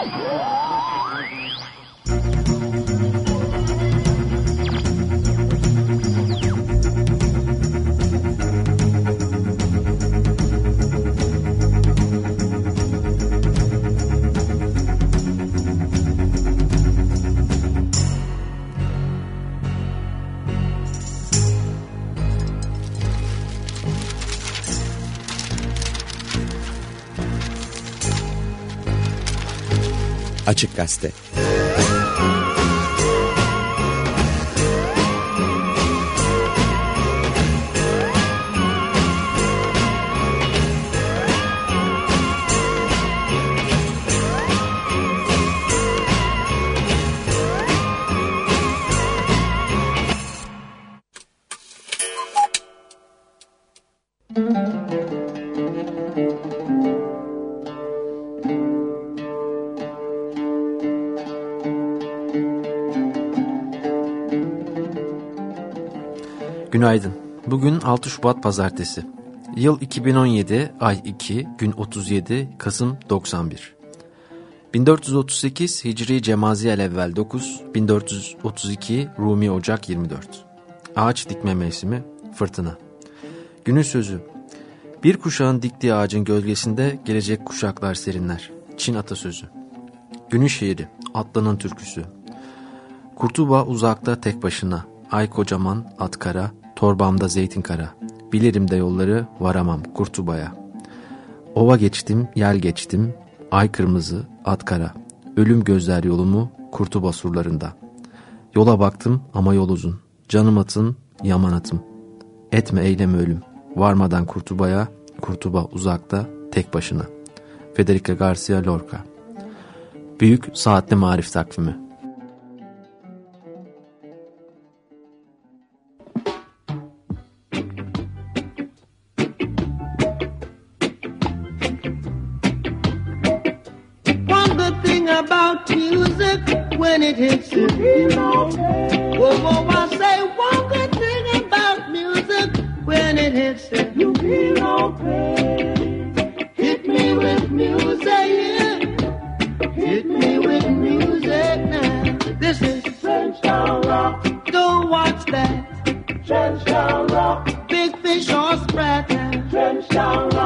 Oh! Açık Gazete Günaydın. Bugün 6 Şubat Pazartesi. Yıl 2017, ay 2, gün 37, Kasım 91. 1438 Hicri Cemaziyel evvel 9, 1432 Rumi Ocak 24. Ağaç dikme mevsimi, fırtına. Günün sözü. Bir kuşağın diktiği ağacın gölgesinde gelecek kuşaklar serinler. Çin atasözü. Günün şiiri, Atlanın türküsü. Kurtuba uzakta tek başına, ay kocaman, at kara, Torbamda zeytin kara. Bilirim de yolları varamam Kurtuba'ya. Ova geçtim, yel geçtim. Ay kırmızı, at kara. Ölüm gözler yolumu Kurtuba surlarında. Yola baktım ama yol uzun. Canım atın, yaman atım. Etme eyleme ölüm. Varmadan Kurtuba'ya, Kurtuba uzakta, tek başına. Federica Garcia Lorca Büyük Saatli Marif Takvimi it hits you. Whoa, whoa, I say one good thing about music when it hits you. You feel okay. Hit me with music, yeah. Hit me with music now. This is Trenchtown Rock. Don't watch that. Trenchtown Rock. Big fish or sprat now. Trenchtown Rock.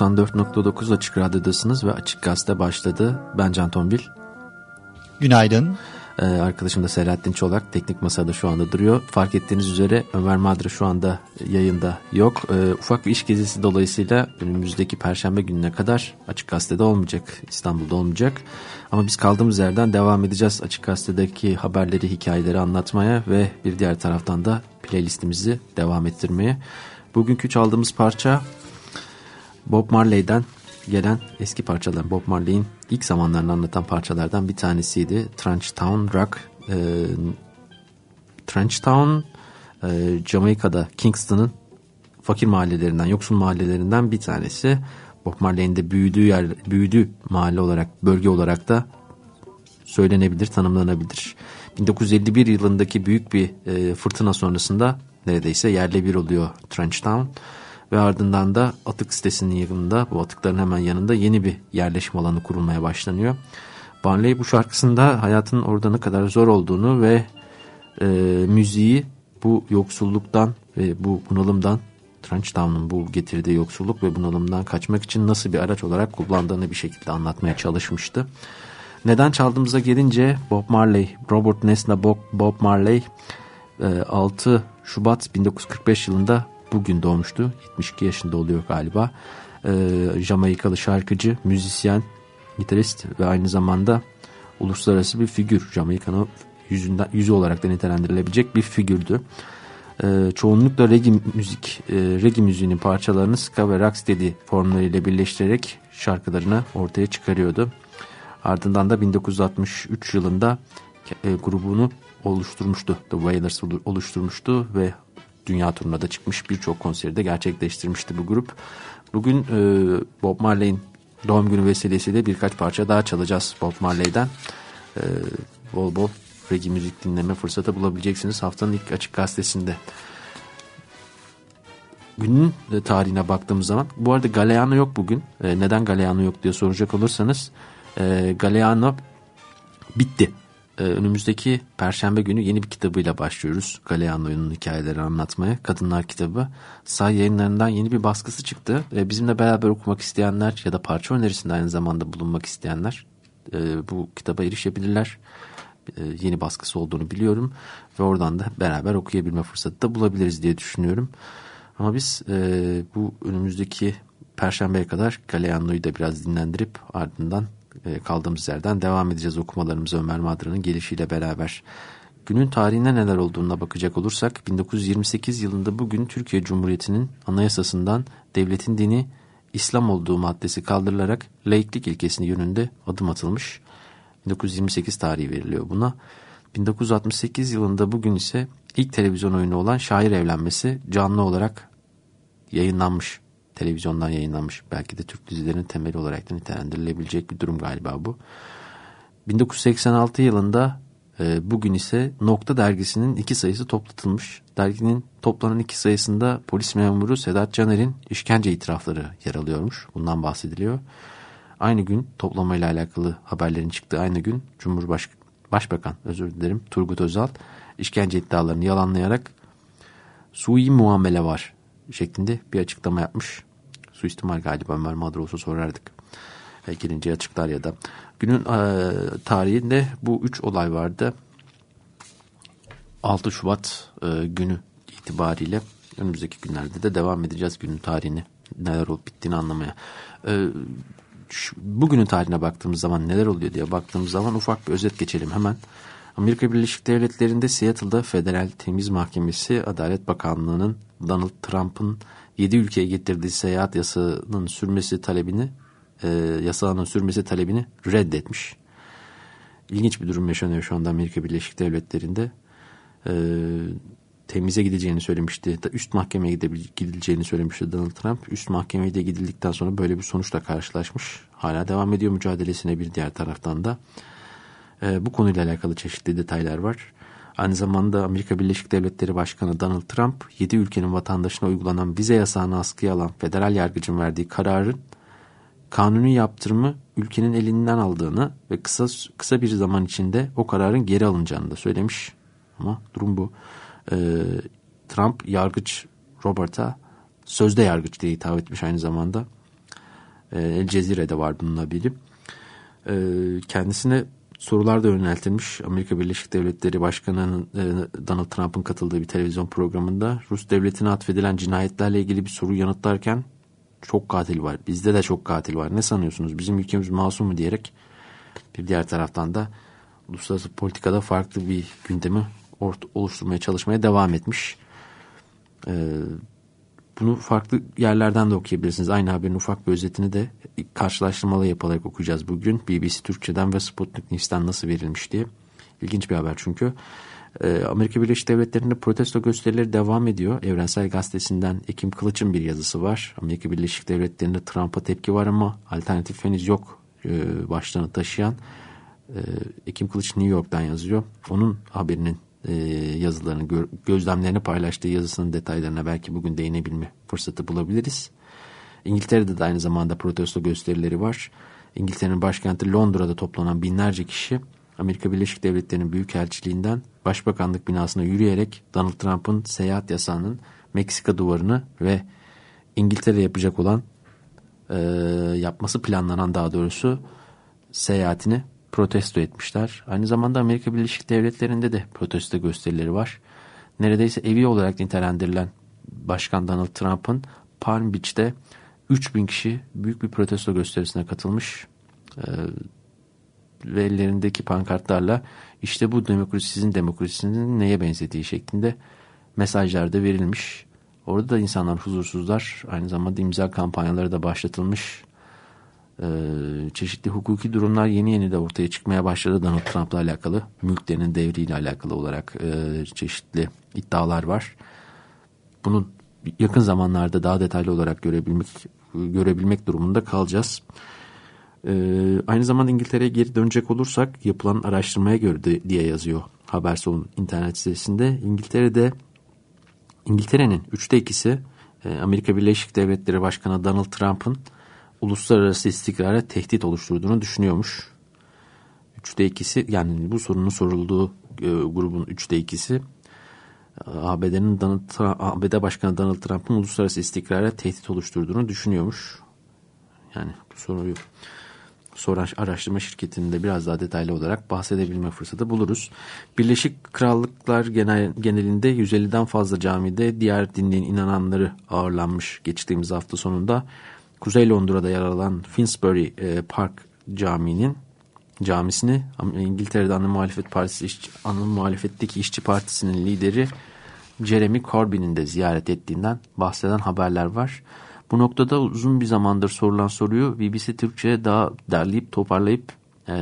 94.9 Açık Radyo'dasınız ve Açık Gazete başladı. Ben Can Tombil. Günaydın. Ee, arkadaşım da Selahattin Çolak teknik masada şu anda duruyor. Fark ettiğiniz üzere Ömer Madra şu anda yayında yok. Ee, ufak bir iş gezisi dolayısıyla önümüzdeki perşembe gününe kadar Açık Gazete'de olmayacak. İstanbul'da olmayacak. Ama biz kaldığımız yerden devam edeceğiz Açık Gazete'deki haberleri, hikayeleri anlatmaya ve bir diğer taraftan da playlistimizi devam ettirmeye. Bugünkü çaldığımız parça Bob Marley'den gelen eski parçalar. Bob Marley'in ilk zamanlarını anlatan parçalardan bir tanesiydi. Trench Town Rock. E, Trench Town e, Jamaika'da Kingston'ın fakir mahallelerinden, yoksul mahallelerinden bir tanesi. Bob Marley'in de büyüdüğü yer, büyüdüğü mahalle olarak, bölge olarak da söylenebilir, tanımlanabilir. 1951 yılındaki büyük bir e, fırtına sonrasında neredeyse yerle bir oluyor Trench Town ve ardından da atık sitesinin yanında bu atıkların hemen yanında yeni bir yerleşim alanı kurulmaya başlanıyor. Barley bu şarkısında hayatın orada ne kadar zor olduğunu ve e, müziği bu yoksulluktan ve bu bunalımdan Trench Town'un bu getirdiği yoksulluk ve bunalımdan kaçmak için nasıl bir araç olarak kullandığını bir şekilde anlatmaya çalışmıştı. Neden çaldığımıza gelince Bob Marley, Robert Bob, Bob Marley 6 e, Şubat 1945 yılında bugün doğmuştu. 72 yaşında oluyor galiba. E, Jamaikalı şarkıcı, müzisyen, gitarist ve aynı zamanda uluslararası bir figür. Jamaika'nın yüzünden, yüzü olarak da nitelendirilebilecek bir figürdü. E, çoğunlukla reggae müzik, e, reggae müziğinin parçalarını ska ve rocksteady formlarıyla birleştirerek şarkılarını ortaya çıkarıyordu. Ardından da 1963 yılında e, grubunu oluşturmuştu. The Wailers oluşturmuştu ve dünya turuna da çıkmış birçok konseri de gerçekleştirmişti bu grup. Bugün e, Bob Marley'in doğum günü vesilesiyle birkaç parça daha çalacağız Bob Marley'den. E, bol bol reggae müzik dinleme fırsatı bulabileceksiniz haftanın ilk açık gazetesinde. Günün e, tarihine baktığımız zaman bu arada Galeano yok bugün. E, neden Galeano yok diye soracak olursanız e, Galeano bitti. Ee, önümüzdeki perşembe günü yeni bir kitabıyla başlıyoruz. Galeano'nun hikayeleri anlatmaya. Kadınlar kitabı. Say yayınlarından yeni bir baskısı çıktı. Ee, bizimle beraber okumak isteyenler ya da parça önerisinde aynı zamanda bulunmak isteyenler e, bu kitaba erişebilirler. E, yeni baskısı olduğunu biliyorum. Ve oradan da beraber okuyabilme fırsatı da bulabiliriz diye düşünüyorum. Ama biz e, bu önümüzdeki perşembeye kadar Galeano'yu da biraz dinlendirip ardından kaldığımız yerden devam edeceğiz okumalarımıza Ömer Madra'nın gelişiyle beraber. Günün tarihine neler olduğuna bakacak olursak 1928 yılında bugün Türkiye Cumhuriyeti'nin anayasasından devletin dini İslam olduğu maddesi kaldırılarak laiklik ilkesini yönünde adım atılmış. 1928 tarihi veriliyor buna. 1968 yılında bugün ise ilk televizyon oyunu olan Şair Evlenmesi canlı olarak yayınlanmış televizyondan yayınlanmış belki de Türk dizilerinin temeli olarak da nitelendirilebilecek bir durum galiba bu. 1986 yılında e, bugün ise Nokta dergisinin iki sayısı toplatılmış. Derginin toplanan iki sayısında polis memuru Sedat Caner'in işkence itirafları yer alıyormuş. Bundan bahsediliyor. Aynı gün toplamayla alakalı haberlerin çıktığı aynı gün Cumhurbaşkanı Başbakan özür dilerim Turgut Özal işkence iddialarını yalanlayarak sui muamele var şeklinde bir açıklama yapmış suistimal galiba Ömer Madra olsa sorardık. E, gelince açıklar ya da. Günün e, tarihinde bu üç olay vardı. 6 Şubat e, günü itibariyle önümüzdeki günlerde de devam edeceğiz günün tarihini neler olup bittiğini anlamaya. E, şu, bugünün tarihine baktığımız zaman neler oluyor diye baktığımız zaman ufak bir özet geçelim hemen. Amerika Birleşik Devletleri'nde Seattle'da Federal Temiz Mahkemesi Adalet Bakanlığı'nın Donald Trump'ın 7 ülkeye getirdiği seyahat yasağının sürmesi talebini e, yasağının sürmesi talebini reddetmiş. İlginç bir durum yaşanıyor şu anda Amerika Birleşik Devletleri'nde. E, temize gideceğini söylemişti. Üst mahkemeye gidileceğini söylemişti Donald Trump. Üst mahkemeye de gidildikten sonra böyle bir sonuçla karşılaşmış. Hala devam ediyor mücadelesine bir diğer taraftan da. E, bu konuyla alakalı çeşitli detaylar var. Aynı zamanda Amerika Birleşik Devletleri Başkanı Donald Trump 7 ülkenin vatandaşına uygulanan vize yasağını askıya alan federal yargıcın verdiği kararın kanuni yaptırımı ülkenin elinden aldığını ve kısa kısa bir zaman içinde o kararın geri alınacağını da söylemiş. Ama durum bu. Ee, Trump yargıç Robert'a sözde yargıç diye hitap etmiş aynı zamanda. E, El Cezire'de var bununla biri. E, kendisine sorular da yöneltilmiş. Amerika Birleşik Devletleri Başkanı'nın e, Donald Trump'ın katıldığı bir televizyon programında Rus devletine atfedilen cinayetlerle ilgili bir soru yanıtlarken çok katil var. Bizde de çok katil var. Ne sanıyorsunuz? Bizim ülkemiz masum mu diyerek bir diğer taraftan da uluslararası politikada farklı bir gündemi oluşturmaya çalışmaya devam etmiş. Ee, bunu farklı yerlerden de okuyabilirsiniz. Aynı haberin ufak bir özetini de karşılaştırmalı yapılarak okuyacağız bugün. BBC Türkçe'den ve Sputnik News'ten nasıl verilmiş diye. İlginç bir haber çünkü. Ee, Amerika Birleşik Devletleri'nde protesto gösterileri devam ediyor. Evrensel Gazetesi'nden Ekim Kılıç'ın bir yazısı var. Amerika Birleşik Devletleri'nde Trump'a tepki var ama alternatif henüz yok e, başlığını taşıyan. E, Ekim Kılıç New York'tan yazıyor. Onun haberinin e, yazılarını, gö gözlemlerini paylaştığı yazısının detaylarına belki bugün değinebilme fırsatı bulabiliriz. İngiltere'de de aynı zamanda protesto gösterileri var. İngiltere'nin başkenti Londra'da toplanan binlerce kişi Amerika Birleşik Devletleri'nin Büyükelçiliğinden Başbakanlık binasına yürüyerek Donald Trump'ın seyahat yasağının Meksika duvarını ve İngiltere yapacak olan e, yapması planlanan daha doğrusu seyahatini protesto etmişler. Aynı zamanda Amerika Birleşik Devletleri'nde de protesto gösterileri var. Neredeyse evi olarak nitelendirilen Başkan Donald Trump'ın Palm Beach'te 3000 kişi büyük bir protesto gösterisine katılmış. Ee, ve ellerindeki pankartlarla işte bu demokrasi sizin demokrasinin neye benzediği şeklinde mesajlar da verilmiş. Orada da insanlar huzursuzlar. Aynı zamanda imza kampanyaları da başlatılmış. Ee, çeşitli hukuki durumlar yeni yeni de ortaya çıkmaya başladı Donald Trump'la alakalı. Mülklerinin devriyle alakalı olarak e, çeşitli iddialar var. Bunu yakın zamanlarda daha detaylı olarak görebilmek görebilmek durumunda kalacağız. Ee, aynı zamanda İngiltere'ye geri dönecek olursak yapılan araştırmaya göre de, diye yazıyor Haberson'un internet sitesinde. İngiltere'de İngiltere'nin üçte ikisi e, Amerika Birleşik Devletleri Başkanı Donald Trump'ın uluslararası istikrara tehdit oluşturduğunu düşünüyormuş. Üçte ikisi yani bu sorunun sorulduğu e, grubun üçte ikisi ABD'nin Donald ABD Başkanı Donald Trump'ın uluslararası istikrara tehdit oluşturduğunu düşünüyormuş. Yani bu soruyu soran araştırma şirketinde biraz daha detaylı olarak bahsedebilme fırsatı buluruz. Birleşik Krallıklar genel, genelinde 150'den fazla camide diğer dinleyen inananları ağırlanmış geçtiğimiz hafta sonunda. Kuzey Londra'da yer alan Finsbury e, Park Camii'nin camisini İngiltere'de ana muhalefet partisi ana muhalefetteki işçi partisinin lideri Jeremy Corbyn'in de ziyaret ettiğinden bahseden haberler var. Bu noktada uzun bir zamandır sorulan soruyu BBC Türkçe'ye daha derleyip toparlayıp e,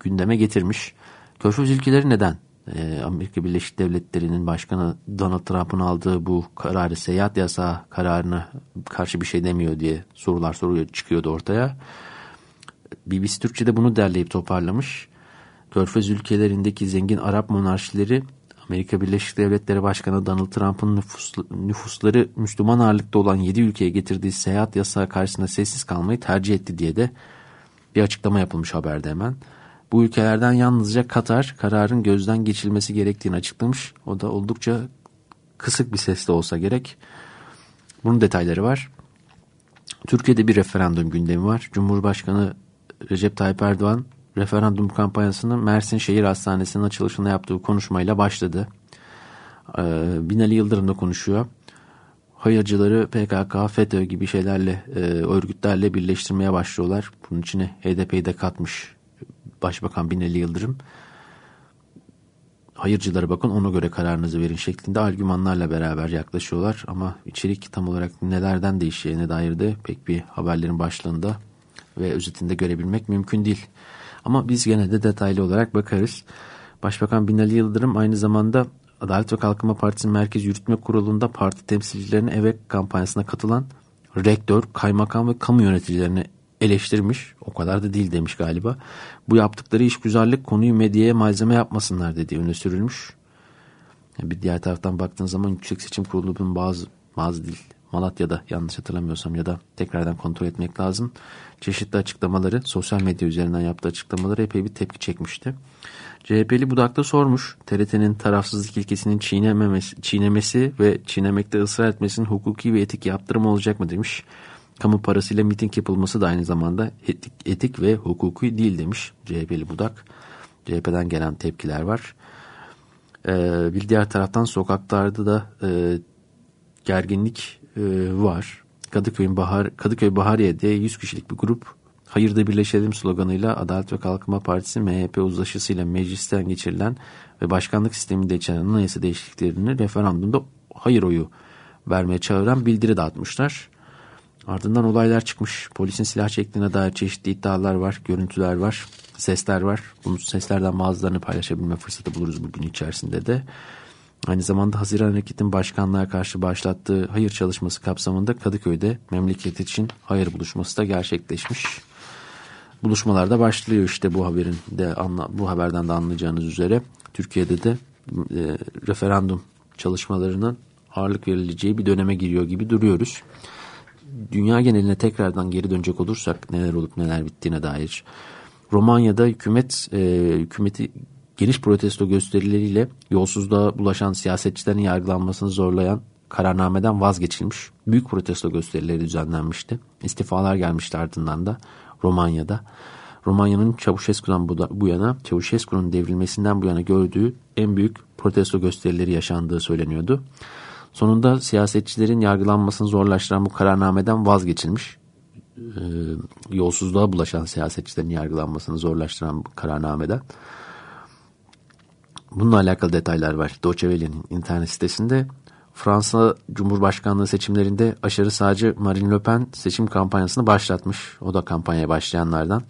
gündeme getirmiş. Körfez ülkeleri neden e, Amerika Birleşik Devletleri'nin başkanı Donald Trump'ın aldığı bu kararı seyahat yasağı kararına karşı bir şey demiyor diye sorular soruyor çıkıyordu ortaya. BBC Türkçe'de bunu derleyip toparlamış. Körfez ülkelerindeki zengin Arap monarşileri Amerika Birleşik Devletleri Başkanı Donald Trump'ın nüfus, nüfusları Müslüman ağırlıkta olan 7 ülkeye getirdiği seyahat yasağı karşısında sessiz kalmayı tercih etti diye de bir açıklama yapılmış haberde hemen. Bu ülkelerden yalnızca Katar kararın gözden geçilmesi gerektiğini açıklamış. O da oldukça kısık bir sesle olsa gerek. Bunun detayları var. Türkiye'de bir referandum gündemi var. Cumhurbaşkanı Recep Tayyip Erdoğan referandum kampanyasını Mersin Şehir Hastanesi'nin açılışında yaptığı konuşmayla başladı. Ee, Binali Yıldırım da konuşuyor. Hayırcıları PKK, FETÖ gibi şeylerle, e, örgütlerle birleştirmeye başlıyorlar. Bunun içine HDP'yi de katmış Başbakan Binali Yıldırım. Hayırcılara bakın ona göre kararınızı verin şeklinde argümanlarla beraber yaklaşıyorlar. Ama içerik tam olarak nelerden değişeceğine dair de pek bir haberlerin başlığında ve özetinde görebilmek mümkün değil. Ama biz gene de detaylı olarak bakarız. Başbakan Binali Yıldırım aynı zamanda Adalet ve Kalkınma Partisi Merkez Yürütme Kurulu'nda parti temsilcilerine eve kampanyasına katılan rektör, kaymakam ve kamu yöneticilerini eleştirmiş. O kadar da değil demiş galiba. Bu yaptıkları iş güzellik konuyu medyaya malzeme yapmasınlar dediği öne sürülmüş. Bir diğer taraftan baktığın zaman Yüksek Seçim Kurulu'nun bazı bazı değil Malatya'da yanlış hatırlamıyorsam ya da tekrardan kontrol etmek lazım. Çeşitli açıklamaları sosyal medya üzerinden yaptığı açıklamaları epey bir tepki çekmişti. CHP'li Budak'ta sormuş. TRT'nin tarafsızlık ilkesinin çiğnememesi, çiğnemesi ve çiğnemekte ısrar etmesinin hukuki ve etik yaptırım olacak mı demiş. Kamu parasıyla miting yapılması da aynı zamanda etik, etik ve hukuki değil demiş CHP'li Budak. CHP'den gelen tepkiler var. Ee, bir diğer taraftan sokaklarda da e, gerginlik e, var. Kadıköy'ün Bahar Kadıköy Bahariye'de 100 kişilik bir grup Hayırda Birleşelim sloganıyla Adalet ve Kalkınma Partisi MHP uzlaşısıyla meclisten geçirilen ve başkanlık sisteminde içeren anayasa değişikliklerini referandumda hayır oyu vermeye çağıran bildiri dağıtmışlar. Ardından olaylar çıkmış. Polisin silah çektiğine dair çeşitli iddialar var, görüntüler var, sesler var. Bu seslerden bazılarını paylaşabilme fırsatı buluruz bugün içerisinde de. Aynı zamanda Haziran Hareket'in başkanlığa karşı başlattığı hayır çalışması kapsamında Kadıköy'de memleket için hayır buluşması da gerçekleşmiş. Buluşmalarda başlıyor işte bu haberin de bu haberden de anlayacağınız üzere Türkiye'de de e, referandum çalışmalarının ağırlık verileceği bir döneme giriyor gibi duruyoruz. Dünya geneline tekrardan geri dönecek olursak neler olup neler bittiğine dair. Romanya'da hükümet e, hükümeti geniş protesto gösterileriyle yolsuzluğa bulaşan siyasetçilerin yargılanmasını zorlayan kararnameden vazgeçilmiş. Büyük protesto gösterileri düzenlenmişti. İstifalar gelmişti ardından da Romanya'da. Romanya'nın Çavuşescu'dan bu yana, Çavuşescu'nun devrilmesinden bu yana gördüğü en büyük protesto gösterileri yaşandığı söyleniyordu. Sonunda siyasetçilerin yargılanmasını zorlaştıran bu kararnameden vazgeçilmiş. Ee, yolsuzluğa bulaşan siyasetçilerin yargılanmasını zorlaştıran bu kararnameden. Bununla alakalı detaylar var. Welle'nin internet sitesinde. Fransa Cumhurbaşkanlığı seçimlerinde aşırı sağcı Marine Le Pen seçim kampanyasını başlatmış. O da kampanyaya başlayanlardan.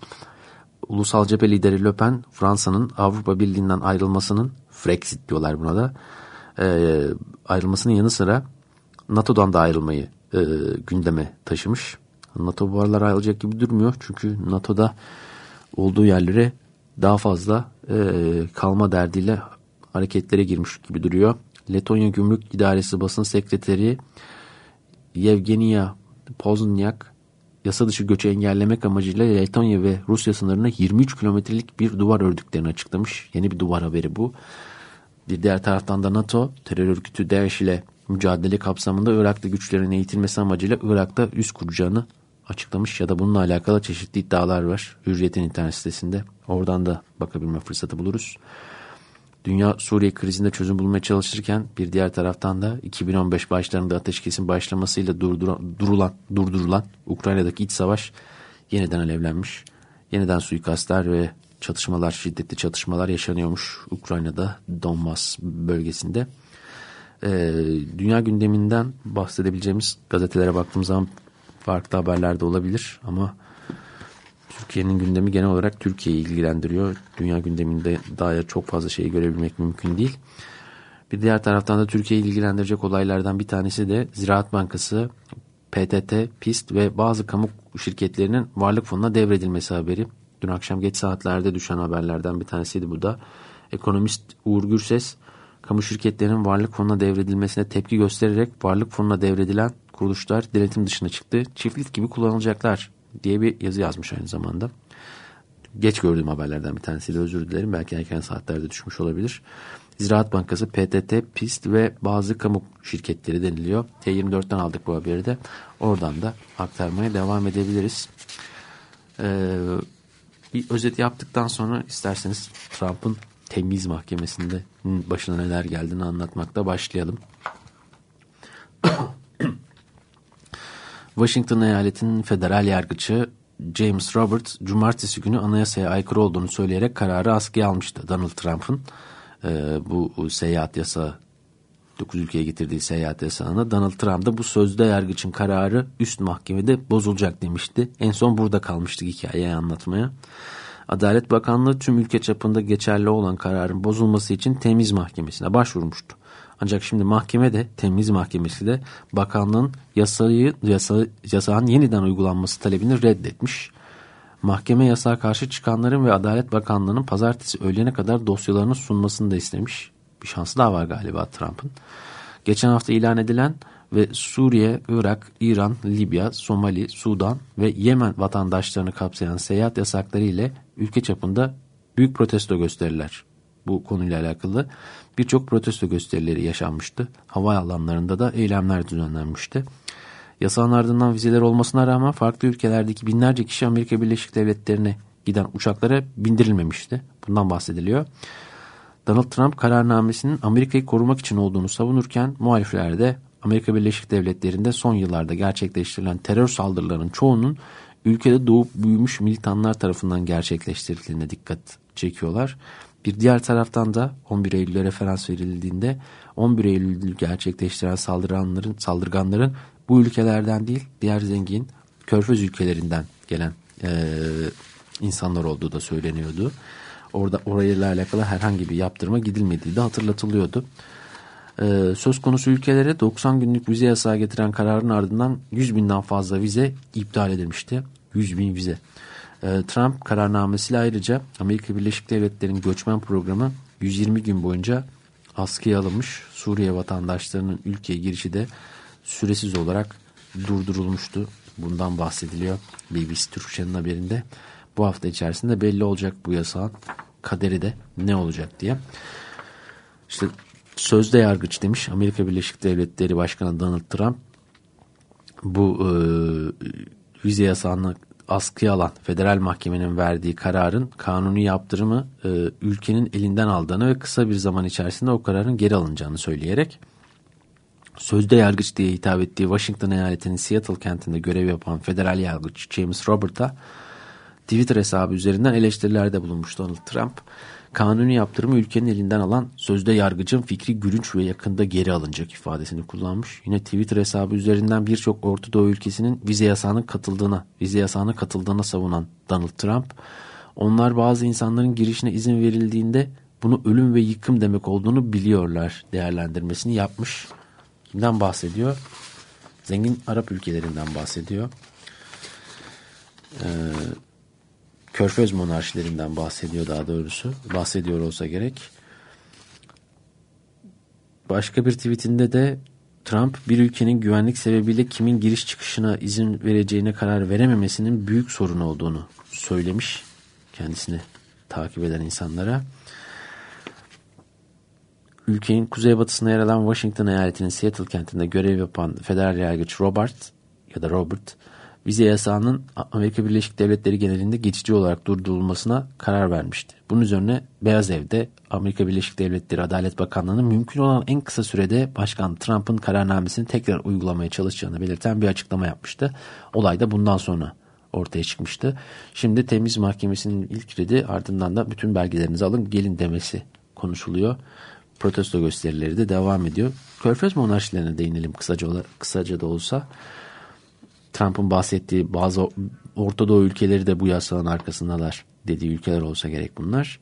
Ulusal cephe lideri Le Pen Fransa'nın Avrupa Birliği'nden ayrılmasının Frexit diyorlar buna da e, ayrılmasının yanı sıra NATO'dan da ayrılmayı e, gündeme taşımış. NATO bu aralar ayrılacak gibi durmuyor. Çünkü NATO'da olduğu yerlere daha fazla e, kalma derdiyle hareketlere girmiş gibi duruyor. Letonya Gümrük İdaresi Basın Sekreteri Yevgenia Pozniak yasa dışı göçü engellemek amacıyla Letonya ve Rusya sınırına 23 kilometrelik bir duvar ördüklerini açıklamış. Yeni bir duvar haberi bu. Bir diğer taraftan da NATO terör örgütü DAEŞ ile mücadele kapsamında Irak'ta güçlerin eğitilmesi amacıyla Irak'ta üst kuracağını açıklamış ya da bununla alakalı çeşitli iddialar var. Hürriyet'in internet sitesinde. Oradan da bakabilme fırsatı buluruz. Dünya Suriye krizinde çözüm bulmaya çalışırken bir diğer taraftan da 2015 başlarında ateşkesin başlamasıyla durduran, durulan, durdurulan Ukrayna'daki iç savaş yeniden alevlenmiş. Yeniden suikastlar ve çatışmalar, şiddetli çatışmalar yaşanıyormuş Ukrayna'da, Donbas bölgesinde. Ee, dünya gündeminden bahsedebileceğimiz gazetelere baktığımız zaman farklı haberler de olabilir ama Türkiye'nin gündemi genel olarak Türkiye'yi ilgilendiriyor. Dünya gündeminde dair çok fazla şeyi görebilmek mümkün değil. Bir diğer taraftan da Türkiye'yi ilgilendirecek olaylardan bir tanesi de Ziraat Bankası, PTT, PIST ve bazı kamu şirketlerinin varlık fonuna devredilmesi haberi. Dün akşam geç saatlerde düşen haberlerden bir tanesiydi bu da. Ekonomist Uğur Gürses, kamu şirketlerinin varlık fonuna devredilmesine tepki göstererek varlık fonuna devredilen kuruluşlar denetim dışına çıktı. Çiftlik gibi kullanılacaklar diye bir yazı yazmış aynı zamanda. Geç gördüğüm haberlerden bir tanesiyle özür dilerim. Belki erken saatlerde düşmüş olabilir. Ziraat Bankası, PTT, PIST ve bazı kamu şirketleri deniliyor. T24'ten aldık bu haberi de. Oradan da aktarmaya devam edebiliriz. Ee, bir özet yaptıktan sonra isterseniz Trump'ın temiz mahkemesinde başına neler geldiğini anlatmakta başlayalım. Washington eyaletinin federal yargıcı James Roberts cumartesi günü anayasaya aykırı olduğunu söyleyerek kararı askıya almıştı Donald Trump'ın e, bu seyahat yasağı 9 ülkeye getirdiği seyahat yasağına Donald Trump da bu sözde yargıçın kararı üst mahkemede bozulacak demişti. En son burada kalmıştık hikayeyi anlatmaya. Adalet Bakanlığı tüm ülke çapında geçerli olan kararın bozulması için temiz mahkemesine başvurmuştu. Ancak şimdi mahkeme de temiz mahkemesi de bakanlığın yasayı, yasa, yasağın yeniden uygulanması talebini reddetmiş. Mahkeme yasağa karşı çıkanların ve Adalet Bakanlığı'nın pazartesi öğlene kadar dosyalarını sunmasını da istemiş. Bir şansı daha var galiba Trump'ın. Geçen hafta ilan edilen ve Suriye, Irak, İran, Libya, Somali, Sudan ve Yemen vatandaşlarını kapsayan seyahat yasakları ile ülke çapında büyük protesto gösteriler. Bu konuyla alakalı birçok protesto gösterileri yaşanmıştı. Hava alanlarında da eylemler düzenlenmişti. Yasağın ardından vizeler olmasına rağmen farklı ülkelerdeki binlerce kişi Amerika Birleşik Devletleri'ne giden uçaklara bindirilmemişti. Bundan bahsediliyor. Donald Trump kararnamesinin Amerika'yı korumak için olduğunu savunurken muhalifler de Amerika Birleşik Devletleri'nde son yıllarda gerçekleştirilen terör saldırılarının çoğunun ülkede doğup büyümüş militanlar tarafından gerçekleştirildiğine dikkat çekiyorlar. Bir diğer taraftan da 11 Eylül'e referans verildiğinde 11 Eylül gerçekleştiren saldırganların, saldırganların bu ülkelerden değil diğer zengin körfez ülkelerinden gelen e, insanlar olduğu da söyleniyordu. Orada orayla alakalı herhangi bir yaptırma gidilmediği de hatırlatılıyordu. Ee, söz konusu ülkelere 90 günlük vize yasağı getiren kararın ardından 100 binden fazla vize iptal edilmişti. 100 bin vize. Ee, Trump kararnamesiyle ayrıca Amerika Birleşik Devletleri'nin göçmen programı 120 gün boyunca askıya alınmış. Suriye vatandaşlarının ülkeye girişi de süresiz olarak durdurulmuştu. Bundan bahsediliyor BBC Türkçe'nin haberinde. Bu hafta içerisinde belli olacak bu yasağın kaderi de ne olacak diye. İşte sözde yargıç demiş Amerika Birleşik Devletleri Başkanı Donald Trump bu e, vize yasağını askıya alan federal mahkemenin verdiği kararın kanuni yaptırımı e, ülkenin elinden aldığını ve kısa bir zaman içerisinde o kararın geri alınacağını söyleyerek sözde yargıç diye hitap ettiği Washington eyaletinin Seattle kentinde görev yapan federal yargıç James Robert'a Twitter hesabı üzerinden eleştirilerde bulunmuş Donald Trump. Kanuni yaptırımı ülkenin elinden alan sözde yargıcın fikri gülünç ve yakında geri alınacak ifadesini kullanmış. Yine Twitter hesabı üzerinden birçok Orta Doğu ülkesinin vize yasağının katıldığına, vize yasağına katıldığına savunan Donald Trump, onlar bazı insanların girişine izin verildiğinde bunu ölüm ve yıkım demek olduğunu biliyorlar değerlendirmesini yapmış. Kimden bahsediyor? Zengin Arap ülkelerinden bahsediyor. Ee, Körfez monarşilerinden bahsediyor daha doğrusu. Bahsediyor olsa gerek. Başka bir tweetinde de Trump bir ülkenin güvenlik sebebiyle kimin giriş çıkışına izin vereceğine karar verememesinin büyük sorun olduğunu söylemiş kendisini takip eden insanlara. Ülkenin kuzeybatısına yer alan Washington eyaletinin Seattle kentinde görev yapan federal yargıç Robert ya da Robert vize yasağının Amerika Birleşik Devletleri genelinde geçici olarak durdurulmasına karar vermişti. Bunun üzerine Beyaz Ev'de Amerika Birleşik Devletleri Adalet Bakanlığı'nın mümkün olan en kısa sürede Başkan Trump'ın kararnamesini tekrar uygulamaya çalışacağını belirten bir açıklama yapmıştı. Olay da bundan sonra ortaya çıkmıştı. Şimdi temiz mahkemesinin ilk redi ardından da bütün belgelerinizi alın gelin demesi konuşuluyor. Protesto gösterileri de devam ediyor. Körfez monarşilerine değinelim kısaca, kısaca da olsa. Trump'ın bahsettiği bazı Orta Doğu ülkeleri de bu yasağın arkasındalar dediği ülkeler olsa gerek bunlar.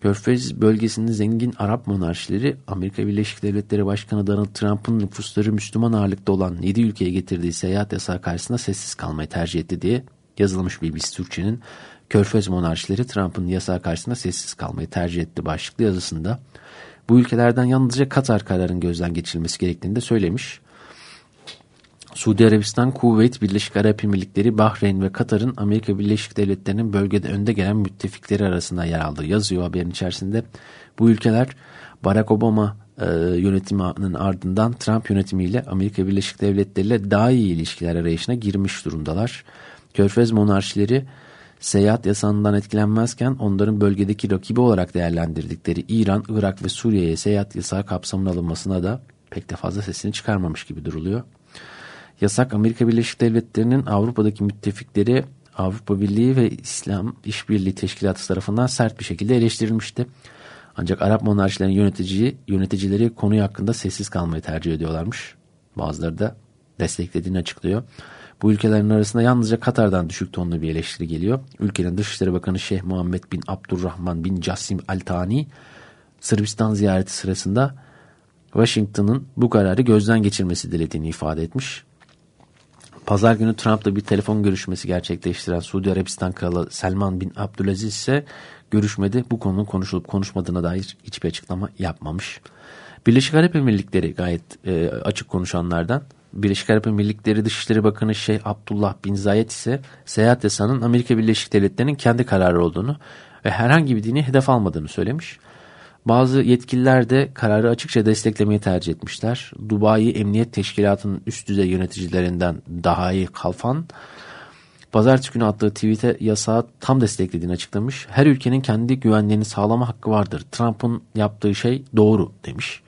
Körfez bölgesinin zengin Arap monarşileri Amerika Birleşik Devletleri Başkanı Donald Trump'ın nüfusları Müslüman ağırlıkta olan 7 ülkeye getirdiği seyahat yasağı karşısında sessiz kalmayı tercih etti diye yazılmış BBC Türkçe'nin Körfez monarşileri Trump'ın yasağı karşısında sessiz kalmayı tercih etti başlıklı yazısında. Bu ülkelerden yalnızca Katar kararın gözden geçirilmesi gerektiğini de söylemiş. Suudi Arabistan, Kuveyt, Birleşik Arap Emirlikleri, Bahreyn ve Katar'ın Amerika Birleşik Devletleri'nin bölgede önde gelen müttefikleri arasında yer aldığı yazıyor haberin içerisinde. Bu ülkeler Barack Obama e, yönetiminin ardından Trump yönetimiyle Amerika Birleşik Devletleri ile daha iyi ilişkiler arayışına girmiş durumdalar. Körfez monarşileri seyahat yasağından etkilenmezken onların bölgedeki rakibi olarak değerlendirdikleri İran, Irak ve Suriye'ye seyahat yasağı kapsamına alınmasına da pek de fazla sesini çıkarmamış gibi duruluyor. Yasak Amerika Birleşik Devletleri'nin Avrupa'daki müttefikleri Avrupa Birliği ve İslam İşbirliği Teşkilatı tarafından sert bir şekilde eleştirilmişti. Ancak Arap monarşilerin yönetici, yöneticileri konu hakkında sessiz kalmayı tercih ediyorlarmış. Bazıları da desteklediğini açıklıyor. Bu ülkelerin arasında yalnızca Katar'dan düşük tonlu bir eleştiri geliyor. Ülkenin Dışişleri Bakanı Şeyh Muhammed bin Abdurrahman bin Casim Al Tani Sırbistan ziyareti sırasında Washington'ın bu kararı gözden geçirmesi dilediğini ifade etmiş. Pazar günü Trump'la bir telefon görüşmesi gerçekleştiren Suudi Arabistan Kralı Selman bin Abdülaziz ise görüşmede bu konunun konuşulup konuşmadığına dair hiçbir açıklama yapmamış. Birleşik Arap Emirlikleri gayet e, açık konuşanlardan. Birleşik Arap Emirlikleri Dışişleri Bakanı Şeyh Abdullah Bin Zayed ise seyahat yasağının Amerika Birleşik Devletleri'nin kendi kararı olduğunu ve herhangi bir dini hedef almadığını söylemiş. Bazı yetkililer de kararı açıkça desteklemeyi tercih etmişler. Dubai Emniyet Teşkilatı'nın üst düzey yöneticilerinden Dahayi Kalfan, Pazartesi günü attığı tweet'e yasağı tam desteklediğini açıklamış. Her ülkenin kendi güvenliğini sağlama hakkı vardır. Trump'ın yaptığı şey doğru demiş.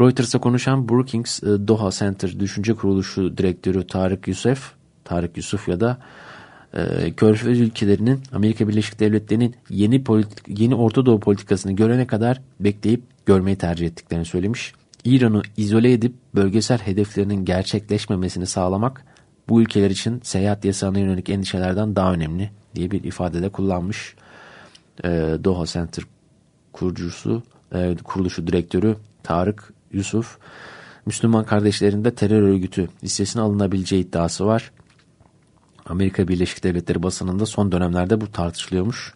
Reuters'a konuşan Brookings e, Doha Center Düşünce Kuruluşu Direktörü Tarık Yusuf, Tarık Yusuf ya da e, Körfez ülkelerinin Amerika Birleşik Devletleri'nin yeni politik, yeni Orta Doğu politikasını görene kadar bekleyip görmeyi tercih ettiklerini söylemiş. İran'ı izole edip bölgesel hedeflerinin gerçekleşmemesini sağlamak bu ülkeler için seyahat yasağına yönelik endişelerden daha önemli diye bir ifadede kullanmış. E, Doha Center kurucusu, e, kuruluşu direktörü Tarık Yusuf, Müslüman kardeşlerinde terör örgütü listesine alınabileceği iddiası var. Amerika Birleşik Devletleri basınında son dönemlerde bu tartışılıyormuş.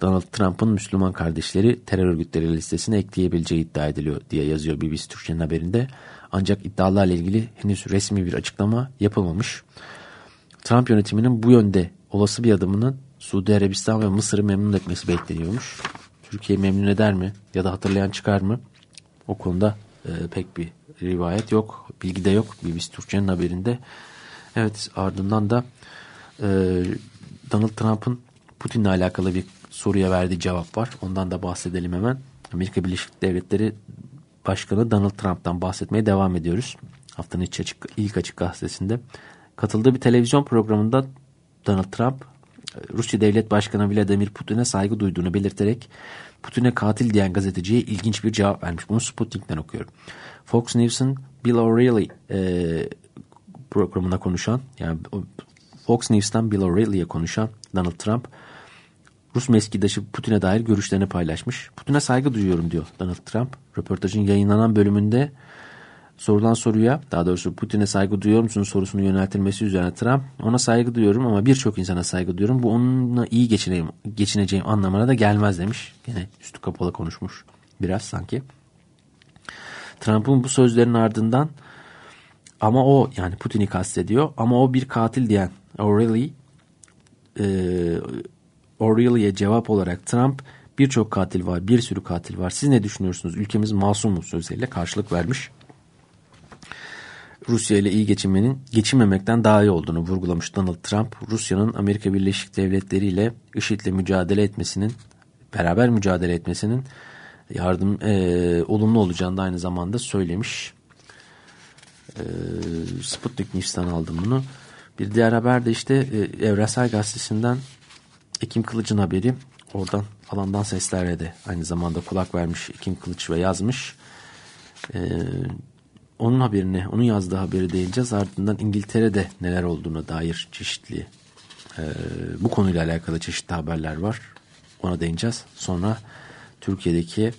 Donald Trump'ın Müslüman kardeşleri terör örgütleri listesine ekleyebileceği iddia ediliyor diye yazıyor BBC Türkçe'nin haberinde. Ancak iddialarla ilgili henüz resmi bir açıklama yapılmamış. Trump yönetiminin bu yönde olası bir adımının Suudi Arabistan ve Mısır'ı memnun etmesi bekleniyormuş. Türkiye memnun eder mi? Ya da hatırlayan çıkar mı? O konuda e, pek bir rivayet yok. Bilgi de yok. BBC Türkçe'nin haberinde. Evet ardından da e, Donald Trump'ın Putin'le alakalı bir soruya verdiği cevap var. Ondan da bahsedelim hemen. Amerika Birleşik Devletleri Başkanı Donald Trump'tan bahsetmeye devam ediyoruz. Haftanın ilk açık, ilk açık gazetesinde. Katıldığı bir televizyon programında Donald Trump Rusya Devlet Başkanı Vladimir Putin'e saygı duyduğunu belirterek Putin'e katil diyen gazeteciye ilginç bir cevap vermiş. Bunu Sputnik'ten okuyorum. Fox News'un Bill O'Reilly e, programına konuşan yani Fox News'tan Bill O'Reilly'ye konuşan Donald Trump Rus mevkidaşı Putin'e dair görüşlerini paylaşmış. Putin'e saygı duyuyorum diyor Donald Trump. Röportajın yayınlanan bölümünde sorulan soruya daha doğrusu Putin'e saygı duyuyor musun sorusunu yöneltilmesi üzerine Trump ona saygı duyuyorum ama birçok insana saygı duyuyorum. Bu onunla iyi geçineyim, geçineceğim anlamına da gelmez demiş. Yine üstü kapalı konuşmuş biraz sanki. Trump'ın bu sözlerin ardından ama o yani Putin'i kastediyor ama o bir katil diyen O'Reilly e, cevap olarak Trump birçok katil var, bir sürü katil var. Siz ne düşünüyorsunuz? Ülkemiz masum mu sözleriyle karşılık vermiş. Rusya ile iyi geçinmenin geçinmemekten daha iyi olduğunu vurgulamış Donald Trump. Rusya'nın Amerika Birleşik Devletleri ile IŞİD'le mücadele etmesinin, beraber mücadele etmesinin yardım e, olumlu olacağını da aynı zamanda söylemiş. E, Sputnik News'tan aldım bunu. Bir diğer haber de işte e, Evrensel Gazetesi'nden Ekim Kılıç'ın haberi. Oradan alandan seslerle de aynı zamanda kulak vermiş Ekim Kılıç ve yazmış. Ee, onun haberini, onun yazdığı haberi değineceğiz. Ardından İngiltere'de neler olduğuna dair çeşitli e, bu konuyla alakalı çeşitli haberler var. Ona değineceğiz. Sonra Türkiye'deki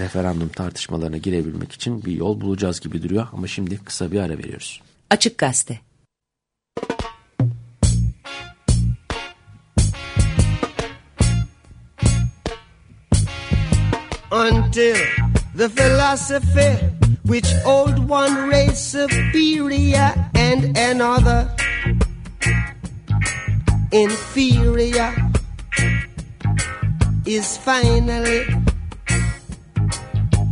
referandum tartışmalarına girebilmek için bir yol bulacağız gibi duruyor. Ama şimdi kısa bir ara veriyoruz. Açık Gazete until the philosophy which old one race superior and another inferior is finally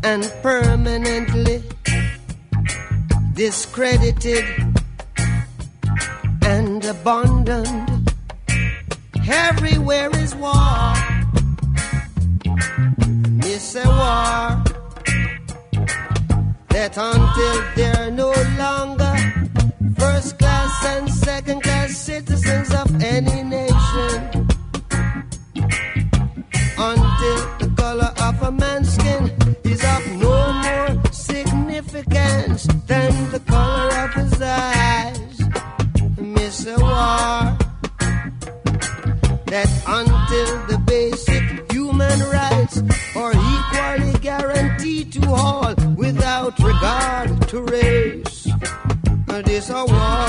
and permanently discredited and abandoned. Everywhere is war it's a war. That until they're no longer first class and second class citizens of any nation, until the color of a man's skin is of no more significance than the color of his eyes, miss a war. That until the basic human rights guaranteed to all without regard to race. This a war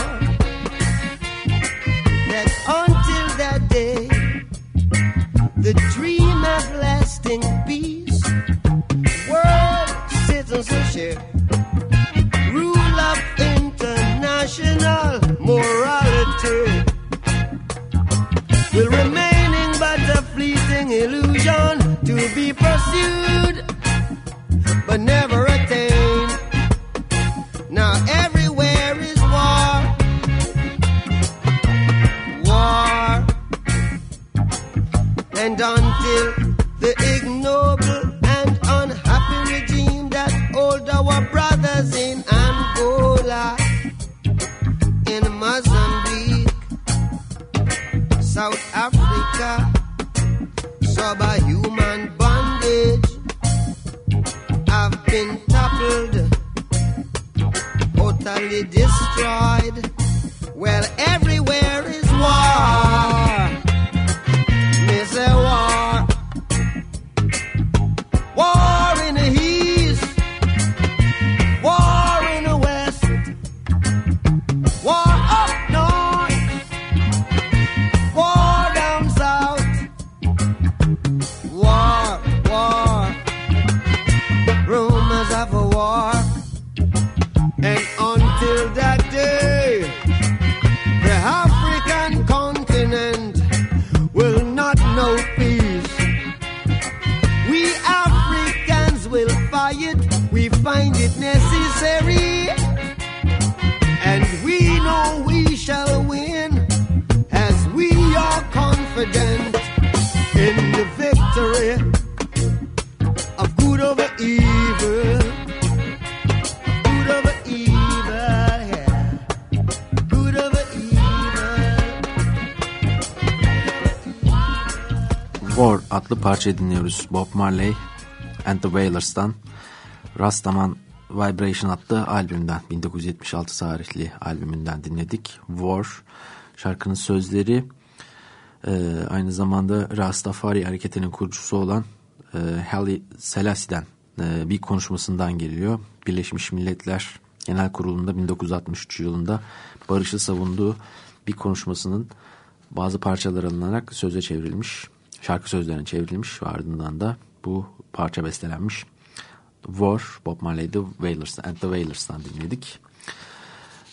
that until that day, the dream of lasting peace, world citizenship, but never this. War adlı parça dinliyoruz. Bob Marley and the Wailers'tan Rastaman Vibration adlı albümden 1976 tarihli albümünden dinledik. War şarkının sözleri e, aynı zamanda Rastafari hareketinin kurucusu olan e, Haile Selassie'den e, bir konuşmasından geliyor. Birleşmiş Milletler Genel Kurulu'nda 1963 yılında barışı savunduğu bir konuşmasının bazı parçalar alınarak söze çevrilmiş. Şarkı sözlerine çevrilmiş ve ardından da bu parça bestelenmiş. War, Bob Marley The Wailers and the Wailers'tan dinledik.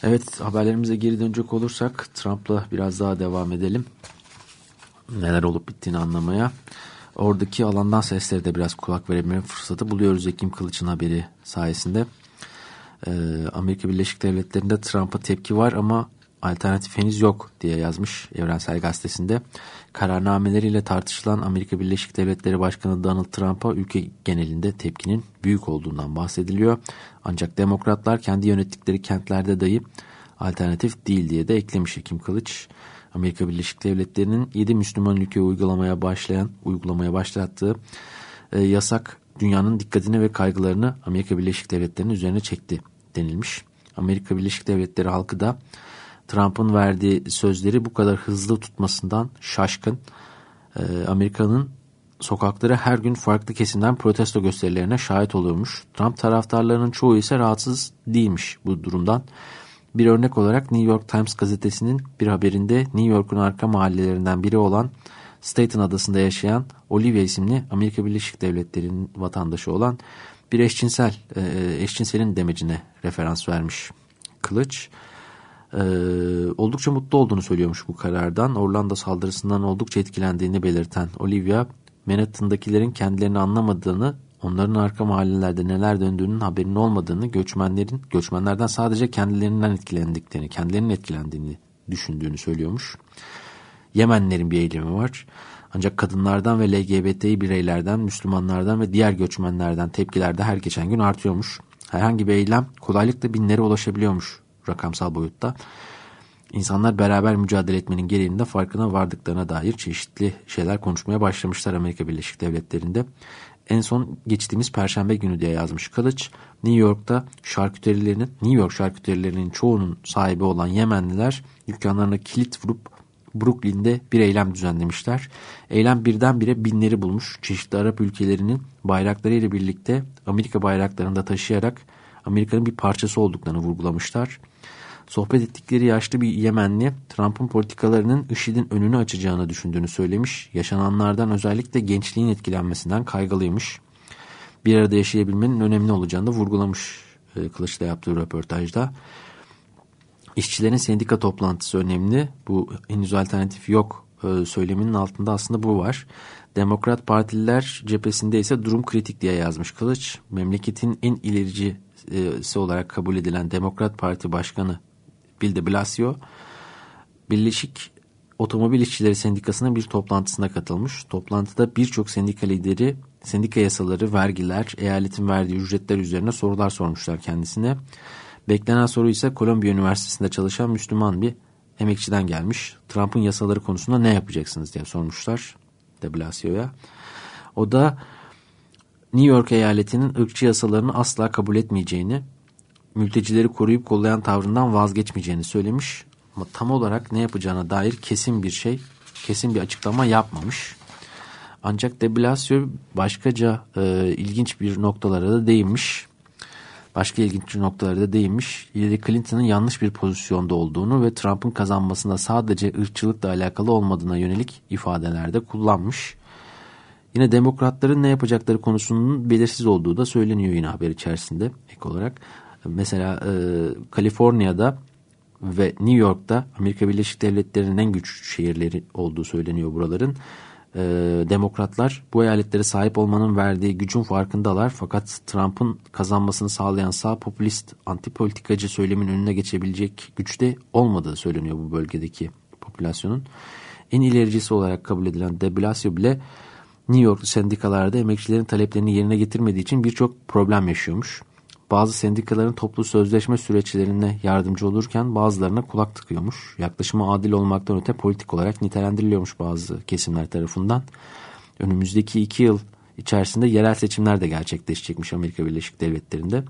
Evet haberlerimize geri dönecek olursak Trump'la biraz daha devam edelim. Neler olup bittiğini anlamaya. Oradaki alandan sesleri de biraz kulak verebilme fırsatı buluyoruz Ekim Kılıç'ın haberi sayesinde. Ee, Amerika Birleşik Devletleri'nde Trump'a tepki var ama alternatif henüz yok diye yazmış Evrensel Gazetesi'nde. Kararnameleriyle tartışılan Amerika Birleşik Devletleri Başkanı Donald Trump'a ülke genelinde tepkinin büyük olduğundan bahsediliyor. Ancak demokratlar kendi yönettikleri kentlerde dahi alternatif değil diye de eklemiş Ekim Kılıç. Amerika Birleşik Devletleri'nin 7 Müslüman ülkeye uygulamaya başlayan, uygulamaya başlattığı e, yasak dünyanın dikkatini ve kaygılarını Amerika Birleşik Devletleri'nin üzerine çekti denilmiş. Amerika Birleşik Devletleri halkı da Trump'ın verdiği sözleri bu kadar hızlı tutmasından şaşkın. Ee, Amerika'nın sokakları her gün farklı kesimden protesto gösterilerine şahit oluyormuş. Trump taraftarlarının çoğu ise rahatsız değilmiş bu durumdan. Bir örnek olarak New York Times gazetesinin bir haberinde New York'un arka mahallelerinden biri olan Staten adasında yaşayan Olivia isimli Amerika Birleşik Devletleri'nin vatandaşı olan bir eşcinsel e, eşcinselin demecine referans vermiş Kılıç. Ee, oldukça mutlu olduğunu söylüyormuş bu karardan. Orlando saldırısından oldukça etkilendiğini belirten Olivia, Manhattan'dakilerin kendilerini anlamadığını, onların arka mahallelerde neler döndüğünün haberinin olmadığını, göçmenlerin göçmenlerden sadece kendilerinden etkilendiklerini, kendilerinin etkilendiğini düşündüğünü söylüyormuş. Yemenlerin bir eylemi var. Ancak kadınlardan ve LGBTİ bireylerden, Müslümanlardan ve diğer göçmenlerden tepkiler de her geçen gün artıyormuş. Herhangi bir eylem kolaylıkla binlere ulaşabiliyormuş rakamsal boyutta. İnsanlar beraber mücadele etmenin gereğinde farkına vardıklarına dair çeşitli şeyler konuşmaya başlamışlar Amerika Birleşik Devletleri'nde. En son geçtiğimiz Perşembe günü diye yazmış Kılıç. New York'ta şarküterilerinin, New York şarküterilerinin çoğunun sahibi olan Yemenliler dükkanlarına kilit vurup Brooklyn'de bir eylem düzenlemişler. Eylem birdenbire binleri bulmuş. Çeşitli Arap ülkelerinin bayraklarıyla birlikte Amerika bayraklarını da taşıyarak Amerika'nın bir parçası olduklarını vurgulamışlar. Sohbet ettikleri yaşlı bir Yemenli Trump'ın politikalarının IŞİD'in önünü açacağını düşündüğünü söylemiş. Yaşananlardan özellikle gençliğin etkilenmesinden kaygılıymış. bir arada yaşayabilmenin önemli olacağını da vurgulamış e, Kılıç'la yaptığı röportajda. İşçilerin sendika toplantısı önemli. Bu henüz alternatif yok e, söyleminin altında aslında bu var. Demokrat Partililer cephesinde ise durum kritik diye yazmış Kılıç. Memleketin en ilericisi olarak kabul edilen Demokrat Parti Başkanı Bill de Blasio, Birleşik Otomobil İşçileri Sendikası'nın bir toplantısına katılmış. Toplantıda birçok sendika lideri sendika yasaları, vergiler, eyaletin verdiği ücretler üzerine sorular sormuşlar kendisine. Beklenen soru ise Kolombiya Üniversitesi'nde çalışan Müslüman bir emekçiden gelmiş. Trump'ın yasaları konusunda ne yapacaksınız diye sormuşlar de Blasio'ya. O da New York eyaletinin ırkçı yasalarını asla kabul etmeyeceğini, mültecileri koruyup kollayan tavrından vazgeçmeyeceğini söylemiş. Ama tam olarak ne yapacağına dair kesin bir şey, kesin bir açıklama yapmamış. Ancak de Blasio başkaca e, ilginç bir noktalara da değinmiş. Başka ilginç noktalara da değinmiş. Hillary Clinton'ın yanlış bir pozisyonda olduğunu ve Trump'ın kazanmasında sadece ırkçılıkla alakalı olmadığına yönelik ifadelerde kullanmış. Yine demokratların ne yapacakları konusunun belirsiz olduğu da söyleniyor yine haber içerisinde ek olarak. Mesela e, Kaliforniya'da ve New York'ta Amerika Birleşik Devletleri'nin en güçlü şehirleri olduğu söyleniyor buraların. E, demokratlar bu eyaletlere sahip olmanın verdiği gücün farkındalar. Fakat Trump'ın kazanmasını sağlayan sağ popülist antipolitikacı söylemin önüne geçebilecek güçte olmadığı söyleniyor bu bölgedeki popülasyonun. En ilericisi olarak kabul edilen de Blasio bile New York sendikalarda emekçilerin taleplerini yerine getirmediği için birçok problem yaşıyormuş bazı sendikaların toplu sözleşme süreçlerine yardımcı olurken bazılarına kulak tıkıyormuş. Yaklaşımı adil olmaktan öte politik olarak nitelendiriliyormuş bazı kesimler tarafından. Önümüzdeki iki yıl içerisinde yerel seçimler de gerçekleşecekmiş Amerika Birleşik Devletleri'nde.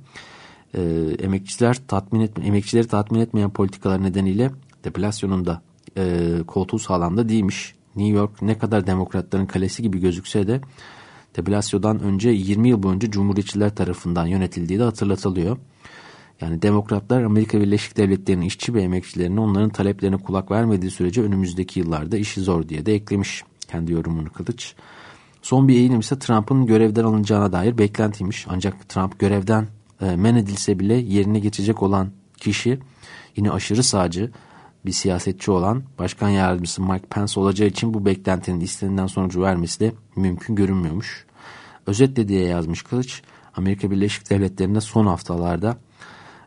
Ee, emekçiler tatmin etme, emekçileri tatmin etmeyen politikalar nedeniyle deplasyonun da e, koltuğu sağlamda değilmiş. New York ne kadar demokratların kalesi gibi gözükse de de Blasio'dan önce 20 yıl boyunca Cumhuriyetçiler tarafından yönetildiği de hatırlatılıyor. Yani demokratlar Amerika Birleşik Devletleri'nin işçi ve emekçilerine onların taleplerine kulak vermediği sürece önümüzdeki yıllarda işi zor diye de eklemiş kendi yorumunu Kılıç. Son bir eğilim ise Trump'ın görevden alınacağına dair beklentiymiş. Ancak Trump görevden e, men edilse bile yerine geçecek olan kişi yine aşırı sağcı bir siyasetçi olan Başkan Yardımcısı Mike Pence olacağı için bu beklentinin istenilen sonucu vermesi de mümkün görünmüyormuş. Özetle diye yazmış Kılıç, Amerika Birleşik Devletleri'nde son haftalarda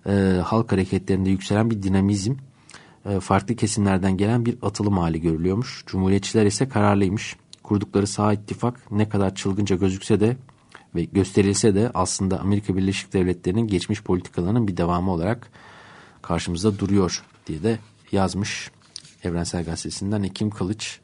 e, halk hareketlerinde yükselen bir dinamizm, e, farklı kesimlerden gelen bir atılım hali görülüyormuş. Cumhuriyetçiler ise kararlıymış. Kurdukları sağ ittifak ne kadar çılgınca gözükse de ve gösterilse de aslında Amerika Birleşik Devletleri'nin geçmiş politikalarının bir devamı olarak karşımızda duruyor diye de yazmış Evrensel Gazetesi'nden Ekim Kılıç.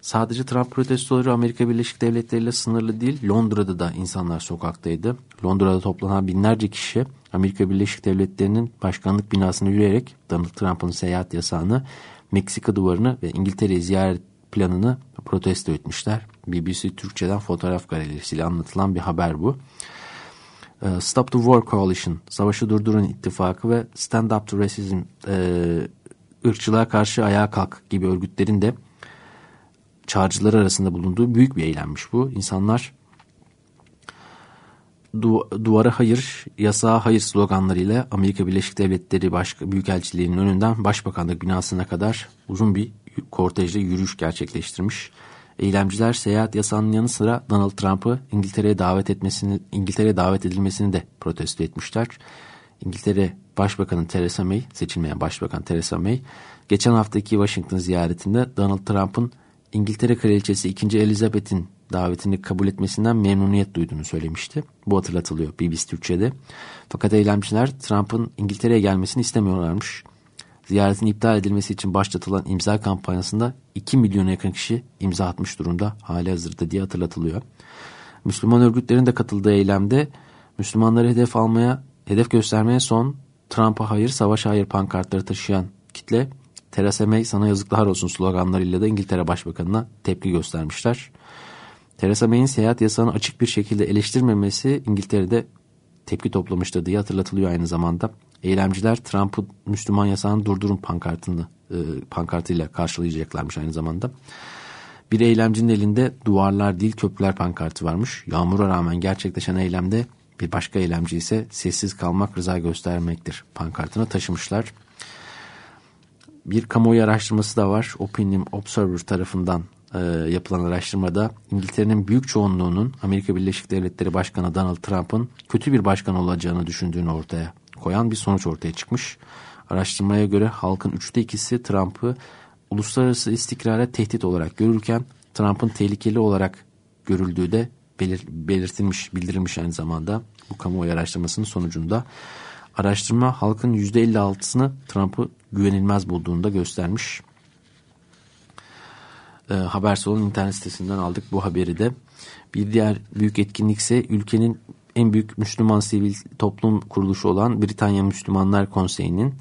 Sadece Trump protestoları Amerika Birleşik Devletleri ile sınırlı değil, Londra'da da insanlar sokaktaydı. Londra'da toplanan binlerce kişi Amerika Birleşik Devletleri'nin başkanlık binasına yürüyerek Donald Trump'ın seyahat yasağını, Meksika duvarını ve İngiltere'yi ziyaret planını protesto etmişler. BBC Türkçe'den fotoğraf galerisiyle anlatılan bir haber bu. Ee, Stop the War Coalition, Savaşı Durdurun İttifakı ve Stand Up to Racism e, ırkçılığa karşı ayağa kalk gibi örgütlerin de çağrıcılar arasında bulunduğu büyük bir eylemmiş bu. İnsanlar du duvara hayır, yasağa hayır sloganlarıyla Amerika Birleşik Devletleri Baş Büyükelçiliği'nin önünden Başbakanlık binasına kadar uzun bir kortejle yürüyüş gerçekleştirmiş. Eylemciler seyahat yasağının yanı sıra Donald Trump'ı İngiltere'ye davet etmesini, İngiltere'ye davet edilmesini de protesto etmişler. İngiltere Başbakanı Theresa May, seçilmeyen Başbakan Theresa May, geçen haftaki Washington ziyaretinde Donald Trump'ın İngiltere Kraliçesi 2. Elizabeth'in davetini kabul etmesinden memnuniyet duyduğunu söylemişti. Bu hatırlatılıyor BBC Türkçe'de. Fakat eylemciler Trump'ın İngiltere'ye gelmesini istemiyorlarmış. Ziyaretin iptal edilmesi için başlatılan imza kampanyasında 2 milyona yakın kişi imza atmış durumda hali hazırda diye hatırlatılıyor. Müslüman örgütlerin de katıldığı eylemde Müslümanları hedef almaya, hedef göstermeye son Trump'a hayır, savaş hayır pankartları taşıyan kitle Theresa May sana yazıklar olsun sloganlarıyla da İngiltere Başbakanı'na tepki göstermişler. Theresa May'in seyahat yasağını açık bir şekilde eleştirmemesi İngiltere'de tepki toplamıştır diye hatırlatılıyor aynı zamanda. Eylemciler Trump'ı Müslüman yasağını durdurun pankartını, e, pankartıyla karşılayacaklarmış aynı zamanda. Bir eylemcinin elinde duvarlar değil köprüler pankartı varmış. Yağmura rağmen gerçekleşen eylemde bir başka eylemci ise sessiz kalmak rıza göstermektir pankartını taşımışlar. Bir kamuoyu araştırması da var. Opinion Observer tarafından e, yapılan araştırmada İngiltere'nin büyük çoğunluğunun Amerika Birleşik Devletleri Başkanı Donald Trump'ın kötü bir başkan olacağını düşündüğünü ortaya koyan bir sonuç ortaya çıkmış. Araştırmaya göre halkın üçte ikisi Trump'ı uluslararası istikrara tehdit olarak görürken Trump'ın tehlikeli olarak görüldüğü de belir, belirtilmiş, bildirilmiş aynı zamanda bu kamuoyu araştırmasının sonucunda. Araştırma halkın %56'sını Trump'ı güvenilmez bulduğunda göstermiş. E, Habersol'un internet sitesinden aldık bu haberi de. Bir diğer büyük etkinlik ise ülkenin en büyük Müslüman sivil toplum kuruluşu olan Britanya Müslümanlar Konseyi'nin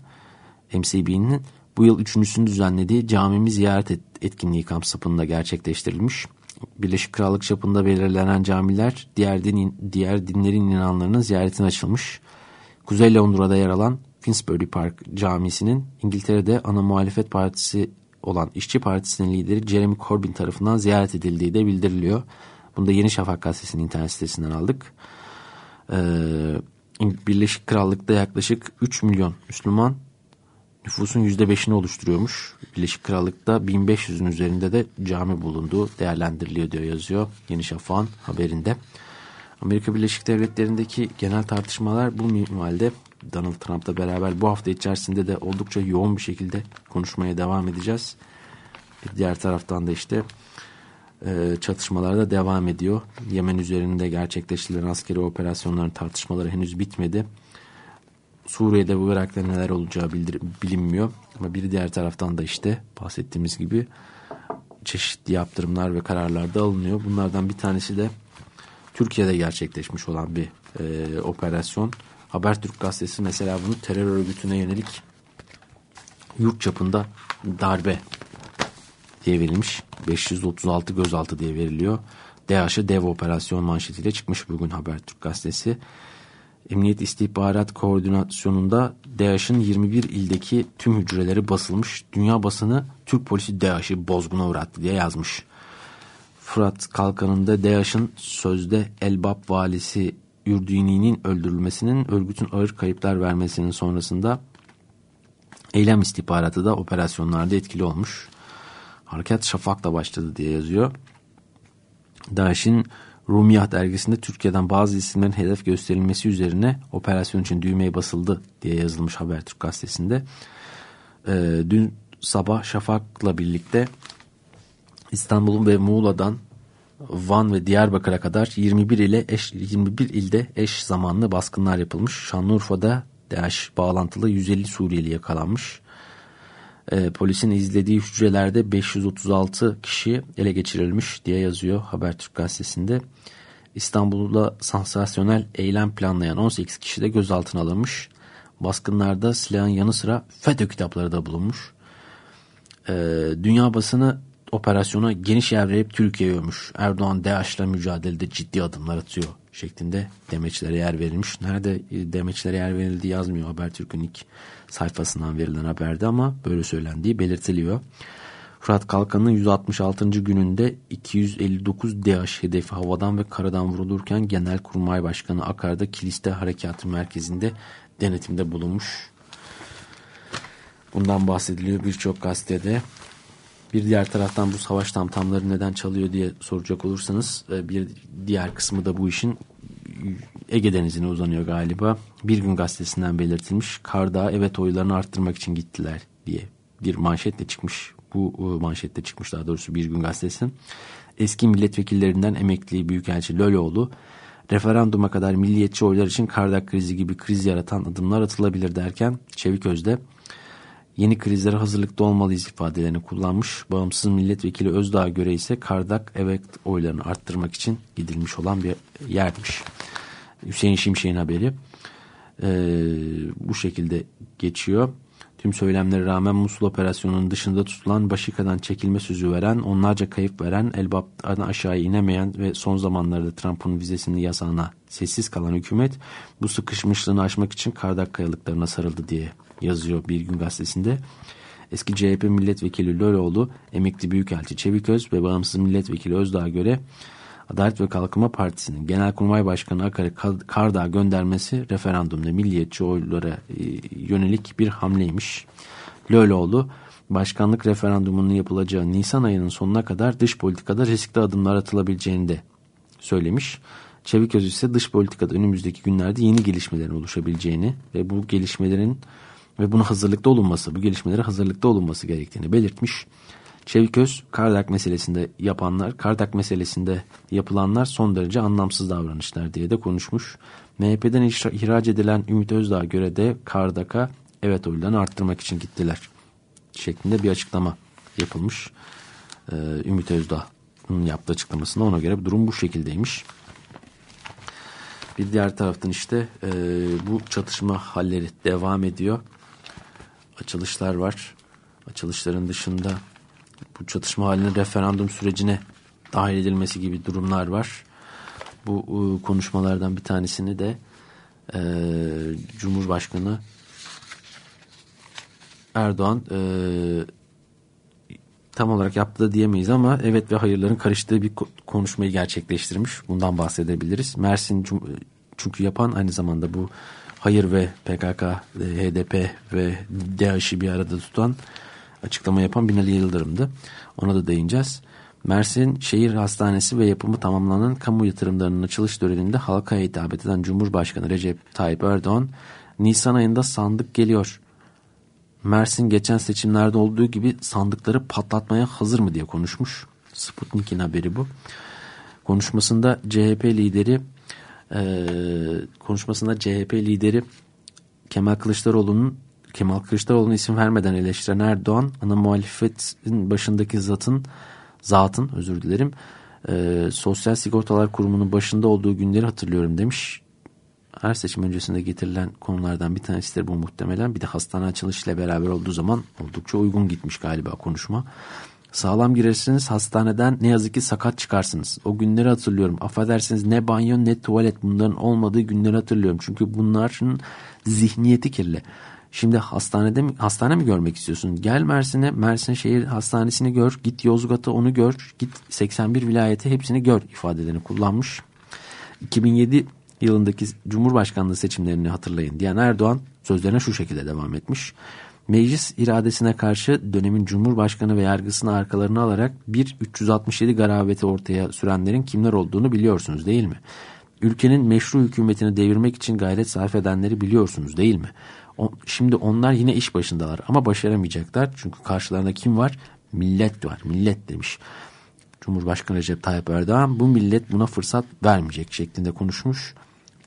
MCB'nin bu yıl üçüncüsünü düzenlediği camimi ziyaret et, etkinliği kampsapında gerçekleştirilmiş. Birleşik Krallık çapında belirlenen camiler diğer, din, diğer dinlerin inananlarının ziyaretine açılmış. Kuzey Londra'da yer alan Finsbury Park Camisi'nin İngiltere'de ana muhalefet partisi olan İşçi Partisi'nin lideri Jeremy Corbyn tarafından ziyaret edildiği de bildiriliyor. Bunu da Yeni Şafak gazetesinin internet sitesinden aldık. Ee, Birleşik Krallık'ta yaklaşık 3 milyon Müslüman nüfusun %5'ini oluşturuyormuş. Birleşik Krallık'ta 1500'ün üzerinde de cami bulunduğu değerlendiriliyor diyor yazıyor Yeni Şafak'ın haberinde. Amerika Birleşik Devletleri'ndeki genel tartışmalar bu minvalde Donald Trump'la beraber bu hafta içerisinde de oldukça yoğun bir şekilde konuşmaya devam edeceğiz. Diğer taraftan da işte e, çatışmalar da devam ediyor. Yemen üzerinde gerçekleştirilen askeri operasyonların tartışmaları henüz bitmedi. Suriye'de bu Irak'ta neler olacağı bildir, bilinmiyor. Ama bir diğer taraftan da işte bahsettiğimiz gibi çeşitli yaptırımlar ve kararlar da alınıyor. Bunlardan bir tanesi de Türkiye'de gerçekleşmiş olan bir e, operasyon. Habertürk gazetesi mesela bunu terör örgütüne yönelik yurt çapında darbe diye verilmiş. 536 gözaltı diye veriliyor. DAEŞ'e dev operasyon manşetiyle çıkmış bugün Habertürk gazetesi. Emniyet İstihbarat Koordinasyonu'nda DAEŞ'in 21 ildeki tüm hücreleri basılmış. Dünya basını Türk polisi DAEŞ'i bozguna uğrattı diye yazmış. Fırat Kalkanı'nda DAEŞ'in sözde Elbap valisi Ürdüni'nin öldürülmesinin örgütün ağır kayıplar vermesinin sonrasında eylem istihbaratı da operasyonlarda etkili olmuş. Harekat Şafak'la başladı diye yazıyor. DAEŞ'in Rumiyah dergisinde Türkiye'den bazı isimlerin hedef gösterilmesi üzerine operasyon için düğmeye basıldı diye yazılmış Habertürk gazetesinde. Ee, dün sabah Şafak'la birlikte İstanbul'un ve Muğla'dan Van ve Diyarbakır'a kadar 21 ile eş, 21 ilde eş zamanlı baskınlar yapılmış. Şanlıurfa'da DAEŞ bağlantılı 150 Suriyeli yakalanmış. E, polisin izlediği hücrelerde 536 kişi ele geçirilmiş diye yazıyor Habertürk gazetesinde. İstanbul'da sansasyonel eylem planlayan 18 kişi de gözaltına alınmış. Baskınlarda silahın yanı sıra FETÖ kitapları da bulunmuş. E, dünya basını operasyona geniş yer verip Türkiye'ye övmüş. Erdoğan DAEŞ'le mücadelede ciddi adımlar atıyor şeklinde demeçlere yer verilmiş. Nerede demeçlere yer verildiği yazmıyor Habertürk'ün ilk sayfasından verilen haberde ama böyle söylendiği belirtiliyor. Fırat Kalkan'ın 166. gününde 259 DAEŞ hedefi havadan ve karadan vurulurken Genelkurmay Başkanı Akar'da Kiliste Harekatı Merkezi'nde denetimde bulunmuş. Bundan bahsediliyor birçok gazetede. Bir diğer taraftan bu savaş tamtamları neden çalıyor diye soracak olursanız e, bir diğer kısmı da bu işin Ege Denizi'ne uzanıyor galiba. Bir gün gazetesinden belirtilmiş. Kardağ evet oylarını arttırmak için gittiler diye bir manşetle çıkmış. Bu e, manşetle çıkmış daha doğrusu bir gün gazetesi. Eski milletvekillerinden emekli Büyükelçi Lölioğlu referanduma kadar milliyetçi oylar için Kardak krizi gibi kriz yaratan adımlar atılabilir derken Çevik Özde yeni krizlere hazırlıkta olmalıyız ifadelerini kullanmış. Bağımsız milletvekili Özdağ'a göre ise Kardak evet oylarını arttırmak için gidilmiş olan bir yermiş. Hüseyin Şimşek'in haberi ee, bu şekilde geçiyor. Tüm söylemlere rağmen Musul operasyonunun dışında tutulan Başika'dan çekilme sözü veren, onlarca kayıp veren, Elbap'tan aşağı inemeyen ve son zamanlarda Trump'ın vizesinin yasağına sessiz kalan hükümet bu sıkışmışlığını aşmak için Kardak kayalıklarına sarıldı diye yazıyor Bir Gün Gazetesi'nde. Eski CHP milletvekili Löroğlu, emekli büyükelçi Çeviköz ve bağımsız milletvekili Özdağ'a göre Adalet ve Kalkınma Partisi'nin Genelkurmay Başkanı Akar'ı Kardağ göndermesi referandumda milliyetçi oylara e, yönelik bir hamleymiş. Löloğlu başkanlık referandumunun yapılacağı Nisan ayının sonuna kadar dış politikada riskli adımlar atılabileceğini de söylemiş. Çeviköz ise dış politikada önümüzdeki günlerde yeni gelişmelerin oluşabileceğini ve bu gelişmelerin ve buna hazırlıkta olunması, bu gelişmelere hazırlıkta olunması gerektiğini belirtmiş. Çeviköz, Kardak meselesinde yapanlar, Kardak meselesinde yapılanlar son derece anlamsız davranışlar diye de konuşmuş. MHP'den ihraç edilen Ümit Özdağ'a göre de Kardak'a evet oylarını arttırmak için gittiler şeklinde bir açıklama yapılmış. Ee, Ümit Özdağ'ın yaptığı açıklamasında ona göre durum bu şekildeymiş. Bir diğer taraftan işte e, bu çatışma halleri devam ediyor. Açılışlar var. Açılışların dışında bu çatışma halinin referandum sürecine dahil edilmesi gibi durumlar var. Bu e, konuşmalardan bir tanesini de e, Cumhurbaşkanı Erdoğan e, tam olarak yaptı diyemeyiz ama evet ve hayırların karıştığı bir konuşmayı gerçekleştirmiş. Bundan bahsedebiliriz. Mersin çünkü yapan aynı zamanda bu hayır ve PKK, HDP ve DAEŞ'i bir arada tutan açıklama yapan Binali Yıldırım'dı. Ona da değineceğiz. Mersin Şehir Hastanesi ve yapımı tamamlanan kamu yatırımlarının açılış töreninde halka hitap eden Cumhurbaşkanı Recep Tayyip Erdoğan, Nisan ayında sandık geliyor. Mersin geçen seçimlerde olduğu gibi sandıkları patlatmaya hazır mı diye konuşmuş. Sputnik'in haberi bu. Konuşmasında CHP lideri e, konuşmasında CHP lideri Kemal Kılıçdaroğlu'nun Kemal Kılıçdaroğlu'na isim vermeden eleştiren Erdoğan ana muhalefetin başındaki zatın zatın özür dilerim e, Sosyal Sigortalar Kurumu'nun başında olduğu günleri hatırlıyorum demiş. Her seçim öncesinde getirilen konulardan bir tanesidir bu muhtemelen. Bir de hastane açılışıyla beraber olduğu zaman oldukça uygun gitmiş galiba konuşma. Sağlam girersiniz hastaneden ne yazık ki sakat çıkarsınız. O günleri hatırlıyorum. Affedersiniz ne banyo ne tuvalet bunların olmadığı günleri hatırlıyorum. Çünkü bunların zihniyeti kirli. Şimdi hastanede mi, hastane mi görmek istiyorsun? Gel Mersin'e, Mersin Şehir Hastanesi'ni gör. Git Yozgat'a onu gör. Git 81 vilayeti hepsini gör ifadelerini kullanmış. 2007 yılındaki Cumhurbaşkanlığı seçimlerini hatırlayın diyen Erdoğan sözlerine şu şekilde devam etmiş. Meclis iradesine karşı dönemin Cumhurbaşkanı ve yargısını arkalarına alarak bir 367 garabeti ortaya sürenlerin kimler olduğunu biliyorsunuz değil mi? Ülkenin meşru hükümetini devirmek için gayret sarf edenleri biliyorsunuz değil mi? Şimdi onlar yine iş başındalar ama başaramayacaklar. Çünkü karşılarında kim var? Millet var. Millet demiş. Cumhurbaşkanı Recep Tayyip Erdoğan bu millet buna fırsat vermeyecek şeklinde konuşmuş.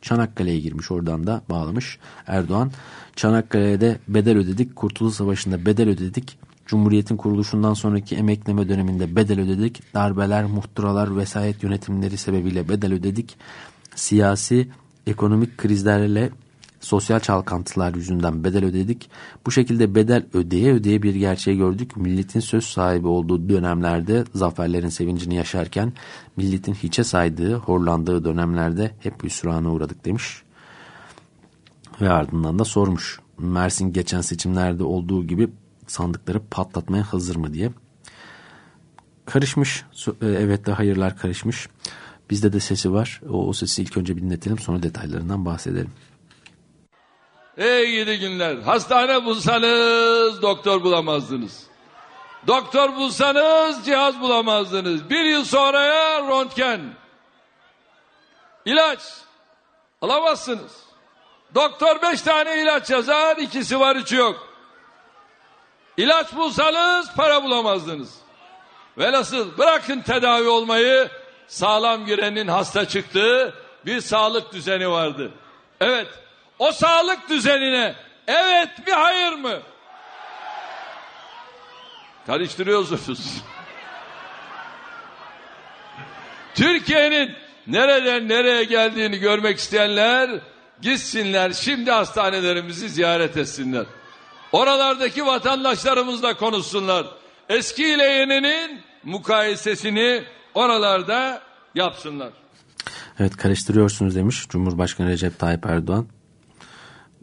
Çanakkale'ye girmiş oradan da bağlamış Erdoğan. Çanakkale'de bedel ödedik, Kurtuluş Savaşı'nda bedel ödedik. Cumhuriyetin kuruluşundan sonraki emekleme döneminde bedel ödedik. Darbeler, muhtıralar, vesayet yönetimleri sebebiyle bedel ödedik. Siyasi, ekonomik krizlerle sosyal çalkantılar yüzünden bedel ödedik. Bu şekilde bedel ödeye ödeye bir gerçeği gördük. Milletin söz sahibi olduğu dönemlerde zaferlerin sevincini yaşarken milletin hiçe saydığı, horlandığı dönemlerde hep hüsrana uğradık demiş. Ve ardından da sormuş. Mersin geçen seçimlerde olduğu gibi sandıkları patlatmaya hazır mı diye. Karışmış. E, evet de hayırlar karışmış. Bizde de sesi var. O, o sesi ilk önce bir dinletelim sonra detaylarından bahsedelim. Ey gidi günler. Hastane bulsanız doktor bulamazdınız. Doktor bulsanız cihaz bulamazdınız. Bir yıl sonraya röntgen. İlaç alamazsınız. Doktor beş tane ilaç yazar, ikisi var, üçü yok. İlaç bulsanız para bulamazdınız. Velhasıl bırakın tedavi olmayı, sağlam girenin hasta çıktığı bir sağlık düzeni vardı. Evet, o sağlık düzenine evet mi hayır mı? Karıştırıyorsunuz. Türkiye'nin nereden nereye geldiğini görmek isteyenler gitsinler şimdi hastanelerimizi ziyaret etsinler. Oralardaki vatandaşlarımızla konuşsunlar. Eski ile yeninin mukayesesini oralarda yapsınlar. Evet karıştırıyorsunuz demiş Cumhurbaşkanı Recep Tayyip Erdoğan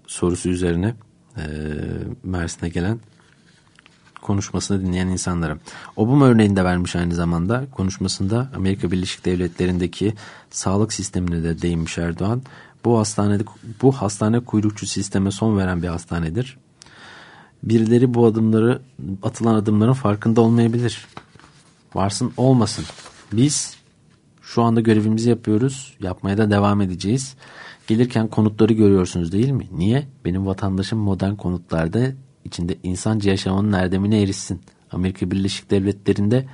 sorusu üzerine e, Mersin'e gelen konuşmasını dinleyen insanlara. Obama örneğini de vermiş aynı zamanda. Konuşmasında Amerika Birleşik Devletleri'ndeki sağlık sistemine de değinmiş Erdoğan. Bu hastanede bu hastane kuyrukçu sisteme son veren bir hastanedir. Birileri bu adımları atılan adımların farkında olmayabilir. Varsın olmasın. Biz şu anda görevimizi yapıyoruz. Yapmaya da devam edeceğiz. Gelirken konutları görüyorsunuz değil mi? Niye? Benim vatandaşım modern konutlarda içinde insanca yaşamanın erdemine erişsin. Amerika Birleşik Devletleri'nde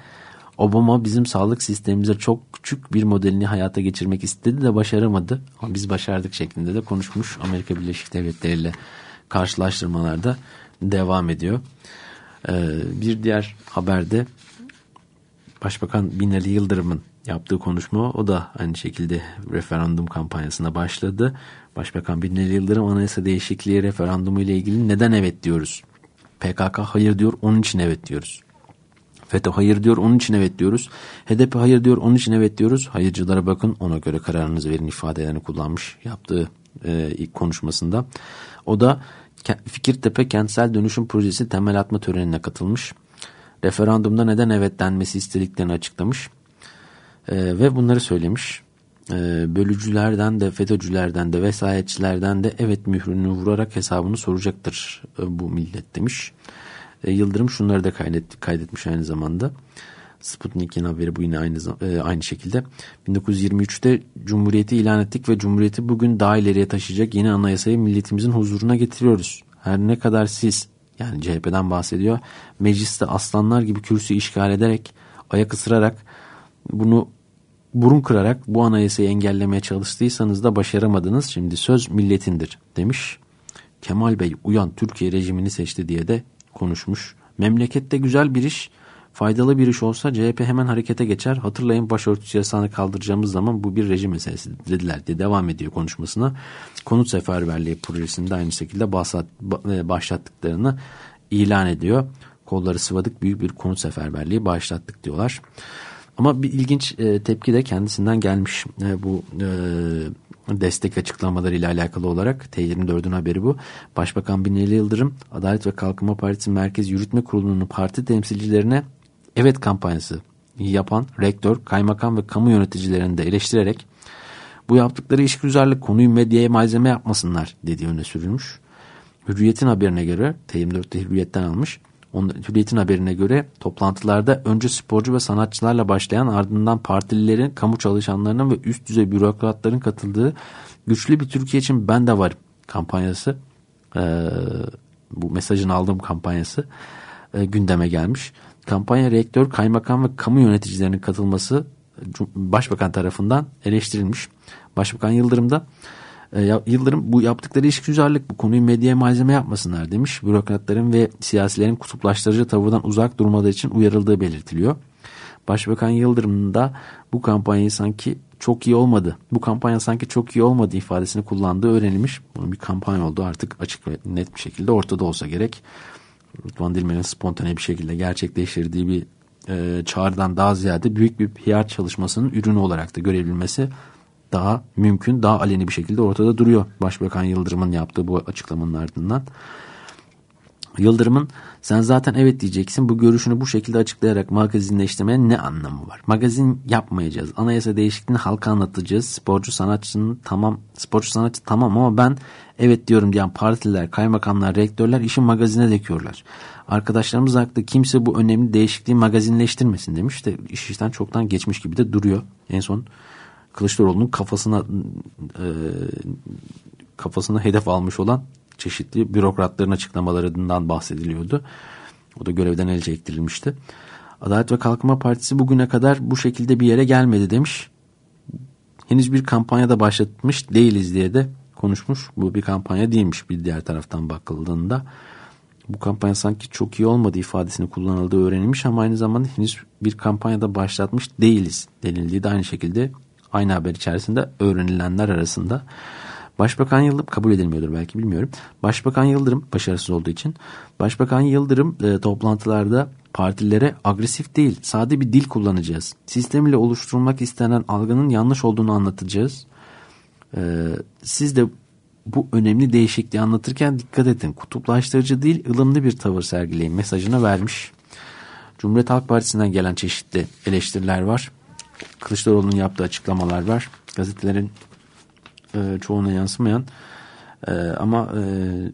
Obama bizim sağlık sistemimize çok küçük bir modelini hayata geçirmek istedi de başaramadı. Ama biz başardık şeklinde de konuşmuş Amerika Birleşik Devletleri ile karşılaştırmalarda devam ediyor. Ee, bir diğer haberde Başbakan Binali Yıldırım'ın yaptığı konuşma o da aynı şekilde referandum kampanyasına başladı. Başbakan Binali Yıldırım anayasa değişikliği referandumu ile ilgili neden evet diyoruz? PKK hayır diyor onun için evet diyoruz. FETÖ hayır diyor onun için evet diyoruz. HDP hayır diyor onun için evet diyoruz. Hayırcılara bakın ona göre kararınızı verin ifadelerini kullanmış yaptığı e, ilk konuşmasında. O da Fikirtepe Kentsel Dönüşüm Projesi temel atma törenine katılmış. Referandumda neden evet denmesi istediklerini açıklamış. E, ve bunları söylemiş. E, bölücülerden de FETÖ'cülerden de vesayetçilerden de evet mührünü vurarak hesabını soracaktır e, bu millet demiş. E, Yıldırım şunları da kaydet, kaydetmiş aynı zamanda. Sputnik'in haberi bu yine aynı e, aynı şekilde. 1923'te Cumhuriyeti ilan ettik ve Cumhuriyeti bugün daha ileriye taşıyacak yeni anayasayı milletimizin huzuruna getiriyoruz. Her ne kadar siz yani CHP'den bahsediyor mecliste aslanlar gibi kürsü işgal ederek ayak ısırarak bunu burun kırarak bu anayasayı engellemeye çalıştıysanız da başaramadınız. Şimdi söz milletindir demiş. Kemal Bey uyan Türkiye rejimini seçti diye de konuşmuş. Memlekette güzel bir iş, faydalı bir iş olsa CHP hemen harekete geçer. Hatırlayın başörtüsü yasağını kaldıracağımız zaman bu bir rejim meselesi dediler diye devam ediyor konuşmasına. Konut seferberliği projesinde aynı şekilde e, başlattıklarını ilan ediyor. Kolları sıvadık büyük bir konut seferberliği başlattık diyorlar. Ama bir ilginç e, tepki de kendisinden gelmiş e, bu destek açıklamaları ile alakalı olarak T24'ün haberi bu. Başbakan Binali Yıldırım Adalet ve Kalkınma Partisi Merkez Yürütme Kurulu'nun parti temsilcilerine evet kampanyası yapan rektör, kaymakam ve kamu yöneticilerini de eleştirerek bu yaptıkları işgüzarlık konuyu medyaya malzeme yapmasınlar dediği öne sürülmüş. Hürriyet'in haberine göre T24'te Hürriyet'ten almış. Hürriyet'in haberine göre toplantılarda önce sporcu ve sanatçılarla başlayan ardından partililerin, kamu çalışanlarının ve üst düzey bürokratların katıldığı güçlü bir Türkiye için ben de varım kampanyası e, bu mesajın aldığım kampanyası e, gündeme gelmiş. Kampanya rektör, kaymakam ve kamu yöneticilerinin katılması başbakan tarafından eleştirilmiş. Başbakan Yıldırım da e, Yıldırım bu yaptıkları işgüzarlık bu konuyu medyaya malzeme yapmasınlar demiş. Bürokratların ve siyasilerin kutuplaştırıcı tavırdan uzak durmaları için uyarıldığı belirtiliyor. Başbakan Yıldırım'ın da bu kampanyayı sanki çok iyi olmadı. Bu kampanya sanki çok iyi olmadı ifadesini kullandığı öğrenilmiş. Bunun bir kampanya olduğu artık açık ve net bir şekilde ortada olsa gerek. Rıdvan Dilmen'in spontane bir şekilde gerçekleştirdiği bir e, çağrıdan daha ziyade büyük bir PR çalışmasının ürünü olarak da görebilmesi daha mümkün, daha aleni bir şekilde ortada duruyor. Başbakan Yıldırım'ın yaptığı bu açıklamanın ardından. Yıldırım'ın sen zaten evet diyeceksin bu görüşünü bu şekilde açıklayarak magazinleştirmenin ne anlamı var? Magazin yapmayacağız. Anayasa değişikliğini halka anlatacağız. Sporcu sanatçının tamam sporcu sanatçı tamam ama ben evet diyorum diyen partiler, kaymakamlar, rektörler işin magazine döküyorlar. Arkadaşlarımız haklı kimse bu önemli değişikliği magazinleştirmesin demiş de iş işten çoktan geçmiş gibi de duruyor. En son Kılıçdaroğlu'nun kafasına e, kafasına hedef almış olan çeşitli bürokratların açıklamalarından bahsediliyordu. O da görevden el çektirilmişti. Adalet ve Kalkınma Partisi bugüne kadar bu şekilde bir yere gelmedi demiş. Henüz bir kampanya da başlatmış değiliz diye de konuşmuş. Bu bir kampanya değilmiş bir diğer taraftan bakıldığında. Bu kampanya sanki çok iyi olmadı ifadesini kullanıldığı öğrenilmiş ama aynı zamanda henüz bir kampanyada başlatmış değiliz denildiği de aynı şekilde aynı haber içerisinde öğrenilenler arasında. Başbakan Yıldırım kabul edilmiyordur belki bilmiyorum. Başbakan Yıldırım başarısız olduğu için Başbakan Yıldırım e, toplantılarda partilere agresif değil sade bir dil kullanacağız. Sistem ile oluşturulmak istenen algının yanlış olduğunu anlatacağız. E, siz de bu önemli değişikliği anlatırken dikkat edin. Kutuplaştırıcı değil ılımlı bir tavır sergileyin mesajını vermiş. Cumhuriyet Halk Partisi'nden gelen çeşitli eleştiriler var. Kılıçdaroğlu'nun yaptığı açıklamalar var. Gazetelerin e, çoğuna yansımayan e, ama e,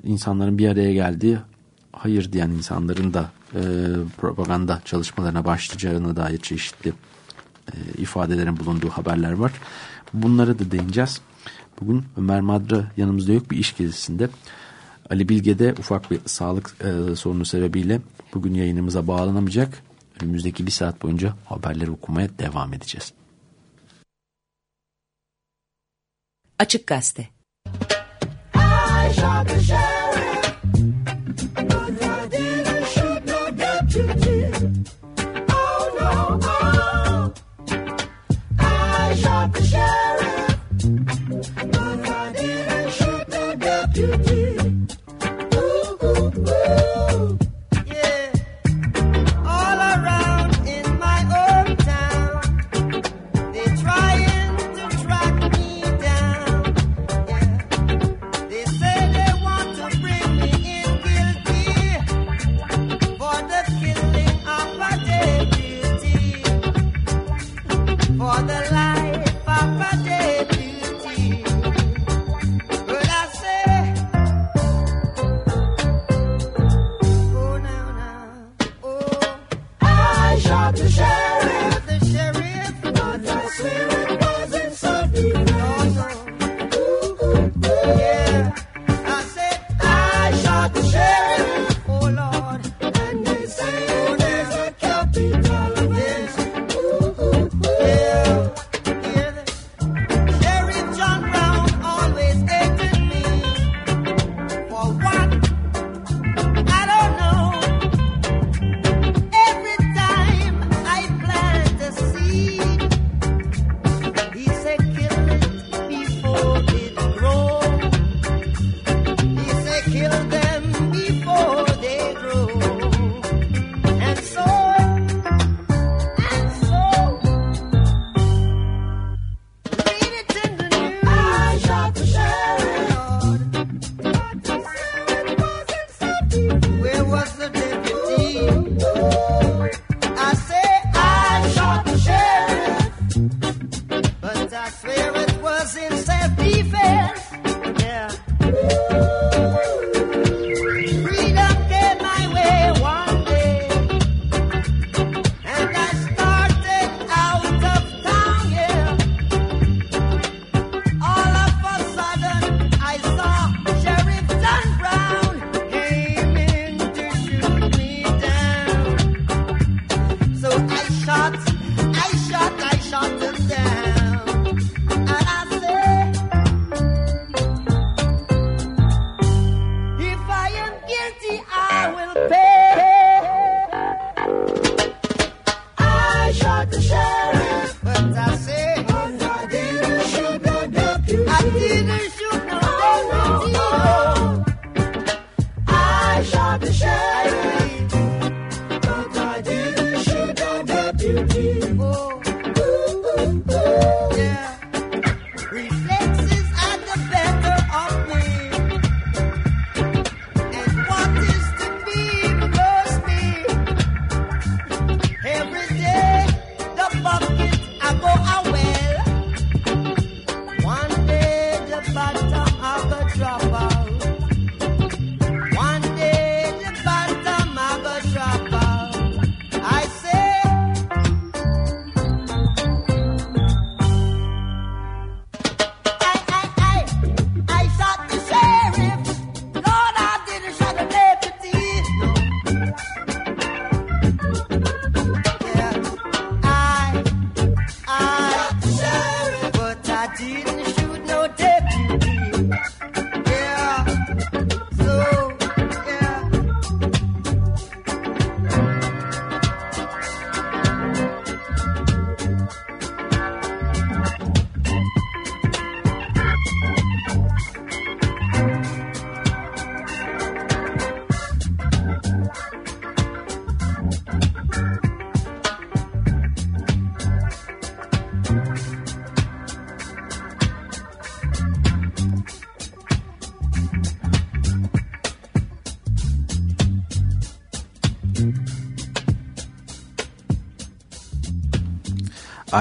insanların bir araya geldiği hayır diyen insanların da e, propaganda çalışmalarına başlayacağına dair çeşitli e, ifadelerin bulunduğu haberler var. Bunlara da değineceğiz. Bugün Ömer Madra yanımızda yok bir iş gezisinde. Ali Bilge'de ufak bir sağlık e, sorunu sebebiyle bugün yayınımıza bağlanamayacak. Önümüzdeki bir saat boyunca haberleri okumaya devam edeceğiz. Açık Gazete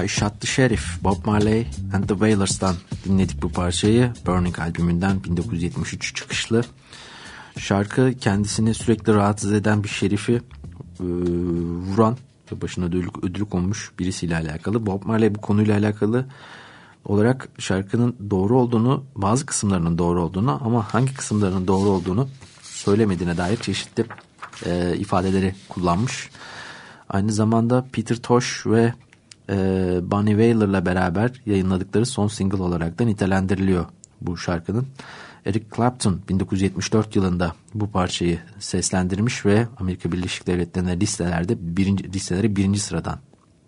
I Shot the Sheriff, Bob Marley and the Wailers'tan dinledik bu parçayı. Burning albümünden 1973 çıkışlı. Şarkı kendisini sürekli rahatsız eden bir şerifi e, vuran ve başına ödül, ödül konmuş birisiyle alakalı. Bob Marley bu konuyla alakalı olarak şarkının doğru olduğunu, bazı kısımlarının doğru olduğunu ama hangi kısımlarının doğru olduğunu söylemediğine dair çeşitli e, ifadeleri kullanmış. Aynı zamanda Peter Tosh ve e, Bonnie Wailer'la beraber yayınladıkları son single olarak da nitelendiriliyor bu şarkının. Eric Clapton 1974 yılında bu parçayı seslendirmiş ve Amerika Birleşik Devletleri'nde listelerde birinci, listeleri birinci sıradan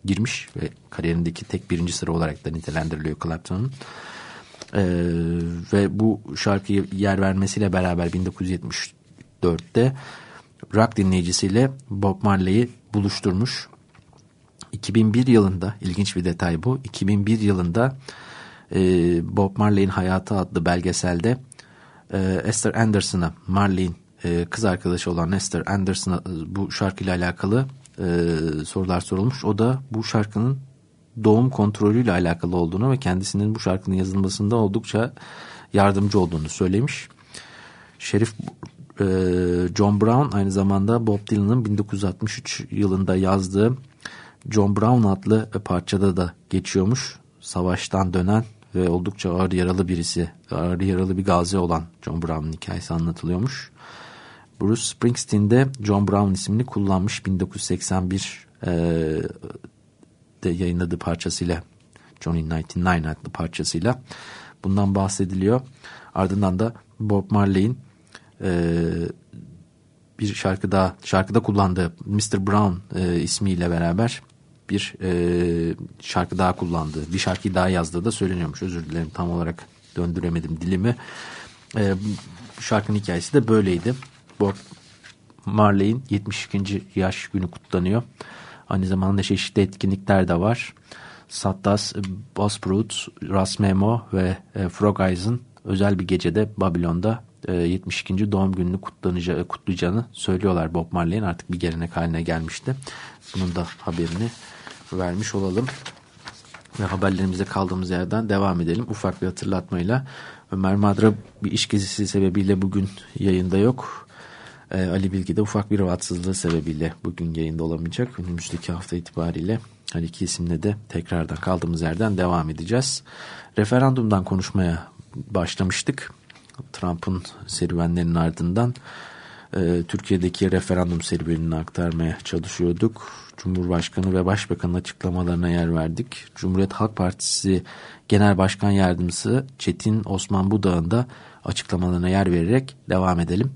girmiş ve kariyerindeki tek birinci sıra olarak da nitelendiriliyor Clapton'un. Ee, ve bu şarkıyı yer vermesiyle beraber 1974'te rock dinleyicisiyle Bob Marley'i buluşturmuş. 2001 yılında ilginç bir detay bu. 2001 yılında e, Bob Marley'in Hayatı adlı belgeselde e, Esther Anderson'a Marley'in e, kız arkadaşı olan Esther Anderson'a e, bu şarkıyla alakalı e, sorular sorulmuş. O da bu şarkının doğum kontrolüyle alakalı olduğunu ve kendisinin bu şarkının yazılmasında oldukça yardımcı olduğunu söylemiş. Şerif e, John Brown aynı zamanda Bob Dylan'ın 1963 yılında yazdığı John Brown adlı parçada da geçiyormuş. Savaştan dönen ve oldukça ağır yaralı birisi, ağır yaralı bir gazi olan John Brown'un hikayesi anlatılıyormuş. Bruce Springsteen de John Brown ismini kullanmış 1981 e, yayınladığı parçasıyla Johnny 99 adlı parçasıyla bundan bahsediliyor. Ardından da Bob Marley'in e, bir şarkı daha şarkıda kullandığı Mr. Brown e, ismiyle beraber bir e, şarkı daha kullandığı, bir şarkıyı daha yazdığı da söyleniyormuş. Özür dilerim tam olarak döndüremedim dilimi. E, şarkının hikayesi de böyleydi. Bob Marley'in 72. yaş günü kutlanıyor. Aynı zamanda çeşitli etkinlikler de var. Sattas, Bossbrut, Ras Memo ve e, Frog Eyes'ın özel bir gecede Babilon'da e, 72. doğum gününü kutlayacağını söylüyorlar Bob Marley'in artık bir gelenek haline gelmişti. Bunun da haberini vermiş olalım. Ve haberlerimize kaldığımız yerden devam edelim. Ufak bir hatırlatmayla Ömer Madra bir iş gezisi sebebiyle bugün yayında yok. Ee, Ali Bilgi de ufak bir rahatsızlığı sebebiyle bugün yayında olamayacak. Önümüzdeki hafta itibariyle her iki isimle de tekrardan kaldığımız yerden devam edeceğiz. Referandumdan konuşmaya başlamıştık. Trump'ın serüvenlerinin ardından e, Türkiye'deki referandum serüvenini aktarmaya çalışıyorduk. Cumhurbaşkanı ve Başbakanın açıklamalarına yer verdik. Cumhuriyet Halk Partisi Genel Başkan Yardımcısı Çetin Osman Budağ'ın da açıklamalarına yer vererek devam edelim.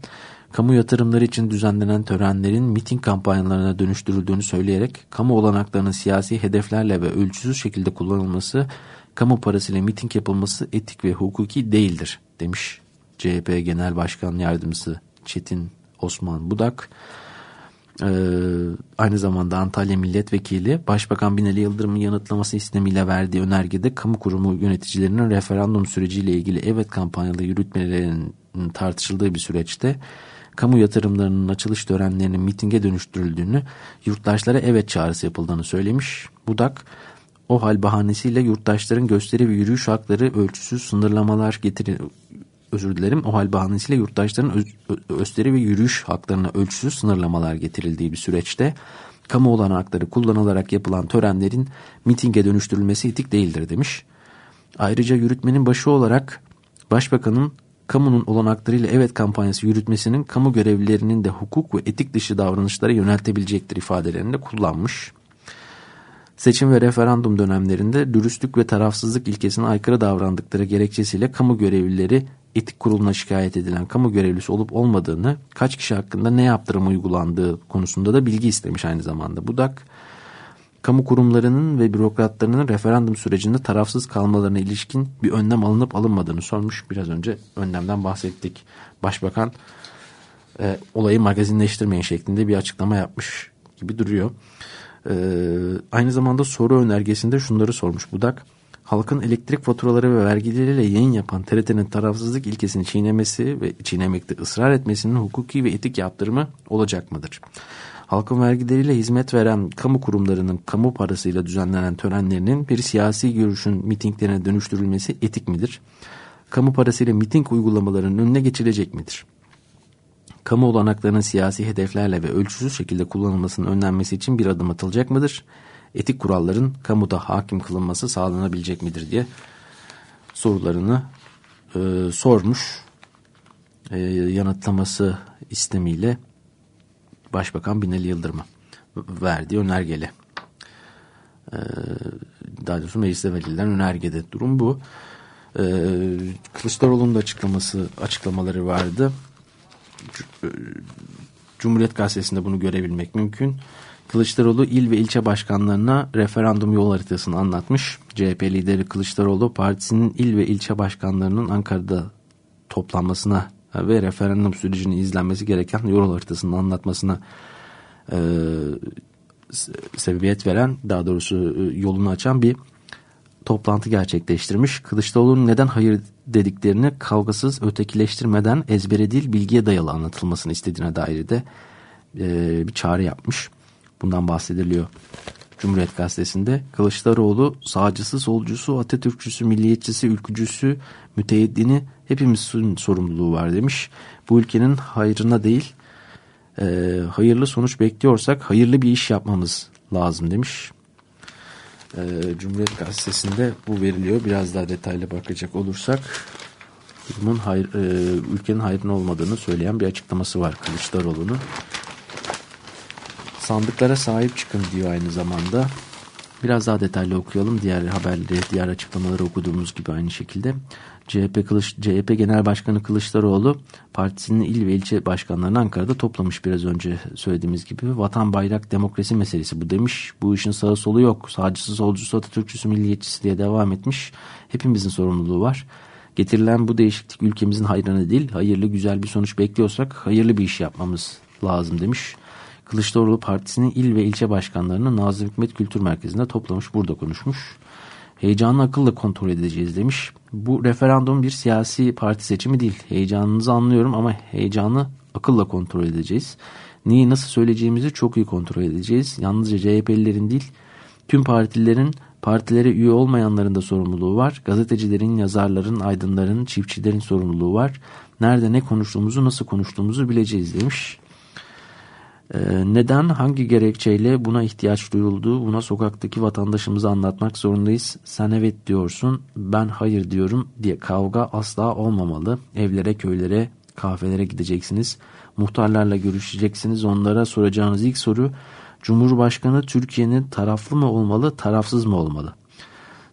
Kamu yatırımları için düzenlenen törenlerin miting kampanyalarına dönüştürüldüğünü söyleyerek kamu olanaklarının siyasi hedeflerle ve ölçüsüz şekilde kullanılması, kamu parasıyla miting yapılması etik ve hukuki değildir demiş CHP Genel Başkan Yardımcısı Çetin Osman Budak. Ee, aynı zamanda Antalya Milletvekili Başbakan Binali Yıldırım'ın yanıtlaması istemiyle verdiği önergede kamu kurumu yöneticilerinin referandum süreciyle ilgili evet kampanyalı yürütmelerinin tartışıldığı bir süreçte kamu yatırımlarının açılış törenlerinin mitinge dönüştürüldüğünü, yurttaşlara evet çağrısı yapıldığını söylemiş. Budak, o hal bahanesiyle yurttaşların gösteri ve yürüyüş hakları ölçüsüz sınırlamalar getirir özür dilerim o hal bahanesiyle yurttaşların öz, gösteri ve yürüyüş haklarına ölçüsüz sınırlamalar getirildiği bir süreçte kamu olanakları kullanılarak yapılan törenlerin mitinge dönüştürülmesi etik değildir demiş. Ayrıca yürütmenin başı olarak başbakanın kamunun olanaklarıyla evet kampanyası yürütmesinin kamu görevlilerinin de hukuk ve etik dışı davranışlara yöneltebilecektir ifadelerini de kullanmış. Seçim ve referandum dönemlerinde dürüstlük ve tarafsızlık ilkesine aykırı davrandıkları gerekçesiyle kamu görevlileri etik kuruluna şikayet edilen kamu görevlisi olup olmadığını, kaç kişi hakkında ne yaptırım uygulandığı konusunda da bilgi istemiş aynı zamanda. Budak, kamu kurumlarının ve bürokratlarının referandum sürecinde tarafsız kalmalarına ilişkin bir önlem alınıp alınmadığını sormuş. Biraz önce önlemden bahsettik. Başbakan e, olayı magazinleştirmeyin şeklinde bir açıklama yapmış gibi duruyor. E, aynı zamanda soru önergesinde şunları sormuş Budak halkın elektrik faturaları ve vergileriyle yayın yapan TRT'nin tarafsızlık ilkesini çiğnemesi ve çiğnemekte ısrar etmesinin hukuki ve etik yaptırımı olacak mıdır? halkın vergileriyle hizmet veren kamu kurumlarının kamu parasıyla düzenlenen törenlerinin bir siyasi görüşün mitinglerine dönüştürülmesi etik midir? Kamu parasıyla miting uygulamalarının önüne geçilecek midir? Kamu olanaklarının siyasi hedeflerle ve ölçüsüz şekilde kullanılmasının önlenmesi için bir adım atılacak mıdır? Etik kuralların kamuda hakim kılınması sağlanabilecek midir diye sorularını e, sormuş. E, yanıtlaması istemiyle Başbakan Binali Yıldırım'a verdiği önergeli. E, daha doğrusu mecliste verilen önergede durum bu. E, Kılıçdaroğlu'nun da açıklaması, açıklamaları vardı. E, Cumhuriyet Gazetesi'nde bunu görebilmek mümkün. Kılıçdaroğlu il ve ilçe başkanlarına referandum yol haritasını anlatmış. CHP lideri Kılıçdaroğlu partisinin il ve ilçe başkanlarının Ankara'da toplanmasına ve referandum sürecini izlenmesi gereken yol haritasını anlatmasına e, sebebiyet veren daha doğrusu e, yolunu açan bir toplantı gerçekleştirmiş. Kılıçdaroğlu'nun neden hayır dediklerini kavgasız ötekileştirmeden ezbere değil bilgiye dayalı anlatılmasını istediğine dair de e, bir çağrı yapmış. Bundan bahsediliyor. Cumhuriyet Gazetesi'nde Kılıçdaroğlu sağcısı, solcusu, Atatürkçüsü, milliyetçisi, ülkücüsü, müteyeddini hepimizin sorumluluğu var demiş. Bu ülkenin hayrına değil e, hayırlı sonuç bekliyorsak hayırlı bir iş yapmamız lazım demiş. E, Cumhuriyet Gazetesi'nde bu veriliyor. Biraz daha detaylı bakacak olursak hayır, e, ülkenin hayrına olmadığını söyleyen bir açıklaması var Kılıçdaroğlu'nun. Sandıklara sahip çıkın diyor aynı zamanda. Biraz daha detaylı okuyalım. Diğer haberleri, diğer açıklamaları okuduğumuz gibi aynı şekilde. CHP, Kılıç, CHP Genel Başkanı Kılıçdaroğlu partisinin il ve ilçe başkanlarını Ankara'da toplamış biraz önce söylediğimiz gibi. Vatan, bayrak, demokrasi meselesi bu demiş. Bu işin sağı solu yok. Sağcısı, solcusu, Atatürkçüsü, milliyetçisi diye devam etmiş. Hepimizin sorumluluğu var. Getirilen bu değişiklik ülkemizin hayrına değil, hayırlı güzel bir sonuç bekliyorsak hayırlı bir iş yapmamız lazım demiş. Kılıçdaroğlu Partisi'nin il ve ilçe başkanlarını Nazım Hikmet Kültür Merkezi'nde toplamış, burada konuşmuş. Heyecanı akılla kontrol edeceğiz demiş. Bu referandum bir siyasi parti seçimi değil. Heyecanınızı anlıyorum ama heyecanı akılla kontrol edeceğiz. Neyi nasıl söyleyeceğimizi çok iyi kontrol edeceğiz. Yalnızca CHP'lilerin değil, tüm partilerin partilere üye olmayanların da sorumluluğu var. Gazetecilerin, yazarların, aydınların, çiftçilerin sorumluluğu var. Nerede ne konuştuğumuzu, nasıl konuştuğumuzu bileceğiz demiş. Ee, neden, hangi gerekçeyle buna ihtiyaç duyuldu, buna sokaktaki vatandaşımıza anlatmak zorundayız. Sen evet diyorsun, ben hayır diyorum diye kavga asla olmamalı. Evlere, köylere, kahvelere gideceksiniz. Muhtarlarla görüşeceksiniz. Onlara soracağınız ilk soru Cumhurbaşkanı Türkiye'nin taraflı mı olmalı, tarafsız mı olmalı?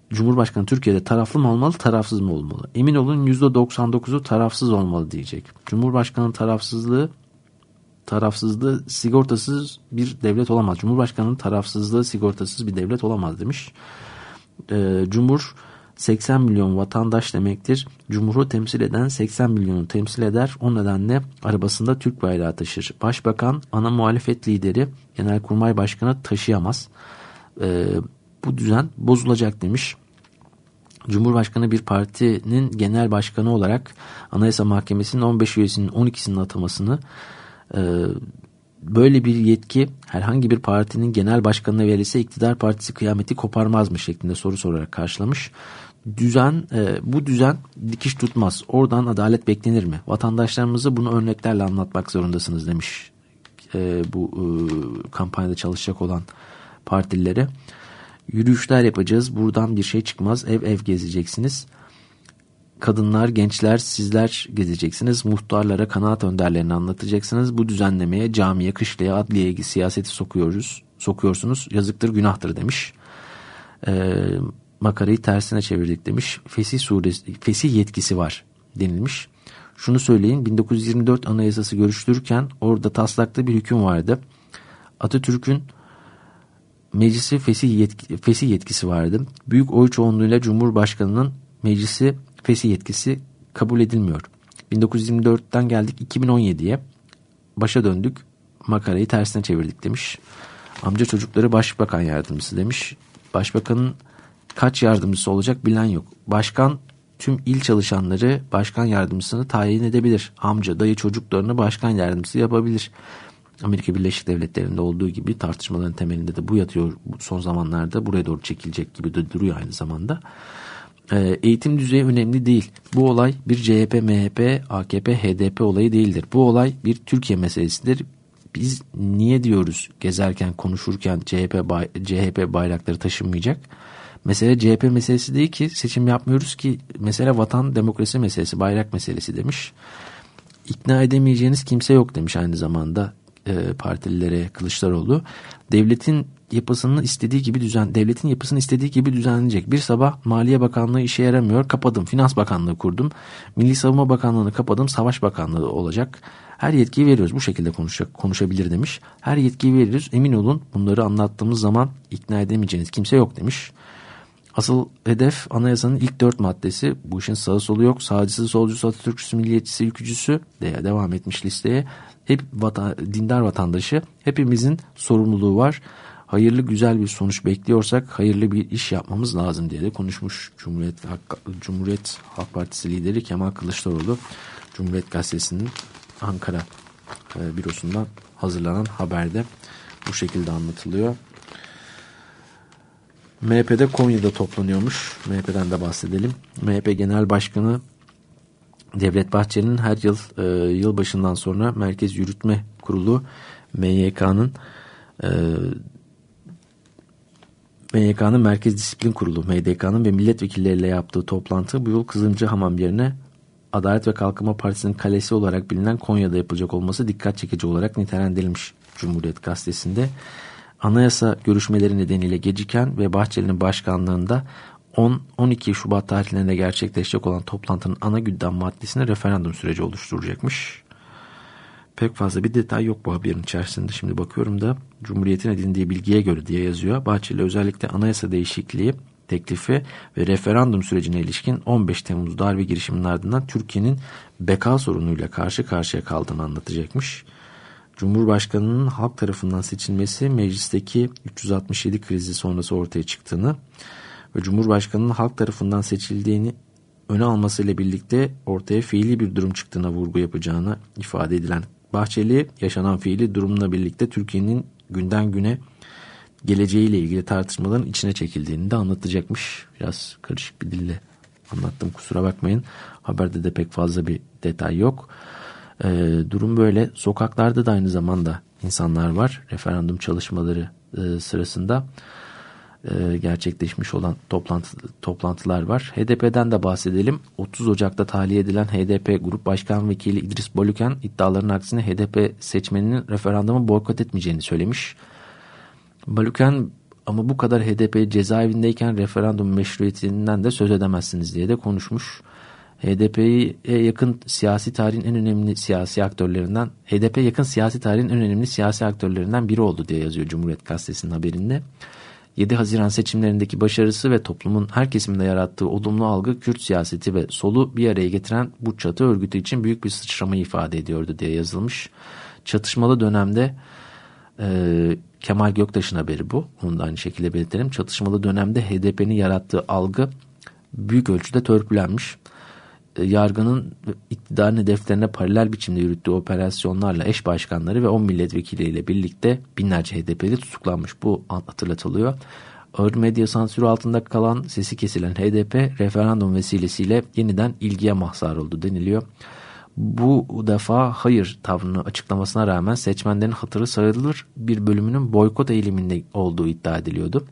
Cumhurbaşkanı Türkiye'de taraflı mı olmalı, tarafsız mı olmalı? Emin olun %99'u tarafsız olmalı diyecek. Cumhurbaşkanı tarafsızlığı tarafsızlığı sigortasız bir devlet olamaz. Cumhurbaşkanının tarafsızlığı sigortasız bir devlet olamaz demiş. E, Cumhur 80 milyon vatandaş demektir. Cumhuru temsil eden 80 milyonu temsil eder. O nedenle arabasında Türk bayrağı taşır. Başbakan, ana muhalefet lideri, genelkurmay başkanı taşıyamaz. E, bu düzen bozulacak demiş. Cumhurbaşkanı bir partinin genel başkanı olarak Anayasa Mahkemesi'nin 15 üyesinin 12'sinin atamasını ee, böyle bir yetki herhangi bir partinin genel başkanına verilse iktidar partisi kıyameti koparmaz mı şeklinde soru sorarak karşılamış. Düzen e, bu düzen dikiş tutmaz. Oradan adalet beklenir mi? Vatandaşlarımızı bunu örneklerle anlatmak zorundasınız demiş e, bu e, kampanyada çalışacak olan partililere. Yürüyüşler yapacağız. Buradan bir şey çıkmaz. Ev ev gezeceksiniz kadınlar, gençler sizler gezeceksiniz. Muhtarlara, kanaat önderlerini anlatacaksınız. Bu düzenlemeye camiye, kışlaya, adliyeye siyaseti sokuyoruz. Sokuyorsunuz. Yazıktır, günahtır demiş. Ee, makarayı tersine çevirdik demiş. Fesih suresi, fesih yetkisi var denilmiş. Şunu söyleyin 1924 anayasası görüştürürken orada taslakta bir hüküm vardı. Atatürk'ün meclisi fesih, yetki, fesih yetkisi vardı. Büyük oy çoğunluğuyla Cumhurbaşkanı'nın meclisi fesih yetkisi kabul edilmiyor. 1924'ten geldik 2017'ye. Başa döndük. Makarayı tersine çevirdik demiş. Amca çocukları başbakan yardımcısı demiş. Başbakanın kaç yardımcısı olacak bilen yok. Başkan tüm il çalışanları başkan yardımcısını tayin edebilir. Amca, dayı çocuklarını başkan yardımcısı yapabilir. Amerika Birleşik Devletleri'nde olduğu gibi tartışmaların temelinde de bu yatıyor son zamanlarda buraya doğru çekilecek gibi de duruyor aynı zamanda. Ee, eğitim düzeyi önemli değil. Bu olay bir CHP, MHP, AKP, HDP olayı değildir. Bu olay bir Türkiye meselesidir. Biz niye diyoruz gezerken konuşurken CHP, bay, CHP bayrakları taşınmayacak? Mesele CHP meselesi değil ki seçim yapmıyoruz ki mesele vatan demokrasi meselesi bayrak meselesi demiş. İkna edemeyeceğiniz kimse yok demiş aynı zamanda e, partililere Kılıçdaroğlu. Devletin yapısını istediği gibi düzen devletin yapısını istediği gibi düzenlenecek. Bir sabah Maliye Bakanlığı işe yaramıyor. Kapadım. Finans Bakanlığı kurdum. Milli Savunma Bakanlığı'nı kapadım. Savaş Bakanlığı olacak. Her yetkiyi veriyoruz. Bu şekilde konuşacak, konuşabilir demiş. Her yetkiyi veriyoruz. Emin olun bunları anlattığımız zaman ikna edemeyeceğiniz kimse yok demiş. Asıl hedef anayasanın ilk dört maddesi. Bu işin sağı solu yok. Sağcısı, solcusu, Atatürkçüsü, milliyetçisi, ülkücüsü diye devam etmiş listeye. Hep vatan, dindar vatandaşı. Hepimizin sorumluluğu var. Hayırlı güzel bir sonuç bekliyorsak hayırlı bir iş yapmamız lazım diye de konuşmuş Cumhuriyet, Cumhuriyet Halk Partisi lideri Kemal Kılıçdaroğlu. Cumhuriyet Gazetesi'nin Ankara e, bürosundan hazırlanan haberde bu şekilde anlatılıyor. MHP'de Konya'da toplanıyormuş. MHP'den de bahsedelim. MHP Genel Başkanı Devlet Bahçeli'nin her yıl e, yılbaşından sonra Merkez Yürütme Kurulu MYK'nın e, MYK'nın Merkez Disiplin Kurulu MDK'nın ve milletvekilleriyle yaptığı toplantı bu yıl Kızıncı Hamam yerine Adalet ve Kalkınma Partisi'nin kalesi olarak bilinen Konya'da yapılacak olması dikkat çekici olarak nitelendirilmiş Cumhuriyet Gazetesi'nde. Anayasa görüşmeleri nedeniyle geciken ve Bahçeli'nin başkanlığında 10-12 Şubat tarihlerinde gerçekleşecek olan toplantının ana gündem maddesine referandum süreci oluşturacakmış. Pek fazla bir detay yok bu haberin içerisinde. Şimdi bakıyorum da Cumhuriyet'in edindiği bilgiye göre diye yazıyor. Bahçeli özellikle anayasa değişikliği teklifi ve referandum sürecine ilişkin 15 Temmuz darbe girişiminin ardından Türkiye'nin beka sorunuyla karşı karşıya kaldığını anlatacakmış. Cumhurbaşkanının halk tarafından seçilmesi meclisteki 367 krizi sonrası ortaya çıktığını ve Cumhurbaşkanının halk tarafından seçildiğini öne almasıyla birlikte ortaya fiili bir durum çıktığına vurgu yapacağını ifade edilen Bahçeli yaşanan fiili durumla birlikte Türkiye'nin günden güne geleceğiyle ilgili tartışmaların içine çekildiğini de anlatacakmış. Biraz karışık bir dille anlattım kusura bakmayın. Haberde de pek fazla bir detay yok. Ee, durum böyle. Sokaklarda da aynı zamanda insanlar var. Referandum çalışmaları e, sırasında e, gerçekleşmiş olan toplantı, toplantılar var. HDP'den de bahsedelim. 30 Ocak'ta tahliye edilen HDP Grup Başkan Vekili İdris Bolüken iddiaların aksine HDP seçmeninin referandumu boykot etmeyeceğini söylemiş. Balüken ama bu kadar HDP cezaevindeyken referandum meşruiyetinden de söz edemezsiniz diye de konuşmuş. HDP'ye yakın siyasi tarihin en önemli siyasi aktörlerinden HDP yakın siyasi tarihin en önemli siyasi aktörlerinden biri oldu diye yazıyor Cumhuriyet Gazetesi'nin haberinde. 7 Haziran seçimlerindeki başarısı ve toplumun her kesiminde yarattığı olumlu algı Kürt siyaseti ve solu bir araya getiren bu çatı örgütü için büyük bir sıçramayı ifade ediyordu diye yazılmış. Çatışmalı dönemde e, Kemal Göktaş'ın haberi bu. Onu da aynı şekilde belirtelim. Çatışmalı dönemde HDP'nin yarattığı algı büyük ölçüde törpülenmiş. Yargının iktidarın hedeflerine paralel biçimde yürüttüğü operasyonlarla eş başkanları ve 10 milletvekiliyle birlikte binlerce HDP'li tutuklanmış. Bu hatırlatılıyor. Ağır medya sansürü altında kalan sesi kesilen HDP referandum vesilesiyle yeniden ilgiye mahzar oldu deniliyor. Bu defa hayır tavrını açıklamasına rağmen seçmenlerin hatırı sayılır bir bölümünün boykot eğiliminde olduğu iddia ediliyordu.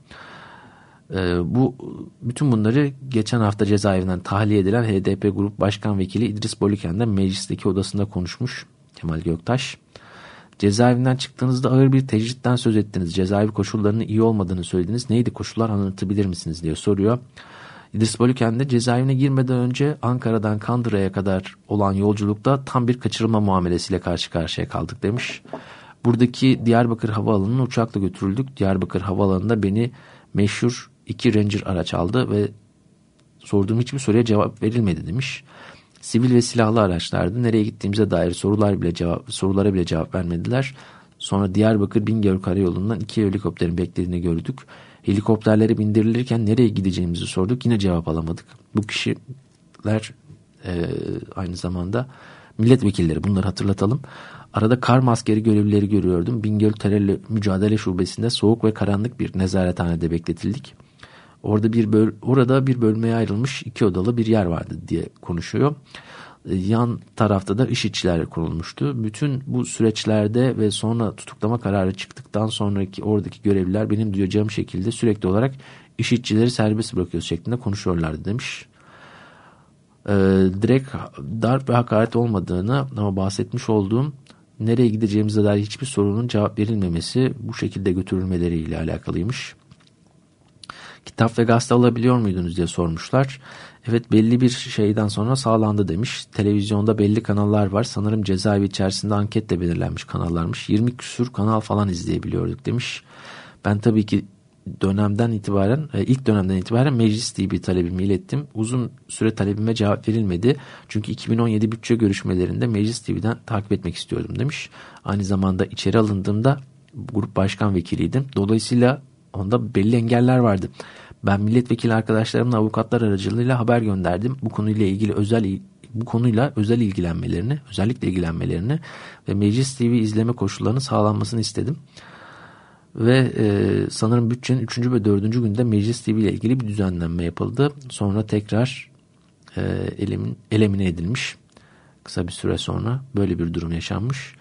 E, bu bütün bunları geçen hafta cezaevinden tahliye edilen HDP Grup Başkan Vekili İdris Boliken de meclisteki odasında konuşmuş Kemal Göktaş. Cezaevinden çıktığınızda ağır bir tecritten söz ettiniz. Cezaevi koşullarının iyi olmadığını söylediniz. Neydi koşullar anlatabilir misiniz diye soruyor. İdris Bölüken de cezaevine girmeden önce Ankara'dan Kandıra'ya kadar olan yolculukta tam bir kaçırılma muamelesiyle karşı karşıya kaldık demiş. Buradaki Diyarbakır Havaalanı'na uçakla götürüldük. Diyarbakır Havaalanı'nda beni meşhur iki Ranger araç aldı ve sorduğum hiçbir soruya cevap verilmedi demiş. Sivil ve silahlı araçlardı. Nereye gittiğimize dair sorular bile cevap, sorulara bile cevap vermediler. Sonra Diyarbakır Bingöl Karayolu'ndan iki helikopterin beklediğini gördük. Helikopterlere bindirilirken nereye gideceğimizi sorduk. Yine cevap alamadık. Bu kişiler e, aynı zamanda milletvekilleri bunları hatırlatalım. Arada kar maskeri görevlileri görüyordum. Bingöl Terörle Mücadele Şubesi'nde soğuk ve karanlık bir nezarethanede bekletildik. Orada bir böl orada bir bölmeye ayrılmış iki odalı bir yer vardı diye konuşuyor. E, yan tarafta da IŞİD'çiler kurulmuştu. Bütün bu süreçlerde ve sonra tutuklama kararı çıktıktan sonraki oradaki görevliler benim duyacağım şekilde sürekli olarak IŞİD'çileri serbest bırakıyoruz şeklinde konuşuyorlardı demiş. Ee, direkt darp ve hakaret olmadığını ama bahsetmiş olduğum nereye gideceğimize dair hiçbir sorunun cevap verilmemesi bu şekilde götürülmeleriyle alakalıymış. Kitap ve gazete alabiliyor muydunuz diye sormuşlar. Evet belli bir şeyden sonra sağlandı demiş. Televizyonda belli kanallar var. Sanırım cezaevi içerisinde anketle belirlenmiş kanallarmış. 20 küsur kanal falan izleyebiliyorduk demiş. Ben tabii ki dönemden itibaren e, ilk dönemden itibaren meclis TV talebimi ilettim. Uzun süre talebime cevap verilmedi. Çünkü 2017 bütçe görüşmelerinde Meclis TV'den takip etmek istiyordum demiş. Aynı zamanda içeri alındığımda grup başkan vekiliydim. Dolayısıyla onda belli engeller vardı. Ben milletvekili arkadaşlarımla avukatlar aracılığıyla haber gönderdim. Bu konuyla ilgili özel bu konuyla özel ilgilenmelerini, özellikle ilgilenmelerini ve Meclis TV izleme koşullarının sağlanmasını istedim. Ve e, sanırım bütçenin 3. ve 4. günde Meclis TV ile ilgili bir düzenlenme yapıldı. Sonra tekrar e, elemin, elemine edilmiş. Kısa bir süre sonra böyle bir durum yaşanmış.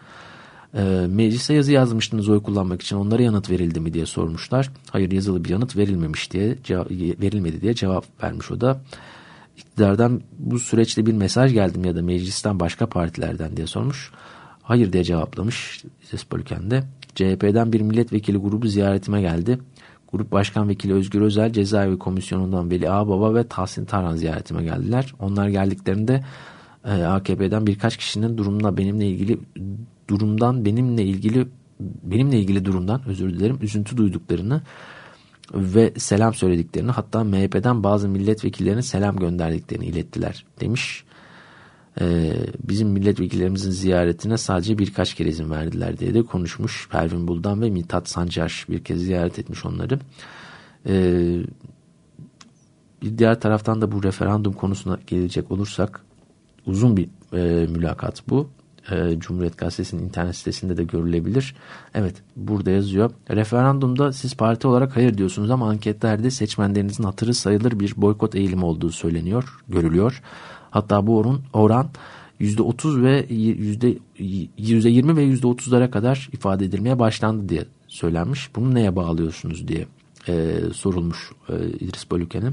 E, meclise yazı yazmıştınız oy kullanmak için onlara yanıt verildi mi diye sormuşlar. Hayır yazılı bir yanıt verilmemiş diye verilmedi diye cevap vermiş o da. İktidardan bu süreçte bir mesaj geldim ya da meclisten başka partilerden diye sormuş. Hayır diye cevaplamış İzes Polüken de. CHP'den bir milletvekili grubu ziyaretime geldi. Grup Başkan Vekili Özgür Özel Cezaevi Komisyonu'ndan Veli Ağbaba ve Tahsin Tarhan ziyaretime geldiler. Onlar geldiklerinde e, AKP'den birkaç kişinin durumla benimle ilgili durumdan benimle ilgili benimle ilgili durumdan özür dilerim üzüntü duyduklarını ve selam söylediklerini hatta MHP'den bazı milletvekillerine selam gönderdiklerini ilettiler demiş e, bizim milletvekillerimizin ziyaretine sadece birkaç kere izin verdiler diye de konuşmuş. Pervin Buldan ve Mithat Sancar bir kez ziyaret etmiş onları. E, bir diğer taraftan da bu referandum konusuna gelecek olursak uzun bir e, mülakat bu. E, Cumhuriyet Gazetesi'nin internet sitesinde de görülebilir. Evet burada yazıyor. Referandumda siz parti olarak hayır diyorsunuz ama anketlerde seçmenlerinizin hatırı sayılır bir boykot eğilimi olduğu söyleniyor, görülüyor. Hatta bu oran, oran %30 ve yüzde 20 ve %30'lara kadar ifade edilmeye başlandı diye söylenmiş. Bunu neye bağlıyorsunuz diye e, sorulmuş e, İdris Bölüken'e.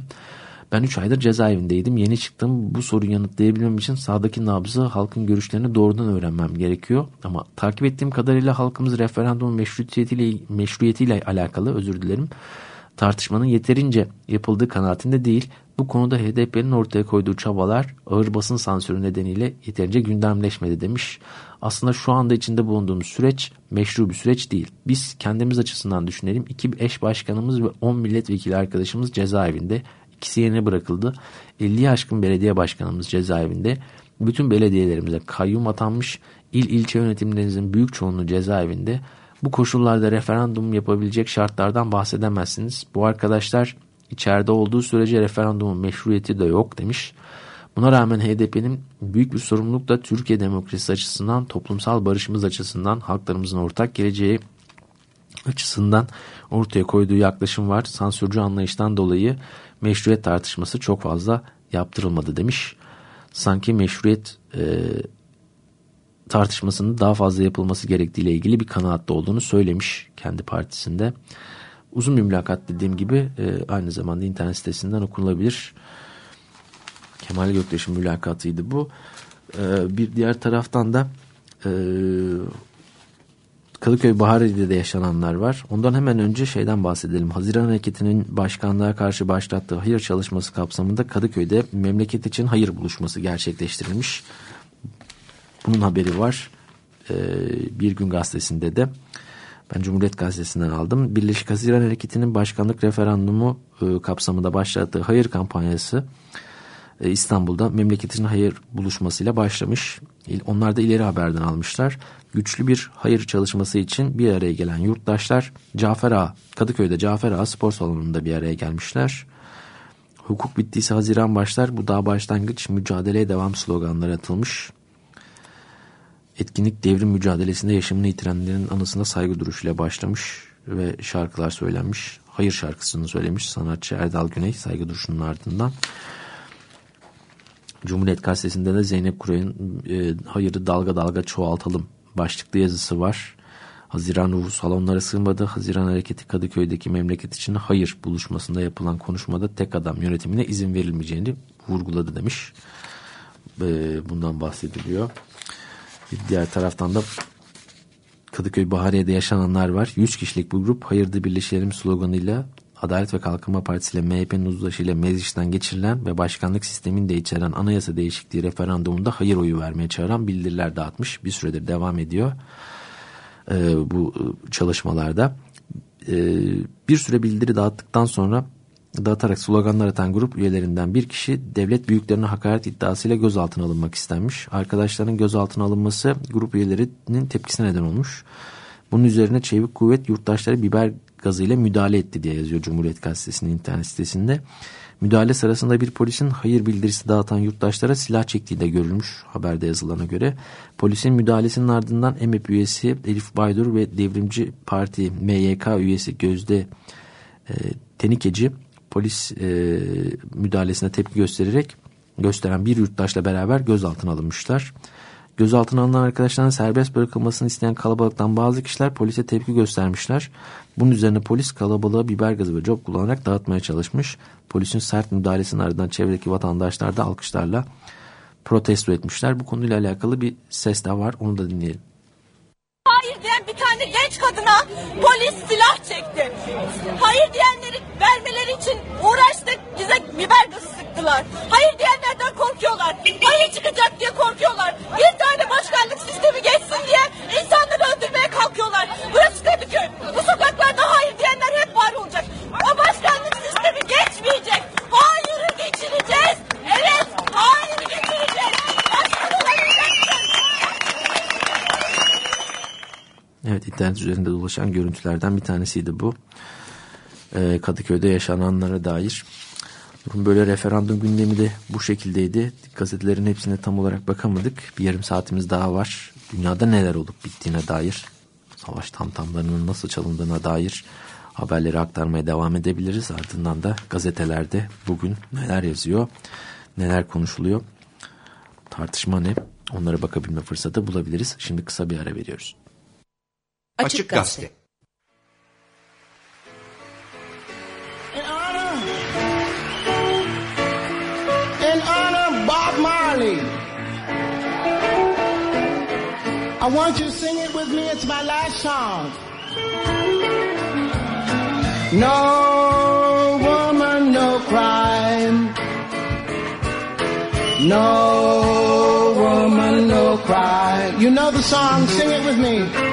Ben 3 aydır cezaevindeydim. Yeni çıktım. Bu soruyu yanıtlayabilmem için sağdaki nabzı halkın görüşlerini doğrudan öğrenmem gerekiyor. Ama takip ettiğim kadarıyla halkımız referandumun meşruiyetiyle, meşruiyetiyle alakalı özür dilerim tartışmanın yeterince yapıldığı kanaatinde değil. Bu konuda HDP'nin ortaya koyduğu çabalar ağır basın sansürü nedeniyle yeterince gündemleşmedi demiş. Aslında şu anda içinde bulunduğumuz süreç meşru bir süreç değil. Biz kendimiz açısından düşünelim. İki eş başkanımız ve 10 milletvekili arkadaşımız cezaevinde. İkisi yerine bırakıldı. 50'ye aşkın belediye başkanımız cezaevinde. Bütün belediyelerimize kayyum atanmış. İl ilçe yönetimlerimizin büyük çoğunluğu cezaevinde. Bu koşullarda referandum yapabilecek şartlardan bahsedemezsiniz. Bu arkadaşlar içeride olduğu sürece referandumun meşruiyeti de yok demiş. Buna rağmen HDP'nin büyük bir sorumlulukla Türkiye demokrasisi açısından, toplumsal barışımız açısından, halklarımızın ortak geleceği açısından ortaya koyduğu yaklaşım var. Sansürcü anlayıştan dolayı meşruiyet tartışması çok fazla yaptırılmadı demiş. Sanki meşruiyet e, tartışmasının daha fazla yapılması gerektiğiyle ilgili bir kanaatte olduğunu söylemiş kendi partisinde. Uzun bir mülakat dediğim gibi e, aynı zamanda internet sitesinden okunabilir. Kemal Göktaş'ın mülakatıydı bu. E, bir diğer taraftan da e, Kadıköy Bahariye'de de yaşananlar var. Ondan hemen önce şeyden bahsedelim. Haziran Hareketi'nin başkanlığa karşı başlattığı hayır çalışması kapsamında Kadıköy'de memleket için hayır buluşması gerçekleştirilmiş. Bunun haberi var. Bir gün gazetesinde de. Ben Cumhuriyet Gazetesi'nden aldım. Birleşik Haziran Hareketi'nin başkanlık referandumu kapsamında başlattığı hayır kampanyası İstanbul'da memleketin hayır buluşmasıyla başlamış. Onlar da ileri haberden almışlar. Güçlü bir hayır çalışması için bir araya gelen yurttaşlar Cafer Ağa, Kadıköy'de Cafer Ağa spor salonunda bir araya gelmişler. Hukuk bittiyse Haziran başlar, bu daha başlangıç mücadeleye devam sloganları atılmış. Etkinlik devrim mücadelesinde yaşamını yitirenlerin anısına saygı duruşuyla başlamış ve şarkılar söylenmiş. Hayır şarkısını söylemiş sanatçı Erdal Güney saygı duruşunun ardından. Cumhuriyet Gazetesi'nde de Zeynep Kuray'ın e, Hayırı Dalga Dalga Çoğaltalım başlıklı yazısı var. Haziran ruhu salonlara sığmadı. Haziran Hareketi Kadıköy'deki memleket için hayır buluşmasında yapılan konuşmada tek adam yönetimine izin verilmeyeceğini vurguladı demiş. E, bundan bahsediliyor. Bir diğer taraftan da Kadıköy Bahariye'de yaşananlar var. 100 kişilik bu grup hayırda birleşelim sloganıyla Adalet ve Kalkınma Partisi ile MHP'nin uzlaşıyla meclisten geçirilen ve başkanlık sistemini de içeren anayasa değişikliği referandumunda hayır oyu vermeye çağıran bildiriler dağıtmış. Bir süredir devam ediyor e, bu çalışmalarda. E, bir süre bildiri dağıttıktan sonra dağıtarak sloganlar atan grup üyelerinden bir kişi devlet büyüklerine hakaret iddiasıyla gözaltına alınmak istenmiş. Arkadaşlarının gözaltına alınması grup üyelerinin tepkisine neden olmuş. Bunun üzerine Çevik Kuvvet yurttaşları biber gazıyla müdahale etti diye yazıyor Cumhuriyet Gazetesi'nin internet sitesinde. Müdahale sırasında bir polisin hayır bildirisi dağıtan yurttaşlara silah çektiği de görülmüş haberde yazılana göre. Polisin müdahalesinin ardından EMEP üyesi Elif Baydur ve Devrimci Parti MYK üyesi Gözde e, Tenikeci polis e, müdahalesine tepki göstererek gösteren bir yurttaşla beraber gözaltına alınmışlar. Gözaltına alınan arkadaşların serbest bırakılmasını isteyen kalabalıktan bazı kişiler polise tepki göstermişler. Bunun üzerine polis kalabalığı biber gazı ve cop kullanarak dağıtmaya çalışmış. Polisin sert müdahalesinin ardından çevredeki vatandaşlar da alkışlarla protesto etmişler. Bu konuyla alakalı bir ses de var onu da dinleyelim. Hayır diyen bir tane genç kadına polis silah çekti. Hayır diyenleri vermeleri için uğraştık bize biber gazı sıktılar. Hayır diyenlerden korkuyorlar. Hayır çıkacak diye korkuyorlar. Bir tane başkanlık sistemi geçsin diye insanları öldürmeye kalkıyorlar. Burası Kadıköy. Bu sokaklarda hayır diyenler hep var olacak. O başkanlık sistemi geçmeyecek. Hayırı geçireceğiz. Evet hayırı geçireceğiz. Başkan olabileceksin. Evet internet üzerinde dolaşan görüntülerden bir tanesiydi bu. Ee, Kadıköy'de yaşananlara dair. Durum böyle referandum gündemi de bu şekildeydi. Gazetelerin hepsine tam olarak bakamadık. Bir yarım saatimiz daha var. Dünyada neler olup bittiğine dair, savaş tamtamlarının nasıl çalındığına dair haberleri aktarmaya devam edebiliriz. Ardından da gazetelerde bugün neler yazıyor, neler konuşuluyor, tartışma ne onlara bakabilme fırsatı bulabiliriz. Şimdi kısa bir ara veriyoruz. Açık Gazete. In honor, in honor Bob Marley. I want you to sing it with me. It's my last song. No woman, no crime. No woman, no crime. You know the song. Sing it with me.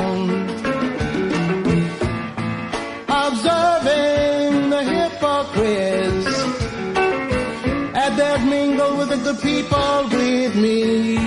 the people with me.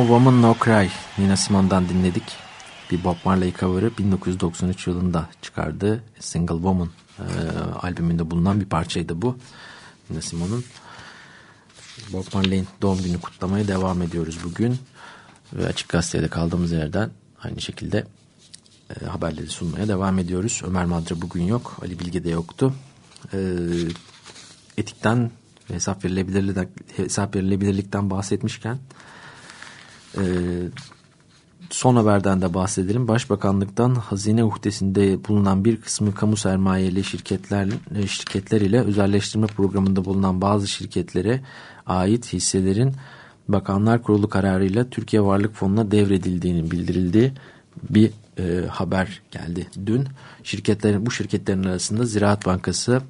No Woman No Cry Nina Simone'dan dinledik. Bir Bob Marley cover'ı 1993 yılında çıkardığı Single Woman e, albümünde bulunan bir parçaydı bu. Nina Simone'un. Bob Marley'in doğum günü kutlamaya devam ediyoruz bugün. Ve Açık Gazete'de kaldığımız yerden aynı şekilde e, haberleri sunmaya devam ediyoruz. Ömer Madra bugün yok. Ali Bilge de yoktu. E, etikten hesap hesap verilebilirlikten bahsetmişken ee, son haberden de bahsedelim. Başbakanlıktan hazine uhdesinde bulunan bir kısmı kamu sermayeli şirketler, şirketler ile özelleştirme programında bulunan bazı şirketlere ait hisselerin Bakanlar Kurulu kararıyla Türkiye Varlık Fonu'na devredildiğini bildirildiği bir e, haber geldi dün. Şirketlerin bu şirketlerin arasında Ziraat Bankası,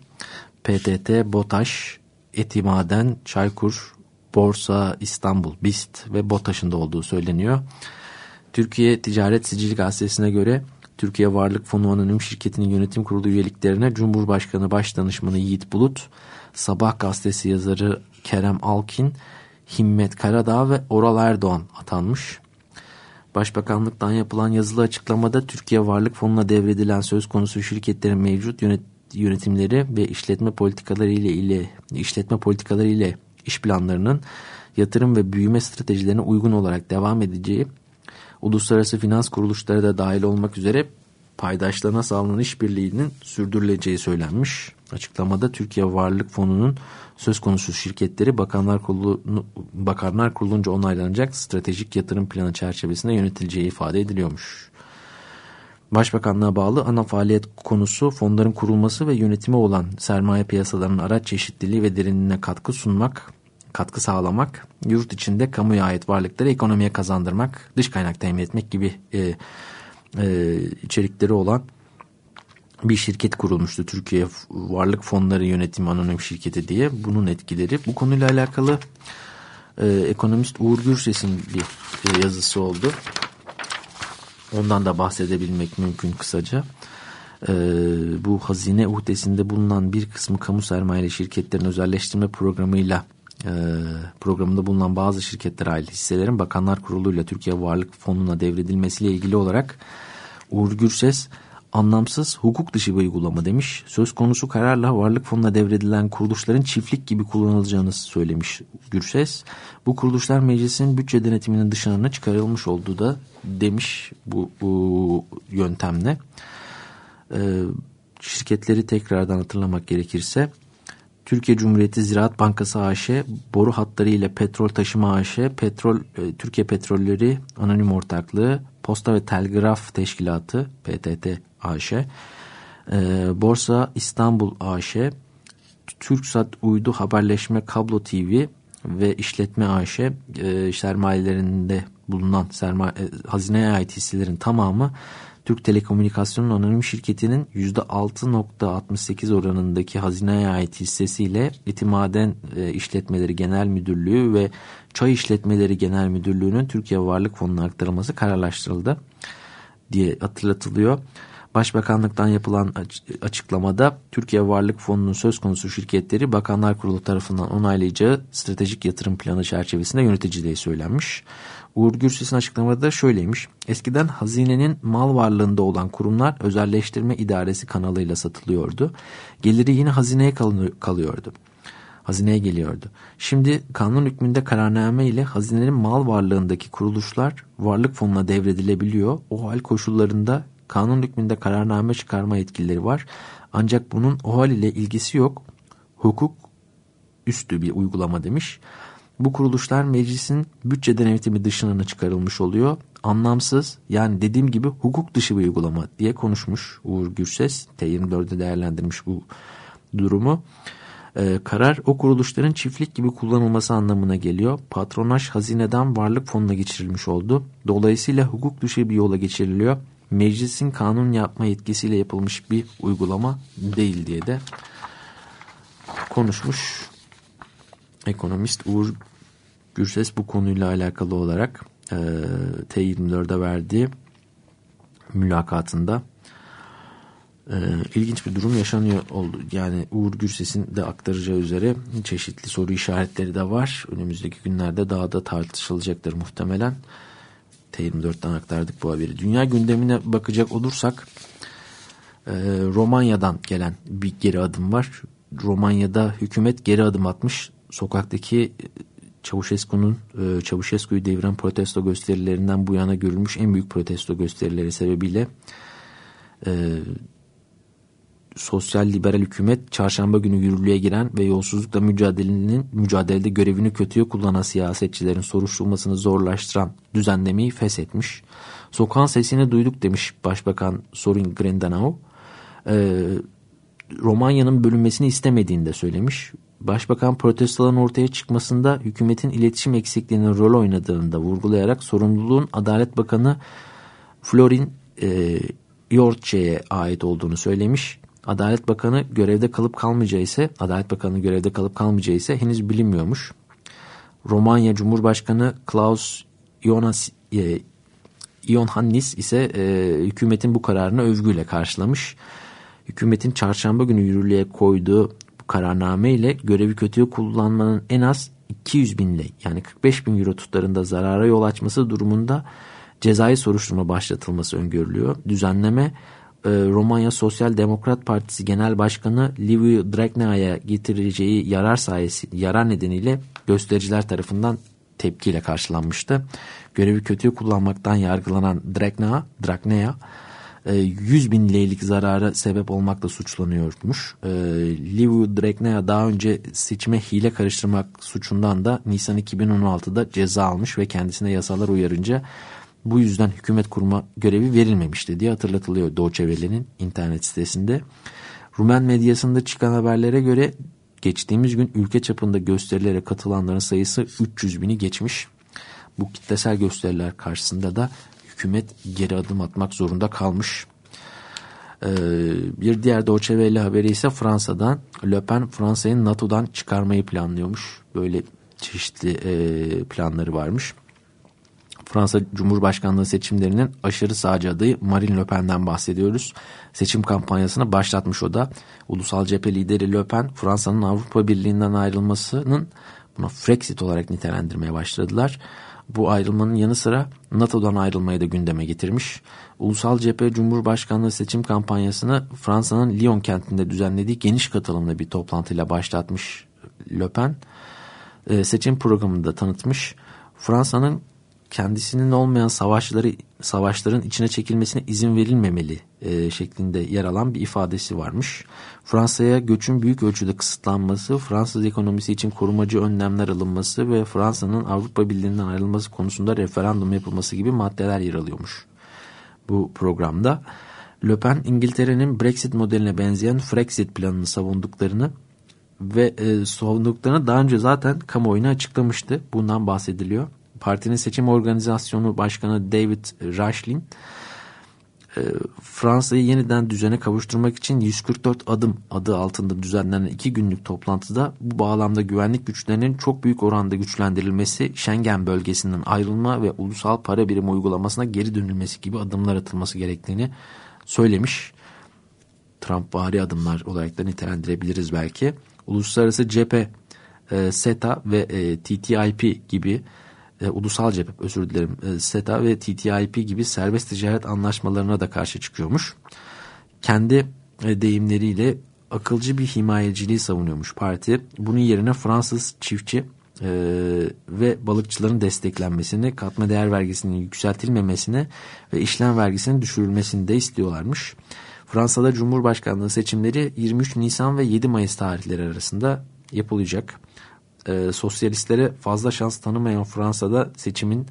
PTT, BOTAŞ, Etimaden, Çaykur, Borsa İstanbul, BIST ve BOTAŞ'ın da olduğu söyleniyor. Türkiye Ticaret Sicil Gazetesi'ne göre Türkiye Varlık Fonu Anonim Şirketi'nin yönetim kurulu üyeliklerine Cumhurbaşkanı Başdanışmanı Yiğit Bulut, Sabah Gazetesi yazarı Kerem Alkin, Himmet Karadağ ve Oral Erdoğan atanmış. Başbakanlıktan yapılan yazılı açıklamada Türkiye Varlık Fonu'na devredilen söz konusu şirketlerin mevcut yönet yönetimleri ve işletme politikaları ile ile işletme politikaları ile iş planlarının yatırım ve büyüme stratejilerine uygun olarak devam edeceği, uluslararası finans kuruluşları da dahil olmak üzere paydaşlarına sağlanan işbirliğinin sürdürüleceği söylenmiş. Açıklamada Türkiye Varlık Fonu'nun söz konusu şirketleri Bakanlar Kurulu Bakanlar Kurulunca onaylanacak stratejik yatırım planı çerçevesinde yönetileceği ifade ediliyormuş. Başbakanlığa bağlı ana faaliyet konusu fonların kurulması ve yönetimi olan sermaye piyasalarının araç çeşitliliği ve derinliğine katkı sunmak, katkı sağlamak, yurt içinde kamuya ait varlıkları ekonomiye kazandırmak, dış kaynak temin etmek gibi e, e, içerikleri olan bir şirket kurulmuştu. Türkiye Varlık Fonları Yönetimi Anonim Şirketi diye. Bunun etkileri. Bu konuyla alakalı e, ekonomist Uğur Gürses'in bir e, yazısı oldu. Ondan da bahsedebilmek mümkün kısaca. Ee, bu hazine uhdesinde bulunan bir kısmı kamu sermayeli şirketlerin özelleştirme programıyla e, programında bulunan bazı şirketlere ait hisselerin Bakanlar Kurulu ile Türkiye Varlık Fonu'na devredilmesiyle ilgili olarak Uğur Gürses anlamsız hukuk dışı bir uygulama demiş. Söz konusu kararla varlık fonuna devredilen kuruluşların çiftlik gibi kullanılacağını söylemiş Gürses. Bu kuruluşlar meclisin bütçe denetiminin dışına çıkarılmış olduğu da demiş bu, bu yöntemle. Ee, şirketleri tekrardan hatırlamak gerekirse Türkiye Cumhuriyeti Ziraat Bankası AŞ, boru hatları ile petrol taşıma AŞ, petrol e, Türkiye Petrolleri Anonim Ortaklığı, Posta ve Telgraf Teşkilatı PTT AŞ, e, Borsa İstanbul AŞ, Türksat Uydu Haberleşme Kablo TV ve İşletme AŞ e, sermayelerinde bulunan sermaye, hazineye ait hisselerin tamamı Türk Telekomünikasyon Anonim Şirketi'nin %6.68 oranındaki hazineye ait hissesiyle İtimaden e, İşletmeleri Genel Müdürlüğü ve Çay İşletmeleri Genel Müdürlüğü'nün Türkiye Varlık Fonu'na aktarılması kararlaştırıldı diye hatırlatılıyor. Başbakanlıktan yapılan açıklamada Türkiye Varlık Fonu'nun söz konusu şirketleri Bakanlar Kurulu tarafından onaylayacağı stratejik yatırım planı çerçevesinde yöneticiliği söylenmiş. Uğur Gürses'in açıklamada da şöyleymiş. Eskiden hazinenin mal varlığında olan kurumlar özelleştirme idaresi kanalıyla satılıyordu. Geliri yine hazineye kalıyordu. Hazineye geliyordu. Şimdi kanun hükmünde kararname ile hazinenin mal varlığındaki kuruluşlar varlık fonuna devredilebiliyor. O hal koşullarında kanun hükmünde kararname çıkarma yetkileri var. Ancak bunun o hal ile ilgisi yok. Hukuk üstü bir uygulama demiş. Bu kuruluşlar meclisin bütçe denetimi dışına çıkarılmış oluyor. Anlamsız yani dediğim gibi hukuk dışı bir uygulama diye konuşmuş Uğur Gürses. T24'de değerlendirmiş bu durumu. Ee, karar o kuruluşların çiftlik gibi kullanılması anlamına geliyor. Patronaj hazineden varlık fonuna geçirilmiş oldu. Dolayısıyla hukuk dışı bir yola geçiriliyor. Meclisin kanun yapma yetkisiyle yapılmış bir uygulama değil diye de konuşmuş. Ekonomist Uğur Gürses bu konuyla alakalı olarak e, T24'e verdiği mülakatında e, ilginç bir durum yaşanıyor oldu. Yani Uğur Gürses'in de aktaracağı üzere çeşitli soru işaretleri de var. Önümüzdeki günlerde daha da tartışılacaktır muhtemelen. T24'ten aktardık bu haberi. Dünya gündemine bakacak olursak e, Romanya'dan gelen bir geri adım var. Romanya'da hükümet geri adım atmış. Sokaktaki Çavuşesku'nun e, Çavuşesku'yu deviren protesto gösterilerinden bu yana görülmüş en büyük protesto gösterileri sebebiyle e, sosyal liberal hükümet çarşamba günü yürürlüğe giren ve yolsuzlukla mücadelenin mücadelede görevini kötüye kullanan siyasetçilerin soruşturmasını zorlaştıran düzenlemeyi feshetmiş. Sokağın sesini duyduk demiş Başbakan Sorin Grindenau. Ee, Romanya'nın bölünmesini istemediğini de söylemiş. Başbakan protestoların ortaya çıkmasında hükümetin iletişim eksikliğinin rol oynadığını da vurgulayarak sorumluluğun Adalet Bakanı Florin e, Yorce'ye ait olduğunu söylemiş. Adalet Bakanı görevde kalıp kalmayacağı ise Adalet Bakanı görevde kalıp kalmayacağı ise henüz bilinmiyormuş. Romanya Cumhurbaşkanı Klaus Ionas, e, Ionhannis ise e, hükümetin bu kararını övgüyle karşılamış. Hükümetin çarşamba günü yürürlüğe koyduğu bu kararname ile görevi kötüye kullanmanın en az 200 bin lei yani 45 bin euro tutarında zarara yol açması durumunda cezai soruşturma başlatılması öngörülüyor. Düzenleme e, Romanya Sosyal Demokrat Partisi Genel Başkanı Liviu Dragnea'ya getireceği yarar sayesi yarar nedeniyle göstericiler tarafından tepkiyle karşılanmıştı. Görevi kötüye kullanmaktan yargılanan Dragnea, Dragnea 100 e, bin leylik zarara sebep olmakla suçlanıyormuş. E, Liviu Dragnea daha önce seçime hile karıştırmak suçundan da Nisan 2016'da ceza almış ve kendisine yasalar uyarınca bu yüzden hükümet kurma görevi verilmemişti diye hatırlatılıyor Doğçeveli'nin internet sitesinde. Rumen medyasında çıkan haberlere göre geçtiğimiz gün ülke çapında gösterilere katılanların sayısı 300 bini geçmiş. Bu kitlesel gösteriler karşısında da hükümet geri adım atmak zorunda kalmış. Ee, bir diğer Doğçeveli haberi ise Fransa'dan. Le Pen Fransa'yı NATO'dan çıkarmayı planlıyormuş. Böyle çeşitli e, planları varmış. Fransa Cumhurbaşkanlığı seçimlerinin aşırı sağcı adayı Marine Le Pen'den bahsediyoruz. Seçim kampanyasını başlatmış o da. Ulusal cephe lideri Le Pen Fransa'nın Avrupa Birliği'nden ayrılmasının buna Frexit olarak nitelendirmeye başladılar. Bu ayrılmanın yanı sıra NATO'dan ayrılmayı da gündeme getirmiş. Ulusal Cephe Cumhurbaşkanlığı seçim kampanyasını Fransa'nın Lyon kentinde düzenlediği geniş katılımlı bir toplantıyla başlatmış Le Pen. Ee, seçim programını da tanıtmış. Fransa'nın kendisinin olmayan savaşları savaşların içine çekilmesine izin verilmemeli e, şeklinde yer alan bir ifadesi varmış. Fransa'ya göçün büyük ölçüde kısıtlanması, Fransız ekonomisi için korumacı önlemler alınması ve Fransa'nın Avrupa Birliği'nden ayrılması konusunda referandum yapılması gibi maddeler yer alıyormuş bu programda. Le Pen İngiltere'nin Brexit modeline benzeyen Frexit planını savunduklarını ve e, savunduklarını daha önce zaten kamuoyuna açıklamıştı. Bundan bahsediliyor partinin seçim organizasyonu başkanı David Rashlin e, Fransa'yı yeniden düzene kavuşturmak için 144 adım adı altında düzenlenen iki günlük toplantıda bu bağlamda güvenlik güçlerinin çok büyük oranda güçlendirilmesi, Schengen bölgesinden ayrılma ve ulusal para birimi uygulamasına geri dönülmesi gibi adımlar atılması gerektiğini söylemiş. Trump vari adımlar olarak da nitelendirebiliriz belki. Uluslararası cephe, e, SETA ve e, TTIP gibi e, ulusal cephe özür dilerim e, SETA ve TTIP gibi serbest ticaret anlaşmalarına da karşı çıkıyormuş. Kendi e, deyimleriyle akılcı bir himayeciliği savunuyormuş parti. Bunun yerine Fransız çiftçi e, ve balıkçıların desteklenmesini, katma değer vergisinin yükseltilmemesini ve işlem vergisinin düşürülmesini de istiyorlarmış. Fransa'da Cumhurbaşkanlığı seçimleri 23 Nisan ve 7 Mayıs tarihleri arasında yapılacak. E, sosyalistlere fazla şans tanımayan Fransa'da seçimin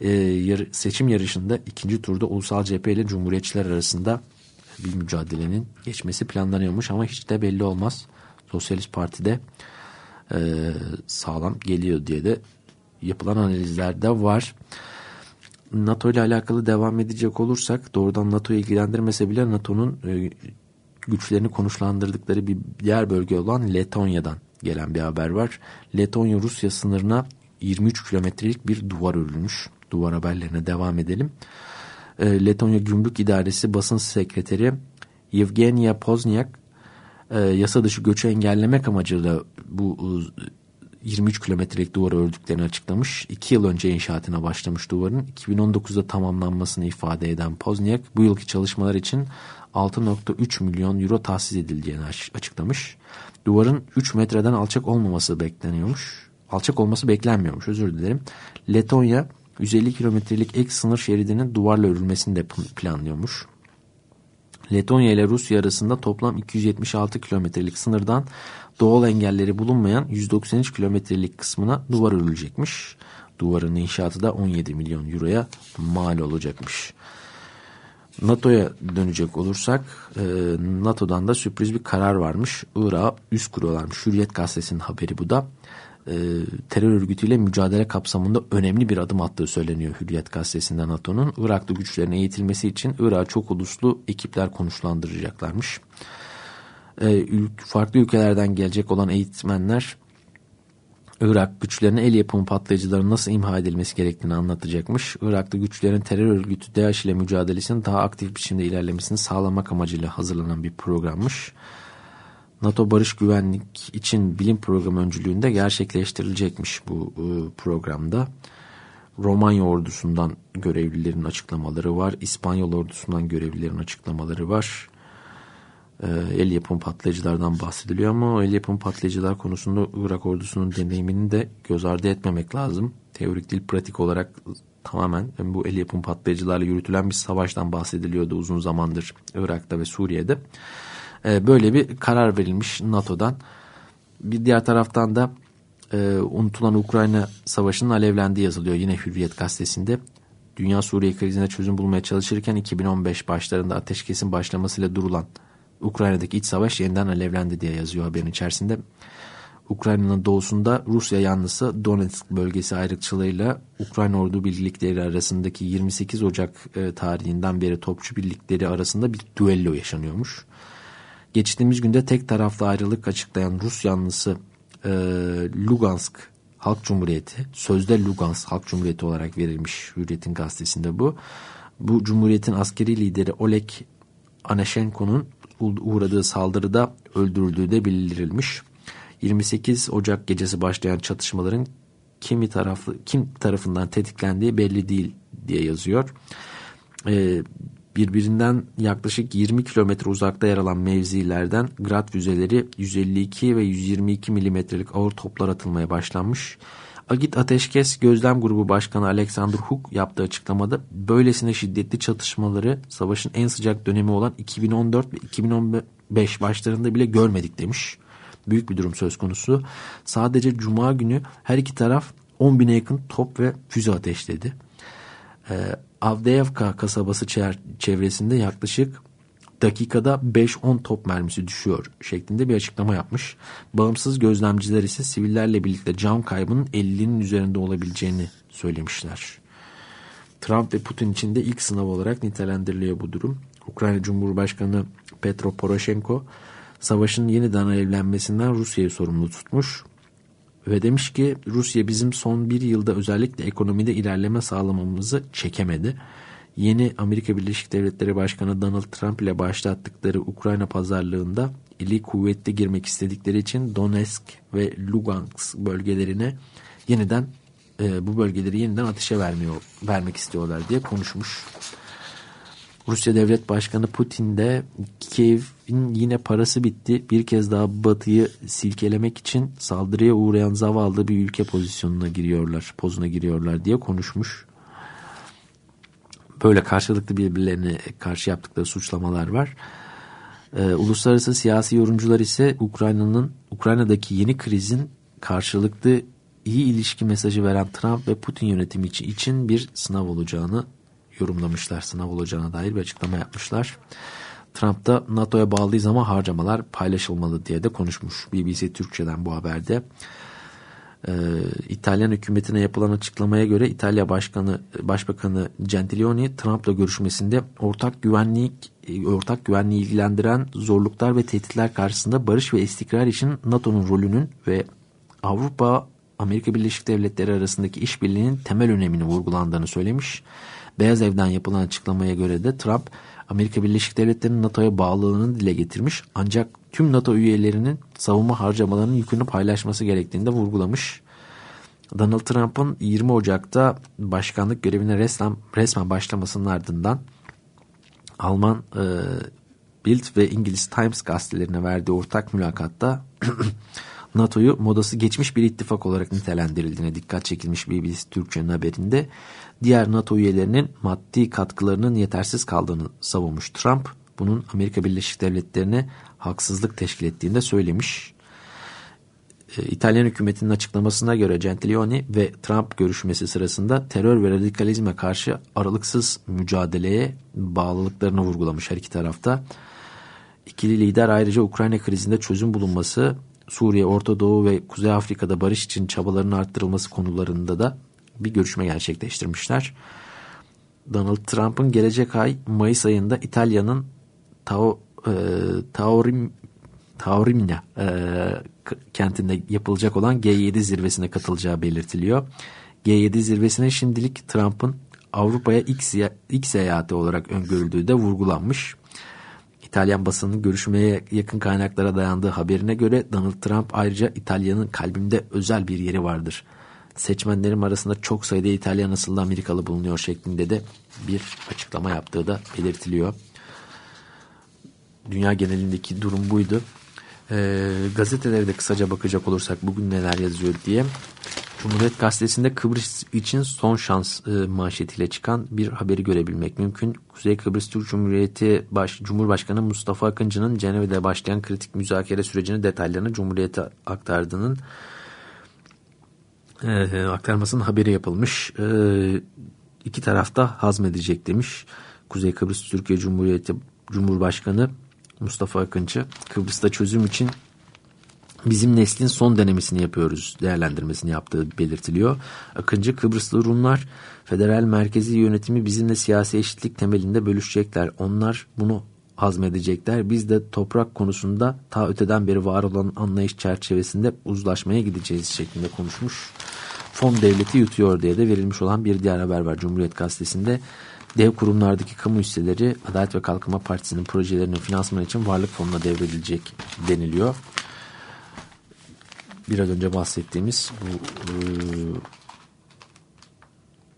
e, yar, seçim yarışında ikinci turda Ulusal Cephe ile Cumhuriyetçiler arasında bir mücadelenin geçmesi planlanıyormuş ama hiç de belli olmaz. Sosyalist Parti'de e, sağlam geliyor diye de yapılan analizlerde var. NATO ile alakalı devam edecek olursak doğrudan NATO'yu ilgilendirmese bile NATO'nun e, güçlerini konuşlandırdıkları bir diğer bölge olan Letonya'dan gelen bir haber var. Letonya Rusya sınırına 23 kilometrelik bir duvar örülmüş. Duvar haberlerine devam edelim. E, Letonya Gümrük İdaresi basın sekreteri Yevgenia Pozniak e, yasa dışı göçü engellemek amacıyla bu 23 kilometrelik duvarı ördüklerini açıklamış. 2 yıl önce inşaatına başlamış duvarın 2019'da tamamlanmasını ifade eden Pozniak bu yılki çalışmalar için 6.3 milyon euro tahsis edileceğini açıklamış. Duvarın 3 metreden alçak olmaması bekleniyormuş. Alçak olması beklenmiyormuş özür dilerim. Letonya 150 kilometrelik ek sınır şeridinin duvarla örülmesini de planlıyormuş. Letonya ile Rusya arasında toplam 276 kilometrelik sınırdan doğal engelleri bulunmayan 193 kilometrelik kısmına duvar örülecekmiş. Duvarın inşaatı da 17 milyon euroya mal olacakmış. NATO'ya dönecek olursak e, NATO'dan da sürpriz bir karar varmış. Irak'a üst kuruyorlarmış. Hürriyet gazetesinin haberi bu da. E, terör örgütüyle mücadele kapsamında önemli bir adım attığı söyleniyor Hürriyet gazetesinden NATO'nun. Irak'ta güçlerin eğitilmesi için Irak'a çok uluslu ekipler konuşlandıracaklarmış. E, farklı ülkelerden gelecek olan eğitmenler Irak güçlerine el yapımı patlayıcıların nasıl imha edilmesi gerektiğini anlatacakmış. Irak'ta güçlerin terör örgütü DAEŞ ile mücadelesinin daha aktif biçimde ilerlemesini sağlamak amacıyla hazırlanan bir programmış. NATO Barış Güvenlik için bilim programı öncülüğünde gerçekleştirilecekmiş bu e, programda. Romanya ordusundan görevlilerin açıklamaları var. İspanyol ordusundan görevlilerin açıklamaları var el yapım patlayıcılardan bahsediliyor ama el yapım patlayıcılar konusunda Irak ordusunun deneyimini de göz ardı etmemek lazım. Teorik değil pratik olarak tamamen bu el yapım patlayıcılarla yürütülen bir savaştan bahsediliyordu uzun zamandır Irak'ta ve Suriye'de. E, böyle bir karar verilmiş NATO'dan. Bir diğer taraftan da e, unutulan Ukrayna savaşının alevlendiği yazılıyor yine Hürriyet gazetesinde. Dünya Suriye krizine çözüm bulmaya çalışırken 2015 başlarında ateşkesin başlamasıyla durulan Ukrayna'daki iç savaş yeniden alevlendi diye yazıyor haberin içerisinde. Ukrayna'nın doğusunda Rusya yanlısı Donetsk bölgesi ayrıkçılığıyla Ukrayna ordu birlikleri arasındaki 28 Ocak e, tarihinden beri topçu birlikleri arasında bir düello yaşanıyormuş. Geçtiğimiz günde tek taraflı ayrılık açıklayan Rus yanlısı e, Lugansk Halk Cumhuriyeti, sözde Lugansk Halk Cumhuriyeti olarak verilmiş Hürriyet'in gazetesinde bu. Bu cumhuriyetin askeri lideri Oleg Anashenko'nun uğradığı saldırıda öldürüldüğü de bildirilmiş. 28 Ocak gecesi başlayan çatışmaların kimi taraflı kim tarafından tetiklendiği belli değil diye yazıyor. Ee, birbirinden yaklaşık 20 kilometre uzakta yer alan mevzilerden grad füzeleri 152 ve 122 milimetrelik ağır toplar atılmaya başlanmış. Agit Ateşkes Gözlem Grubu Başkanı Alexander Hook yaptığı açıklamada böylesine şiddetli çatışmaları savaşın en sıcak dönemi olan 2014 ve 2015 başlarında bile görmedik demiş. Büyük bir durum söz konusu. Sadece Cuma günü her iki taraf 10 bine yakın top ve füze ateşledi. Ee, Avdeyevka kasabası çevresinde yaklaşık dakikada 5-10 top mermisi düşüyor şeklinde bir açıklama yapmış. Bağımsız gözlemciler ise sivillerle birlikte can kaybının 50'nin üzerinde olabileceğini söylemişler. Trump ve Putin için de ilk sınav olarak nitelendiriliyor bu durum. Ukrayna Cumhurbaşkanı Petro Poroshenko savaşın yeniden alevlenmesinden Rusya'yı sorumlu tutmuş ve demiş ki Rusya bizim son bir yılda özellikle ekonomide ilerleme sağlamamızı çekemedi yeni Amerika Birleşik Devletleri Başkanı Donald Trump ile başlattıkları Ukrayna pazarlığında eli kuvvetli girmek istedikleri için Donetsk ve Lugansk bölgelerine yeniden e, bu bölgeleri yeniden ateşe vermiyor, vermek istiyorlar diye konuşmuş. Rusya Devlet Başkanı Putin de Kiev'in yine parası bitti. Bir kez daha Batı'yı silkelemek için saldırıya uğrayan zavallı bir ülke pozisyonuna giriyorlar, pozuna giriyorlar diye konuşmuş böyle karşılıklı birbirlerine karşı yaptıkları suçlamalar var. Ee, uluslararası siyasi yorumcular ise Ukrayna'nın Ukrayna'daki yeni krizin karşılıklı iyi ilişki mesajı veren Trump ve Putin yönetimi için bir sınav olacağını yorumlamışlar. Sınav olacağına dair bir açıklama yapmışlar. Trump da NATO'ya bağlıyız ama harcamalar paylaşılmalı diye de konuşmuş. BBC Türkçe'den bu haberde. Ee, İtalyan hükümetine yapılan açıklamaya göre İtalya Başkanı Başbakanı Gentiloni Trump'la görüşmesinde ortak güvenlik ortak güvenliği ilgilendiren zorluklar ve tehditler karşısında barış ve istikrar için NATO'nun rolünün ve Avrupa Amerika Birleşik Devletleri arasındaki işbirliğinin temel önemini vurgulandığını söylemiş. Beyaz Ev'den yapılan açıklamaya göre de Trump Amerika Birleşik Devletleri'nin NATO'ya bağlılığını dile getirmiş ancak tüm NATO üyelerinin savunma harcamalarının yükünü paylaşması gerektiğini de vurgulamış. Donald Trump'ın 20 Ocak'ta başkanlık görevine resmen, resmen başlamasının ardından Alman e, Bild ve İngiliz Times gazetelerine verdiği ortak mülakatta NATO'yu modası geçmiş bir ittifak olarak nitelendirildiğine dikkat çekilmiş BBC Türkçe'nin haberinde diğer NATO üyelerinin maddi katkılarının yetersiz kaldığını savunmuş Trump. Bunun Amerika Birleşik Devletleri'ne haksızlık teşkil ettiğini de söylemiş. E, İtalyan hükümetinin açıklamasına göre Gentiloni ve Trump görüşmesi sırasında terör ve radikalizme karşı aralıksız mücadeleye bağlılıklarını vurgulamış her iki tarafta. İkili lider ayrıca Ukrayna krizinde çözüm bulunması, Suriye, Orta Doğu ve Kuzey Afrika'da barış için çabaların arttırılması konularında da bir görüşme gerçekleştirmişler. Donald Trump'ın gelecek ay Mayıs ayında İtalya'nın Tao, e, Taorim, Taorimina e, kentinde yapılacak olan G7 zirvesine katılacağı belirtiliyor. G7 zirvesine şimdilik Trump'ın Avrupa'ya ilk seyahati olarak öngörüldüğü de vurgulanmış. İtalyan basının görüşmeye yakın kaynaklara dayandığı haberine göre Donald Trump ayrıca İtalya'nın kalbimde özel bir yeri vardır. Seçmenlerim arasında çok sayıda İtalyan asıllı Amerikalı bulunuyor şeklinde de bir açıklama yaptığı da belirtiliyor. Dünya genelindeki durum buydu. E, gazetelere de kısaca bakacak olursak bugün neler yazıyor diye. Cumhuriyet Gazetesi'nde Kıbrıs için son şans e, manşetiyle çıkan bir haberi görebilmek mümkün. Kuzey Kıbrıs Türk Cumhuriyeti Baş, Cumhurbaşkanı Mustafa Akıncı'nın Cenevre'de başlayan kritik müzakere sürecinin detaylarını Cumhuriyet'e aktardığının e, aktarmasının haberi yapılmış. E, iki tarafta hazmedecek demiş. Kuzey Kıbrıs Türkiye Cumhuriyeti Cumhurbaşkanı Mustafa Akıncı Kıbrıs'ta çözüm için bizim neslin son denemesini yapıyoruz değerlendirmesini yaptığı belirtiliyor. Akıncı Kıbrıslı Rumlar federal merkezi yönetimi bizimle siyasi eşitlik temelinde bölüşecekler. Onlar bunu hazmedecekler. Biz de toprak konusunda ta öteden beri var olan anlayış çerçevesinde uzlaşmaya gideceğiz şeklinde konuşmuş. Fon devleti yutuyor diye de verilmiş olan bir diğer haber var Cumhuriyet Gazetesi'nde. Dev kurumlardaki kamu hisseleri Adalet ve Kalkınma Partisi'nin projelerinin finansmanı için varlık fonuna devredilecek deniliyor. Biraz önce bahsettiğimiz bu e,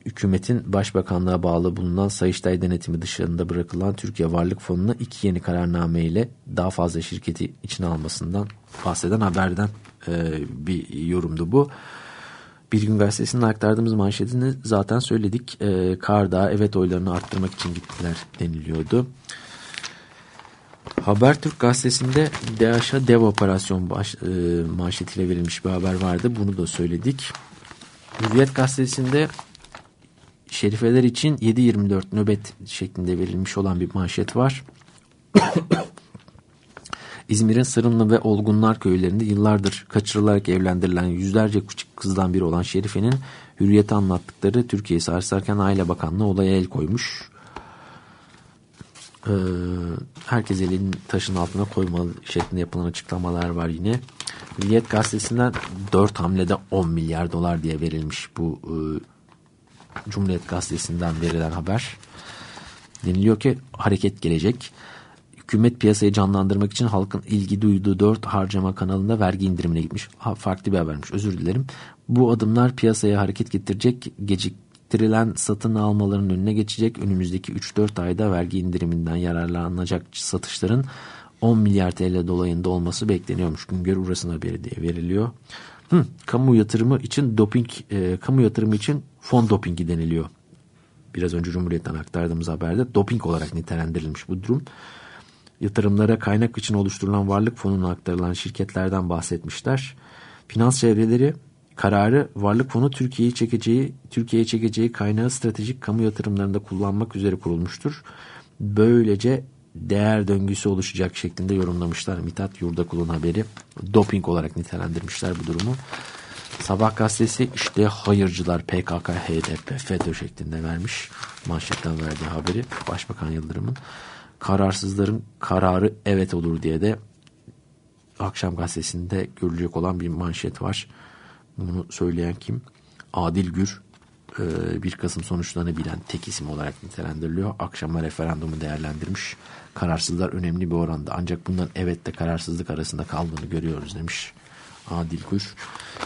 hükümetin başbakanlığa bağlı bulunan Sayıştay denetimi dışında bırakılan Türkiye Varlık Fonu'na iki yeni kararname ile daha fazla şirketi içine almasından bahseden haberden e, bir yorumdu bu. Bir gün gazetesinde aktardığımız manşetini zaten söyledik. E, Kardağ evet oylarını arttırmak için gittiler deniliyordu. Habertürk gazetesinde DAEŞ'a dev operasyon baş, e, manşetiyle verilmiş bir haber vardı. Bunu da söyledik. Hürriyet gazetesinde şerifeler için 7-24 nöbet şeklinde verilmiş olan bir manşet var. İzmir'in Sırımlı ve Olgunlar köylerinde yıllardır kaçırılarak evlendirilen yüzlerce küçük kızdan biri olan Şerife'nin hürriyete anlattıkları Türkiye'yi sarsarken Aile Bakanlığı olaya el koymuş. Ee, herkes elini taşın altına koymalı şeklinde yapılan açıklamalar var yine. Hürriyet gazetesinden 4 hamlede 10 milyar dolar diye verilmiş bu e, Cumhuriyet gazetesinden verilen haber. Deniliyor ki hareket gelecek. Hükümet piyasayı canlandırmak için halkın ilgi duyduğu dört harcama kanalında vergi indirimine gitmiş. Ha, farklı bir habermiş özür dilerim. Bu adımlar piyasaya hareket getirecek geciktirilen satın almaların önüne geçecek. Önümüzdeki 3-4 ayda vergi indiriminden yararlanacak satışların 10 milyar TL dolayında olması bekleniyormuş. Güngör Uras'ın haberi diye veriliyor. Hı, kamu yatırımı için doping, e, kamu yatırımı için fon dopingi deniliyor. Biraz önce Cumhuriyet'ten aktardığımız haberde doping olarak nitelendirilmiş bu durum yatırımlara kaynak için oluşturulan varlık fonuna aktarılan şirketlerden bahsetmişler. Finans çevreleri kararı Varlık Fonu Türkiye'yi çekeceği Türkiye'ye çekeceği kaynağı stratejik kamu yatırımlarında kullanmak üzere kurulmuştur. Böylece değer döngüsü oluşacak şeklinde yorumlamışlar. Mithat Yurdakul'un haberi doping olarak nitelendirmişler bu durumu. Sabah gazetesi işte hayırcılar PKK, HDP, FETÖ şeklinde vermiş. Manşetten verdiği haberi Başbakan Yıldırım'ın kararsızların kararı evet olur diye de akşam gazetesinde görülecek olan bir manşet var. Bunu söyleyen kim? Adil Gür. 1 Kasım sonuçlarını bilen tek isim olarak nitelendiriliyor. Akşama referandumu değerlendirmiş. Kararsızlar önemli bir oranda. Ancak bunların evet de kararsızlık arasında kaldığını görüyoruz demiş Adil Gür.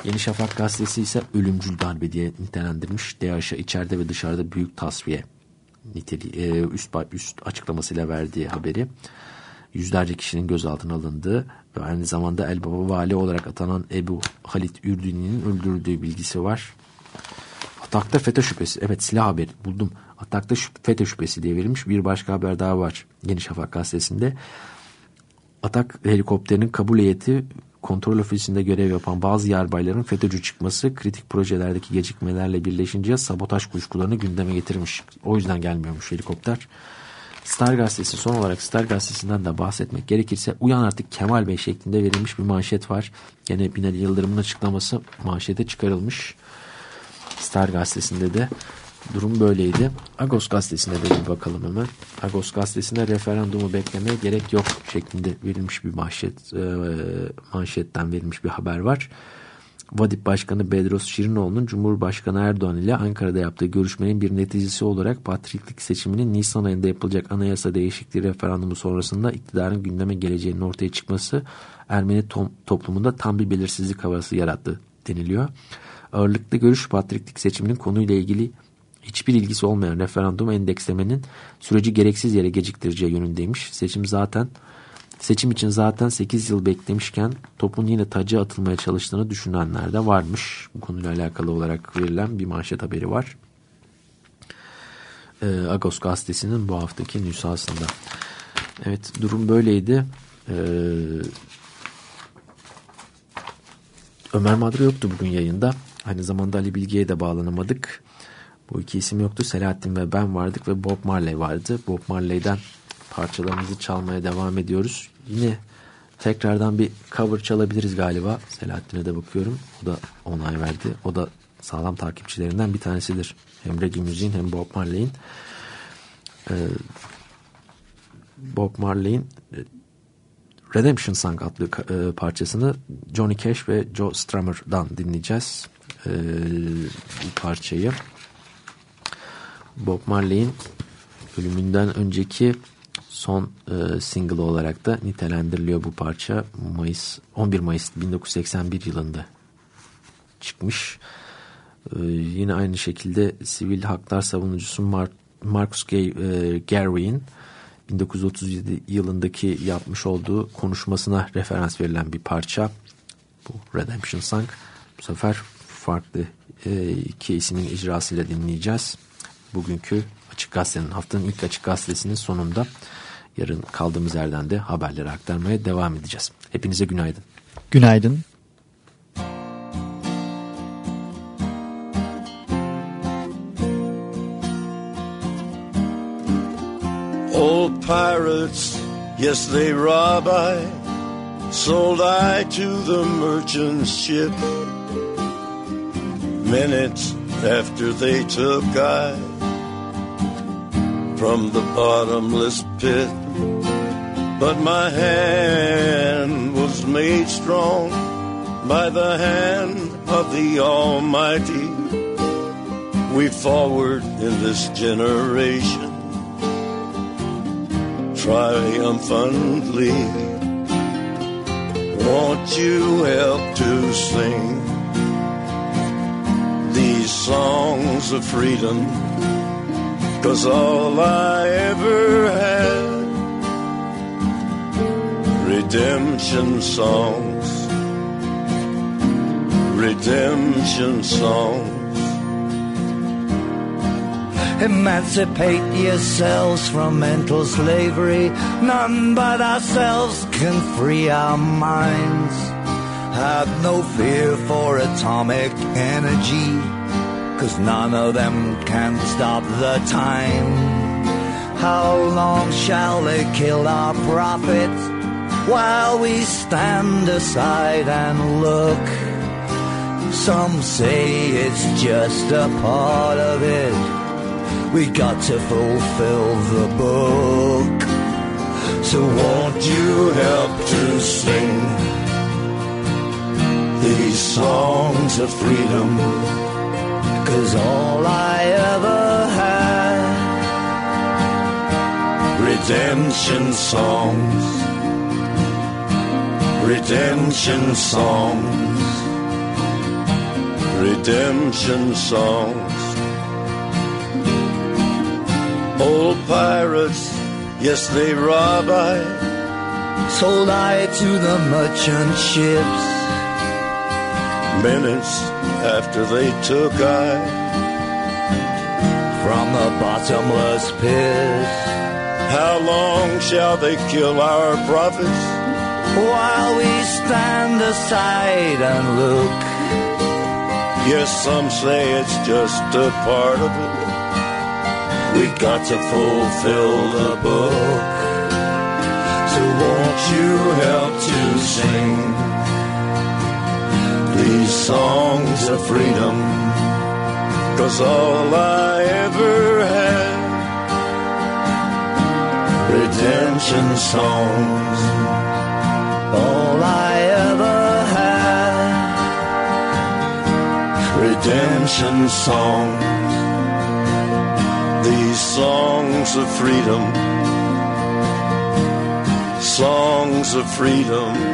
Yeni Şafak gazetesi ise ölümcül darbe diye nitelendirmiş. DAEŞ'e içeride ve dışarıda büyük tasfiye niteliği, üst, üst açıklamasıyla verdiği haberi yüzlerce kişinin gözaltına alındığı ve aynı zamanda Elbaba vali olarak atanan Ebu Halit Ürdün'ün öldürüldüğü bilgisi var. Atakta FETÖ şüphesi. Evet silah haberi buldum. Atakta FETÖ şüphesi diye verilmiş. Bir başka haber daha var. Yeni Şafak gazetesinde. Atak helikopterinin kabul heyeti kontrol ofisinde görev yapan bazı yarbayların FETÖ'cü çıkması kritik projelerdeki gecikmelerle birleşince sabotaj kuşkularını gündeme getirmiş. O yüzden gelmiyormuş helikopter. Star Gazetesi son olarak Star Gazetesi'nden de bahsetmek gerekirse Uyan artık Kemal Bey şeklinde verilmiş bir manşet var. Gene Binali Yıldırım'ın açıklaması manşete çıkarılmış. Star Gazetesi'nde de durum böyleydi. Agos Gazetesi'ne de bir bakalım hemen. Agos Gazetesi'nde referandumu beklemeye gerek yok şeklinde verilmiş bir manşet, e, manşetten verilmiş bir haber var. Vadip Başkanı Bedros Şirinoğlu'nun Cumhurbaşkanı Erdoğan ile Ankara'da yaptığı görüşmenin bir neticesi olarak patriklik seçiminin Nisan ayında yapılacak anayasa değişikliği referandumu sonrasında iktidarın gündeme geleceğinin ortaya çıkması Ermeni toplumunda tam bir belirsizlik havası yarattı deniliyor. Ağırlıklı görüş patriklik seçiminin konuyla ilgili hiçbir ilgisi olmayan referandum endekslemenin süreci gereksiz yere geciktireceği yönündeymiş. Seçim zaten Seçim için zaten 8 yıl beklemişken topun yine tacı atılmaya çalıştığını düşünenler de varmış. Bu konuyla alakalı olarak verilen bir manşet haberi var. Ee, Agos gazetesinin bu haftaki nüshasında. Evet durum böyleydi. Ee, Ömer Madra yoktu bugün yayında. Aynı zamanda Ali Bilge'ye de bağlanamadık. Bu iki isim yoktu. Selahattin ve ben vardık ve Bob Marley vardı. Bob Marley'den parçalarımızı çalmaya devam ediyoruz. Yine tekrardan bir cover çalabiliriz galiba. Selahattin'e de bakıyorum. O da onay verdi. O da sağlam takipçilerinden bir tanesidir. Hem reggae müziğin hem Bob Marley'in. Ee, Bob Marley'in e, Redemption Song adlı e, parçasını Johnny Cash ve Joe Strummer'dan dinleyeceğiz. E, bu parçayı. Bob Marley'in ölümünden önceki son e, single olarak da nitelendiriliyor bu parça. Mayıs 11 Mayıs 1981 yılında çıkmış. E, yine aynı şekilde sivil haklar savunucusu Mar Marcus Gay, e, Garvey'in 1937 yılındaki yapmış olduğu konuşmasına referans verilen bir parça. Bu Redemption Song. Bu sefer farklı e, iki ismin icrasıyla dinleyeceğiz. Bugünkü Açık Gazete'nin haftanın ilk Açık Gazetesi'nin sonunda Yarın kaldığımız yerden de haberleri aktarmaya devam edeceğiz. Hepinize günaydın. Günaydın. Old pirates, yes they rob I, sold I to the merchant ship. Minutes after they took I from the bottomless pit. But my hand was made strong by the hand of the Almighty. We forward in this generation triumphantly. Won't you help to sing these songs of freedom? Cause all I ever had redemption songs, redemption songs. Emancipate yourselves from mental slavery. None but ourselves can free our minds. have no fear for atomic energy, cause none of them can stop the time. How long shall they kill our prophets while we stand aside and look? Some say it's just a part of it. We got to fulfill the book. So won't you help to sing these songs of freedom? Cause all I ever had redemption songs, redemption songs, redemption songs. Old pirates, yes, they rob I. Sold I to the merchant ships. Minutes after they took I from the bottomless pit. How long shall they kill our prophets? While we stand aside and look. Yes, some say it's just a part of it. We got to fulfill the book. So won't you help to sing songs of freedom? Cause all I ever had redemption songs. All I ever had redemption songs these songs of freedom, songs of freedom.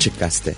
Açık Gazete